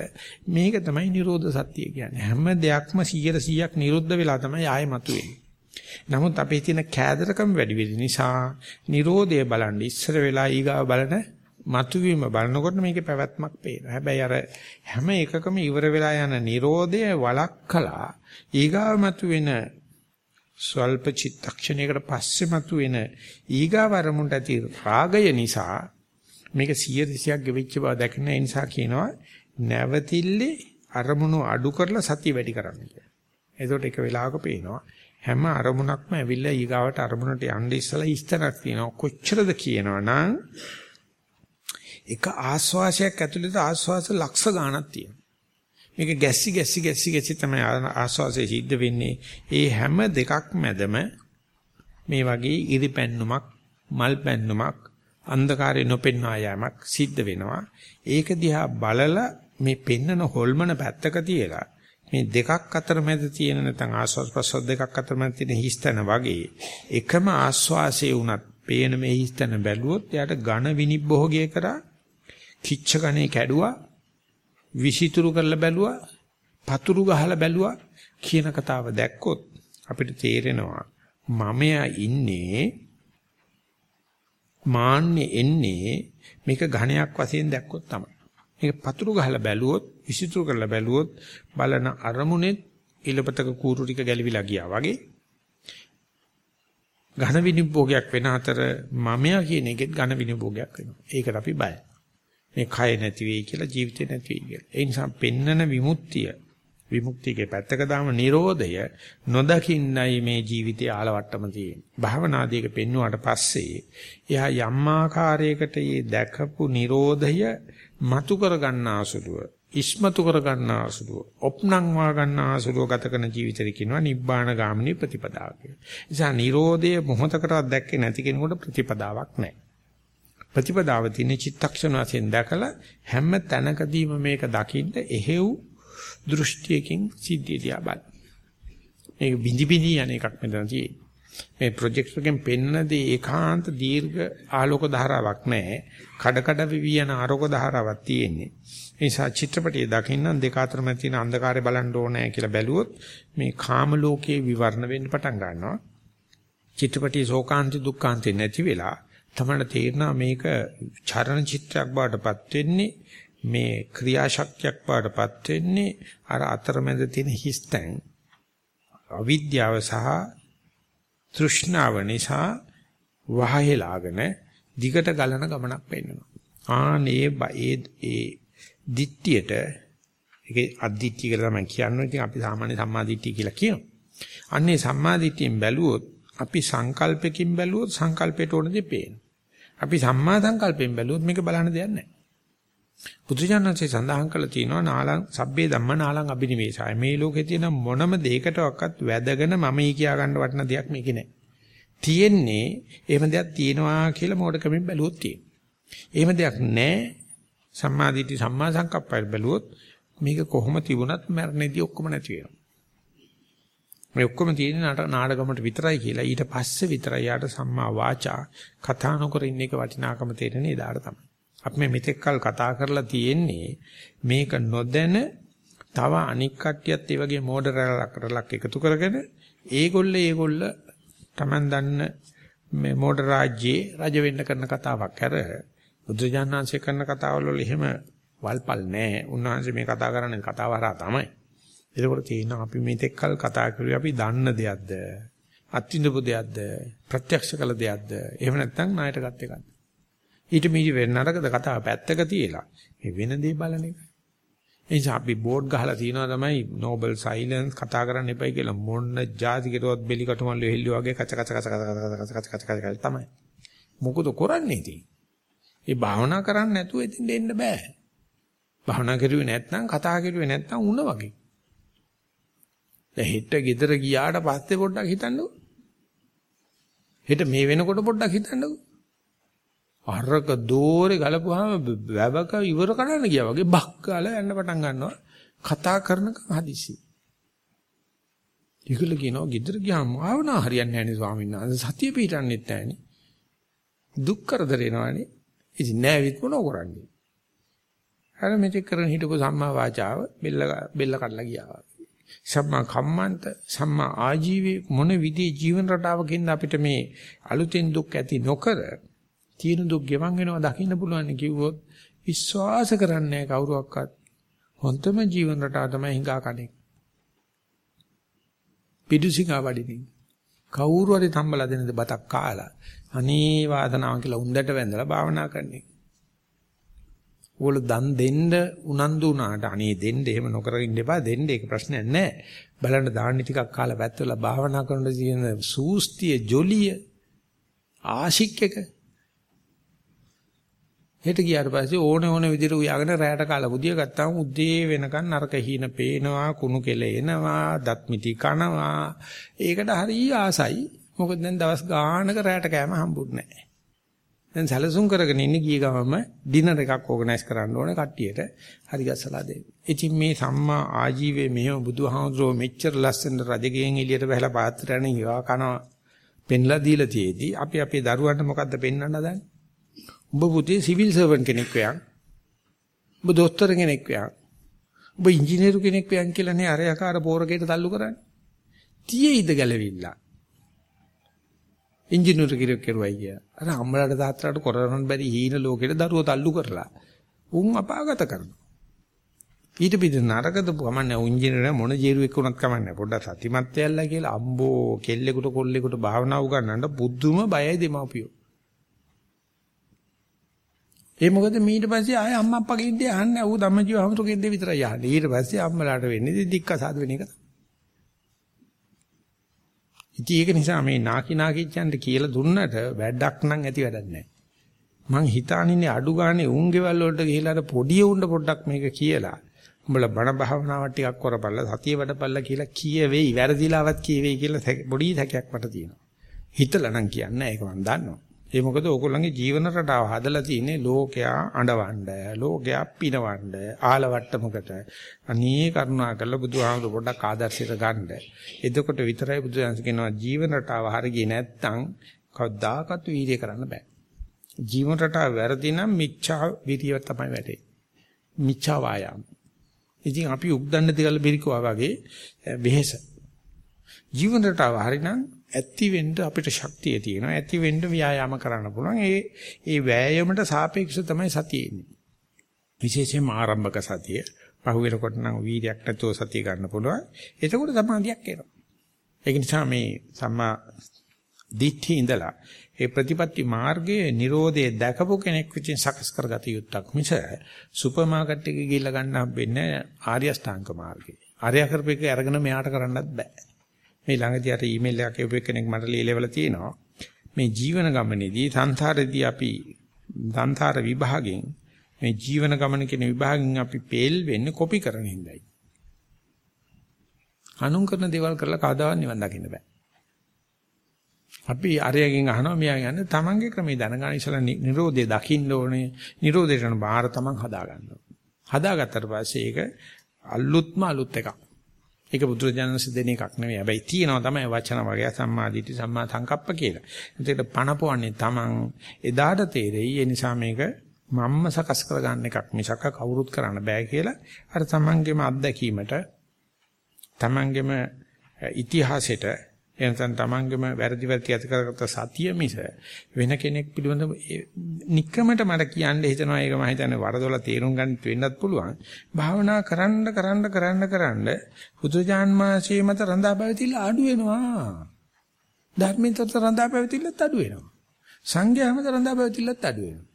මේක තමයි Nirodha Satya කියන්නේ. හැම දෙයක්ම 100%ක් නිරුද්ධ වෙලා තමයි ආයෙ මතුවෙන්නේ. නමුත් අපේ තියෙන කෑදරකම වැඩි වෙන නිසා Nirodha බලන්න ඉස්සර වෙලා ඊගාව බලන මතුවීම බලනකොට මේකේ පැවැත්මක් පේනවා. හැබැයි අර හැම එකකම ඉවර වෙලා යන Nirodha වලක්කලා ඊගාව මතුවෙන ස්වල්ප චිත්තක්ෂණයකට පස්සේ මතුවෙන ඊගාව අරමුණට ඇති රාගය නිසා මේක 100 ගෙවිච්ච බව දැකන නිසා කියනවා නැවතිල්ලේ අරමුණු අඩු කරලා සතිය වැඩි කරන්න කියලා. එතකොට එක වෙලාවක පේනවා හැම අරමුණක්ම ඇවිල්ලා ඊගාවට අරමුණට යන්න ඉස්සලා ඉස්තරක් තියෙනවා. කොච්චරද කියනවනම් එක ආස්වාසයක් ඇතුළත ආස්වාස ලක්ෂ ගණක් තියෙනවා. මේක ගැස්සි ගැස්සි ගැස්සි ගැස්සි තමයි ආස්වාසය සිද්ධ වෙන්නේ. ඒ හැම දෙකක් මැදම මේ වගේ ඉරි පැන්නුමක්, මල් පැන්නුමක්, අන්ධකාරය නොපෙන්වා යෑමක් සිද්ධ වෙනවා. ඒක දිහා බලලා මේ පෙන්නන හොල්මන පැත්තක තියලා මේ දෙකක් අතර මැද තියෙන නැත්නම් ආස්වාස් ප්‍රසවාස දෙකක් අතර මැද තියෙන හිස්තන වගේ එකම ආස්වාසයේ උනත් පේන මේ හිස්තන බැලුවොත් එයාට ඝන විනිබ්බෝගය කරා කිච්ච ගණේ කැඩුවා විසිතුරු කරලා බැලුවා පතුරු ගහලා බැලුවා කියන කතාව දැක්කොත් අපිට තේරෙනවා මමයා ඉන්නේ මාන්නේ එන්නේ මේක ඝණයක් වශයෙන් දැක්කොත් තමයි. මේක පතුරු ගහලා බැලුවොත් විසිතුරු කරලා බැලුවොත් බලන අරමුණෙත් ඉලපතක කූරු ටික ගැලවිලා ගියා වගේ ඝන විනිභෝගයක් වෙන අතර මමයා කියන එකෙත් ඝන විනිභෝගයක් වෙනවා. ඒකට අපි බයයි. මේ කය නැති වෙයි කියලා ජීවිතේ නැති වෙයි කියලා. ඒ නිසා පෙන්නන විමුක්තිය විමුක්තියගේ පැත්තක දාම Nirodhaය නොදකින්නයි මේ ජීවිතයේ ආලවට්ටම තියෙන්නේ. භාවනාදීක පෙන්වුවාට පස්සේ එයා යම් ආකාරයකට මේ දැකපු Nirodhaය මතු කර ගන්නාසුලුව ඉස්මතු කර ගන්නාසුලුව ඔප්නංවා ගන්නාසුලුව ගත කරන ජීවිතය කියනවා නිබ්බාන ගාමිනී ප්‍රතිපදාව කියලා. නිසා Nirodhaය මොහොතකටවත් දැක්කේ නැති කෙනෙකුට ප්‍රතිපදාවක් නැහැ. ප්‍රතිපදාව තියෙන චිත්තක්ෂණ වශයෙන් දැකලා හැම තැනකදීම මේක දකින්න එහෙව් දෘෂ්ටියකින් සිද්ධිය දිහා බලන්න. මේක බිඳි බිඳි යන එකක් මෙතන තියෙන්නේ. මේ ප්‍රොජෙක්ට් එකෙන් පෙන්නදී ඒකාන්ත දීර්ඝ ආලෝක ධාරාවක් නැහැ. කඩ කඩ විවි යන ආලෝක ධාරාවක් තියෙන්නේ. ඒ නිසා චිත්‍රපටිය දකින්න දෙක අතර මැද තියෙන අන්ධකාරය බලන්න ඕනේ කියලා බැලුවොත් මේ කාම ලෝකයේ විවරණ වෙන්න පටන් ගන්නවා. චිත්‍රපටියේ ශෝකාන්ති දුක්ඛාන්ති නැති වෙලා තමයි තේරෙනවා මේක චරණ චිත්‍රයක් බවටපත් වෙන්නේ මේ ක්‍රියාශක්තියක් බවටපත් වෙන්නේ අර අතරමැද තියෙන හිස්තැන් අවිද්‍යාව සහ තෘෂ්ණාව නිසා වහහෙලාගෙන දිගට ගලන ගමනක් පෙන්වනවා. ආනේ ඒ ඒ දිට්ඨියට ඒකේ අද්දිට්ඨිය කියලා තමයි කියන්නේ. ඉතින් අපි සාමාන්‍ය සම්මාදිට්ඨිය කියලා කියනවා. අන්නේ සම්මාදිට්ඨියෙන් බැලුවොත් අපි සංකල්පකින් බැලුවොත් සංකල්පයට ඕන දේ පේනවා. අපි සම්මා සංකල්පයෙන් බැලුවොත් මේක බලන්න දෙයක් නැහැ. බුදුජානන්සේ සඳහන් කළා තියෙනවා නාලං සබ්බේ ධම්ම නාලං අබිනිවේෂය. මේ ලෝකේ තියෙන මොනම දෙයකටවත් වැදගෙන මම ඊ කියා ගන්න වටන දෙයක් මේකේ නැහැ. තියෙන්නේ එහෙම දෙයක් තියෙනවා කියලා මොකටකමින් බැලුවොත් තියෙනවා. එහෙම දෙයක් නැහැ. සම්මාදිටි සම්මා සංකප්පය බැලුවොත් මේක කොහොම තිබුණත් මරණයේදී ඔක්කොම නැති වෙනවා. මේ ඔක්කොම තියෙන නාඩගමට විතරයි කියලා ඊට පස්සේ විතරයි යාට සම්මා වාචා කතා නොකර ඉන්න එක වටිනාකම තේරෙන්නේ එදාට තමයි. අපි මේ මෙතෙක්කල් කතා කරලා තියෙන්නේ මේක නොදැන තව අනික් කට්ටියත් ඒ වගේ මෝඩරලක් කරලක් එකතු කරගෙන ඒගොල්ල ඒගොල්ල Taman දන්න මේ මෝඩ රාජ්‍යයේ රජ වෙන්න කරන කතාවක් අර බුදුජානනාංශය කරන කතාවල වල එහෙම වල්පල් නැහැ. උන්වහන්සේ මේ කතා කරන්නේ කතාව හරහා තමයි. ඒකෝට තියෙනවා අපි මේතෙක්කල් කතා කරුවේ අපි දන්න දෙයක්ද? අත්විඳපු දෙයක්ද? ප්‍රත්‍යක්ෂ කළ දෙයක්ද? එහෙම නැත්නම් ණයට ගත් එකක්ද? ඊට මීට වෙන නරකද කතාව පැත්තක තියලා මේ වෙන දේ බලන එක. ඒ නිසා අපි බෝඩ් ගහලා තියනවා තමයි නෝබල් සයිලන්ස් කතා කරන්න එපයි කියලා මොන්න જાති කෙරුවත් බෙලි කටුමල්ල හෙල්ලුව වගේ කච කච කච කච කච කච කච තමයි. මොකද කරන්නේ ඉතින්? ඒ භාවනා කරන්නේ නැතුව ඉතින් දෙන්න බෑ. භාවනා කරුවේ නැත්නම් කතා කරුවේ නැත්නම් උණ වගේ. දැන් හෙට ගෙදර ගියාට පස්සේ පොඩ්ඩක් හිතන්නකෝ. හෙට මේ වෙනකොට පොඩ්ඩක් හිතන්නකෝ. අරක දෝරේ ගලපුවාම වැවක ඉවර කරන්න ගියා වගේ බක් ගාලා යන්න පටන් ගන්නවා. කතා කරනකම් හදිසි. ඉගල කියනවා ගෙදර ගියාම ආවනා හරියන්නේ නැහැ නේ ස්වාමීන් වහන්සේ. සතිය පිටන්නේත් නැහැ නේ. දුක් කරදර එනවනේ. ඉතින් නෑවිත් මොනව කරන්නේ? අර මෙතෙක් කරන හිටපු සම්මා වාචාව බෙල්ල බෙල්ල කඩලා ගියා. සම්මා කම්මන්ත සම්මා ආජීවී මොන විදිහේ ජීවන රටාවකින්ද අපිට මේ අලුතෙන් දුක් ඇති නොකර තියෙන දුක් ගෙවන් වෙනවා දකින්න පුළුවන් කිව්වොත් විශ්වාස කරන්නේ කවුරුවක්වත් හොන්තම ජීවන රටාව තමයි හිඟා කණේ. පිටුසිඟා වඩිනින් කවුරු හරි තම්බලා දෙන බතක් කාලා අනේ වාදනාව කියලා උන්දට වැඳලා භාවනා කරන්නේ. ඕගොල්ලෝ දන් දෙන්න උනන්දු වුණාට අනේ දෙන්න එහෙම නොකර ඉන්න එපා දෙන්න ඒක ප්‍රශ්නයක් නැහැ. බලන්න දාන්න ටිකක් කාලා වැත්තලා භාවනා කරනකොට තියෙන සූස්තිය ජොලිය ආශික් එක හෙට ගියාට පස්සේ ඕන ඕන විදිහට උයාගෙන රැයට කාලා බුදිය ගත්තාම උදේ වෙනකන් නරක හීන පේනවා කුණු කෙල එනවා දත් මිටි කනවා. ඒකට හරිය ආසයි. මොකද දැන් දවස් ගානක රැයට කෑම හම්බුන්නේ නැහැ. දැන් සැලසුම් කරගෙන ඉන්නේ ගිය ගමම ඩිනර් එකක් ඕගනයිස් කරන්න ඕනේ කට්ටියට. හරි ගස්සලා දෙන්න. ඉතින් මේ සම්මා ආජීවයේ මෙහෙම බුදුහාමුදුරුවෝ මෙච්චර ලස්සන රජගෙන් එළියට බහලා පාත්‍රයන් ඉවා කනවා. පෙන්ලා දීලා තියේදී අපි අපේ දරුවන්ට මොකද්ද පෙන්වන්න හදන්නේ? උඹ පුතේ සිවිල් සර්වන් කෙනෙක් වෙයන්. උඹ දොස්තර කෙනෙක් වෙයන්. උඹ ඉංජිනේරු කෙනෙක් වෙයන් කියලා නේ අර යකාර පෝරකේට තල්ලු කරන්නේ. තියේයිද ගැලවිලා. ඉංජිනේරු කෙනෙක් කරුවයි කිය. අර අම්මලාට තාත්තලාට කරන්න බැරි හීන ලෝකෙට දරුවෝ තල්ලු කරලා උන් අපාගත කරනවා. ඊට පිට නරකද කමන්නේ උන්ජිනේර මොන ජීරුවෙක් වුණත් කමන්නේ පොඩ්ඩක් සතිමත් වෙල්ලා කියලා අම්බෝ කෙල්ලෙකුට කොල්ලෙකුට භාවනා උගන්නන්න බුද්ධුම බයයි දෙමව්පියෝ. ඒ මොකද ඊට පස්සේ ආය අම්මා අප්පා කිව්දී අහන්නේ ඌ ධම්මජීව හමුතුකෙන්ද විතරයි අහන්නේ. ඊට පස්සේ අම්මලාට වෙන්නේ දික්කසාද වෙන එක. ඉතින් ඒක නිසා මේ නාකි නාකිච්චන්ට කියලා දුන්නට වැඩක් නම් ඇති වැඩක් නැහැ. මං හිතානින්නේ අඩු ගානේ උන් ගෙවල් වලට ගිහිලා අර පොඩි උණ්ඩ පොඩ්ඩක් මේක කියලා. උඹලා බණ භාවනාවක් ටිකක් කරපල්ලා සතිය වඩපල්ලා කියලා කියවෙයි. වැරදිලාවත් කියවෙයි කියලා පොඩි තැකයක් මට තියෙනවා. හිතලා නම් කියන්නේ ඒක මං දන්නවා. ඒ මොකද ඕගොල්ලන්ගේ ජීවන රටාව හදලා තියෙන්නේ ලෝකයා අඬවන්න, ලෝකයා පිනවන්න, ආලවට්ටමකට. අනී කරුණා කරලා බුදුහාමුදුර පොඩ්ඩක් ආදර්ශයට ගන්න. එතකොට විතරයි බුදුහන්ස කියනවා ජීවන රටාව හරියන්නේ නැත්නම් කවදාකවත් වීර්ය කරන්න බෑ. ජීවන රටාව වැරදි නම් මිච්ඡා විරිය තමයි වැටෙන්නේ. මිච්ඡා වායාම. ඉතින් අපි උක්දන්න තියලා බිරිකුවා වගේ වෙහෙස. ජීවන රටාව හරිනම් ඇති වෙන්න අපිට ශක්තිය තියෙනවා. ඇති වෙන්න ව්‍යායාම කරන්න පුළුවන්. ඒ ඒ වෑයමට සාපේක්ෂව තමයි සතිය එන්නේ. විශේෂයෙන්ම ආරම්භක සතිය. පහුවෙනකොට නම් වීර්යයක් නැතුව සතිය ගන්න පුළුවන්. එතකොට සමාධියක් එනවා. ඒක නිසා මේ සම්මා දිට්ඨි ඉඳලා ඒ ප්‍රතිපත්ති මාර්ගයේ Nirodhe දැකපු කෙනෙක් විසින් සකස් කරගත යුත්තක් මිස සුපර් මාකට් එකේ ගිහිල්ලා ගන්න හම්බෙන්නේ ආර්ය අෂ්ටාංග මාර්ගය. ආර්ය කරපේක අරගෙන මෙයාට කරන්නත් බෑ. මේ ළඟදී අර ඊමේල් එකක් එවපු කෙනෙක් මට ලියලවලා තියෙනවා. මේ ජීවන ගමනේදී සංසාරෙදී අපි සංසාර විභාගෙන් මේ ජීවන ගමන කියන විභාගෙන් අපි පෙල් වෙන්නේ කොපි කරන හින්දායි. අනුන් කරන දේවල් කරලා කවදාවත් නිවන් දකින්න බෑ. අපි අරයගෙන් අහනවා මෙයා කියන්නේ තමන්ගේ ක්‍රමේ දැනගන්න ඉස්සලා නිරෝධය දකින්න ඕනේ. නිරෝධයට යන බාහිර තමන් හදා ගන්න ඕනේ. හදාගත්තට පස්සේ ඒක අලුත්ම අලුත් එකක්. ඒක බුදුරජාණන්සේ දෙන එකක් නෙවෙයි. හැබැයි තියෙනවා තමයි වචන වගේ සම්මාදිටි සම්මා සංකප්ප කියලා. ඒකට පණපවන්නේ තමන් එදාට තේරෙයි. ඒ නිසා මේක මම්ම සකස් කරගන්න එකක් මිසක කවුරුත් කරන්න බෑ කියලා අර තමන්ගේම අත්දැකීමට තමන්ගේම ඉතිහාසෙට එනතන් තමන්ගේම වැරදි වැරදි ඇති කරගත්ත සතිය මිස වෙන කෙනෙක් පිළිබඳව নিকකමට මට කියන්න හිතනවා. ඒක මම හිතන්නේ වරදොල තේරුම් ගන්න වෙන්නත් පුළුවන්. භාවනා කරන්න කරන්න කරන්න කරන්න බුදුජාන් මාසයේ මත රඳා පැවතිලා අඩු වෙනවා. ධර්මයෙන් තත් රඳා පැවතිලත් අඩු වෙනවා. සංඝයා මත රඳා පැවතිලත් අඩු වෙනවා.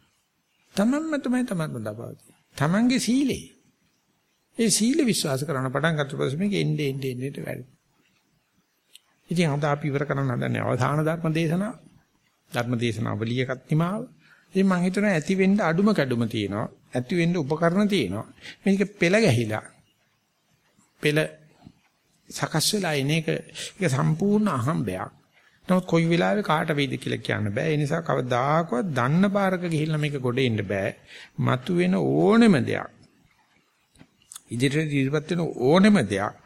තමන්ම තමයි තමන් රඳා පැවතින්නේ. තමන්ගේ සීලේ. ඒ සීල විශ්වාස කරන පටන් ගත්ත පස්සේ මේක එන්නේ එන්නේ එන්නේ වැඩි. ඉතින් අද අපි ඉවර කරන්න හදන්නේ අවධාන ධර්ම දේශනාව. ධර්ම දේශනාවලිය එකක් නිමාව. ඉතින් මම හිතනවා ඇති වෙන්න අඩුම කැඩුම තියෙනවා. ඇති වෙන්න උපකරණ තියෙනවා. මේක පෙළ ගැහිලා. පෙළ සකස් වෙලා එන එක ඒක සම්පූර්ණ අහම්බයක්. නමුත් කොයි වෙලාවෙ කාට වෙයිද කියලා කියන්න බෑ. ඒ නිසා කවදාකවත් දන්න පාරක ගිහිල්ලා මේක ගොඩ එන්න බෑ. මතුවෙන ඕනෙම දෙයක්. ඉදිරියට ඉදිරියපත් වෙන ඕනෙම දෙයක්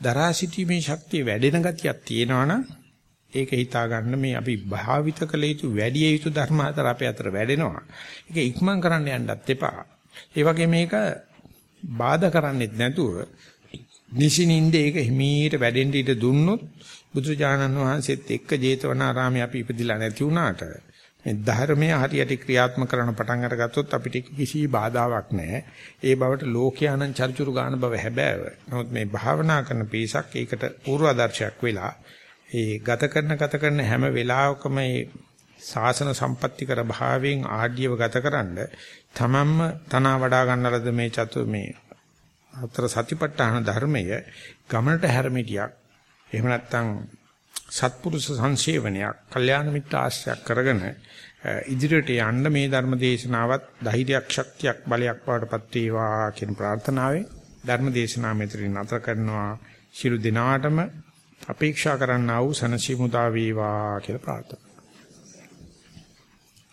දරා සිටීමේ ශක්තිය වැඩෙන ගතියක් තියෙනවනම් ඒක හිතා ගන්න මේ අපි භාවිත කළ යුතු වැඩි යුතු ධර්ම හතර අපේ අතර වැඩෙනවා. ඒක ඉක්මන් කරන්න යන්නත් එපා. ඒ වගේ මේක බාධා කරන්නෙත් නැතුව නිසිනින්ද ඒක හිමීට වැඩෙන්න ඉඩ දුන්නොත් බුදුජානන් වහන්සේත් එක්ක ජේතවනාරාමයේ අපි ඉපදිලා නැති වුණාට මේ ධර්මයේ හරියට ක්‍රියාත්මක කරන පටන් අරගත්තොත් අපිට කිසි බාධාවක් නැහැ. ඒ බවට ලෝකයානං චර්චුරු ගන්න බව හැබෑව. නමුත් මේ භාවනා කරන පිරිසක් ඒකට පූර්වාදර්ශයක් වෙලා ඒ ගත කරන ගත කරන හැම වෙලාවකම මේ සාසන සම්පatti කර භාවයෙන් ආඩ්‍යව ගතකරනද තමන්ම තනවා වඩා ගන්නලද මේ චතු මේ අතර සතිපට්ඨාන ධර්මය ගමනට හැරමිටියක් එහෙම නැත්නම් සත්පුරුෂ සංසේවනයක්, කල්යාණ මිත්‍ර ආශ්‍රයක් කරගෙන ඉදිරියට යන්න මේ ධර්ම දේශනාවත් ධෛර්යයක් ශක්තියක් බලයක් බවටපත් වේවා කියන ප්‍රාර්ථනාවෙන් ධර්ම දේශනාව මෙතනින් නතර කරනවා. ශිරු දිනාටම අපේක්ෂා කරන්නා වූ සනසි මුදා වේවා කියලා ප්‍රාර්ථනා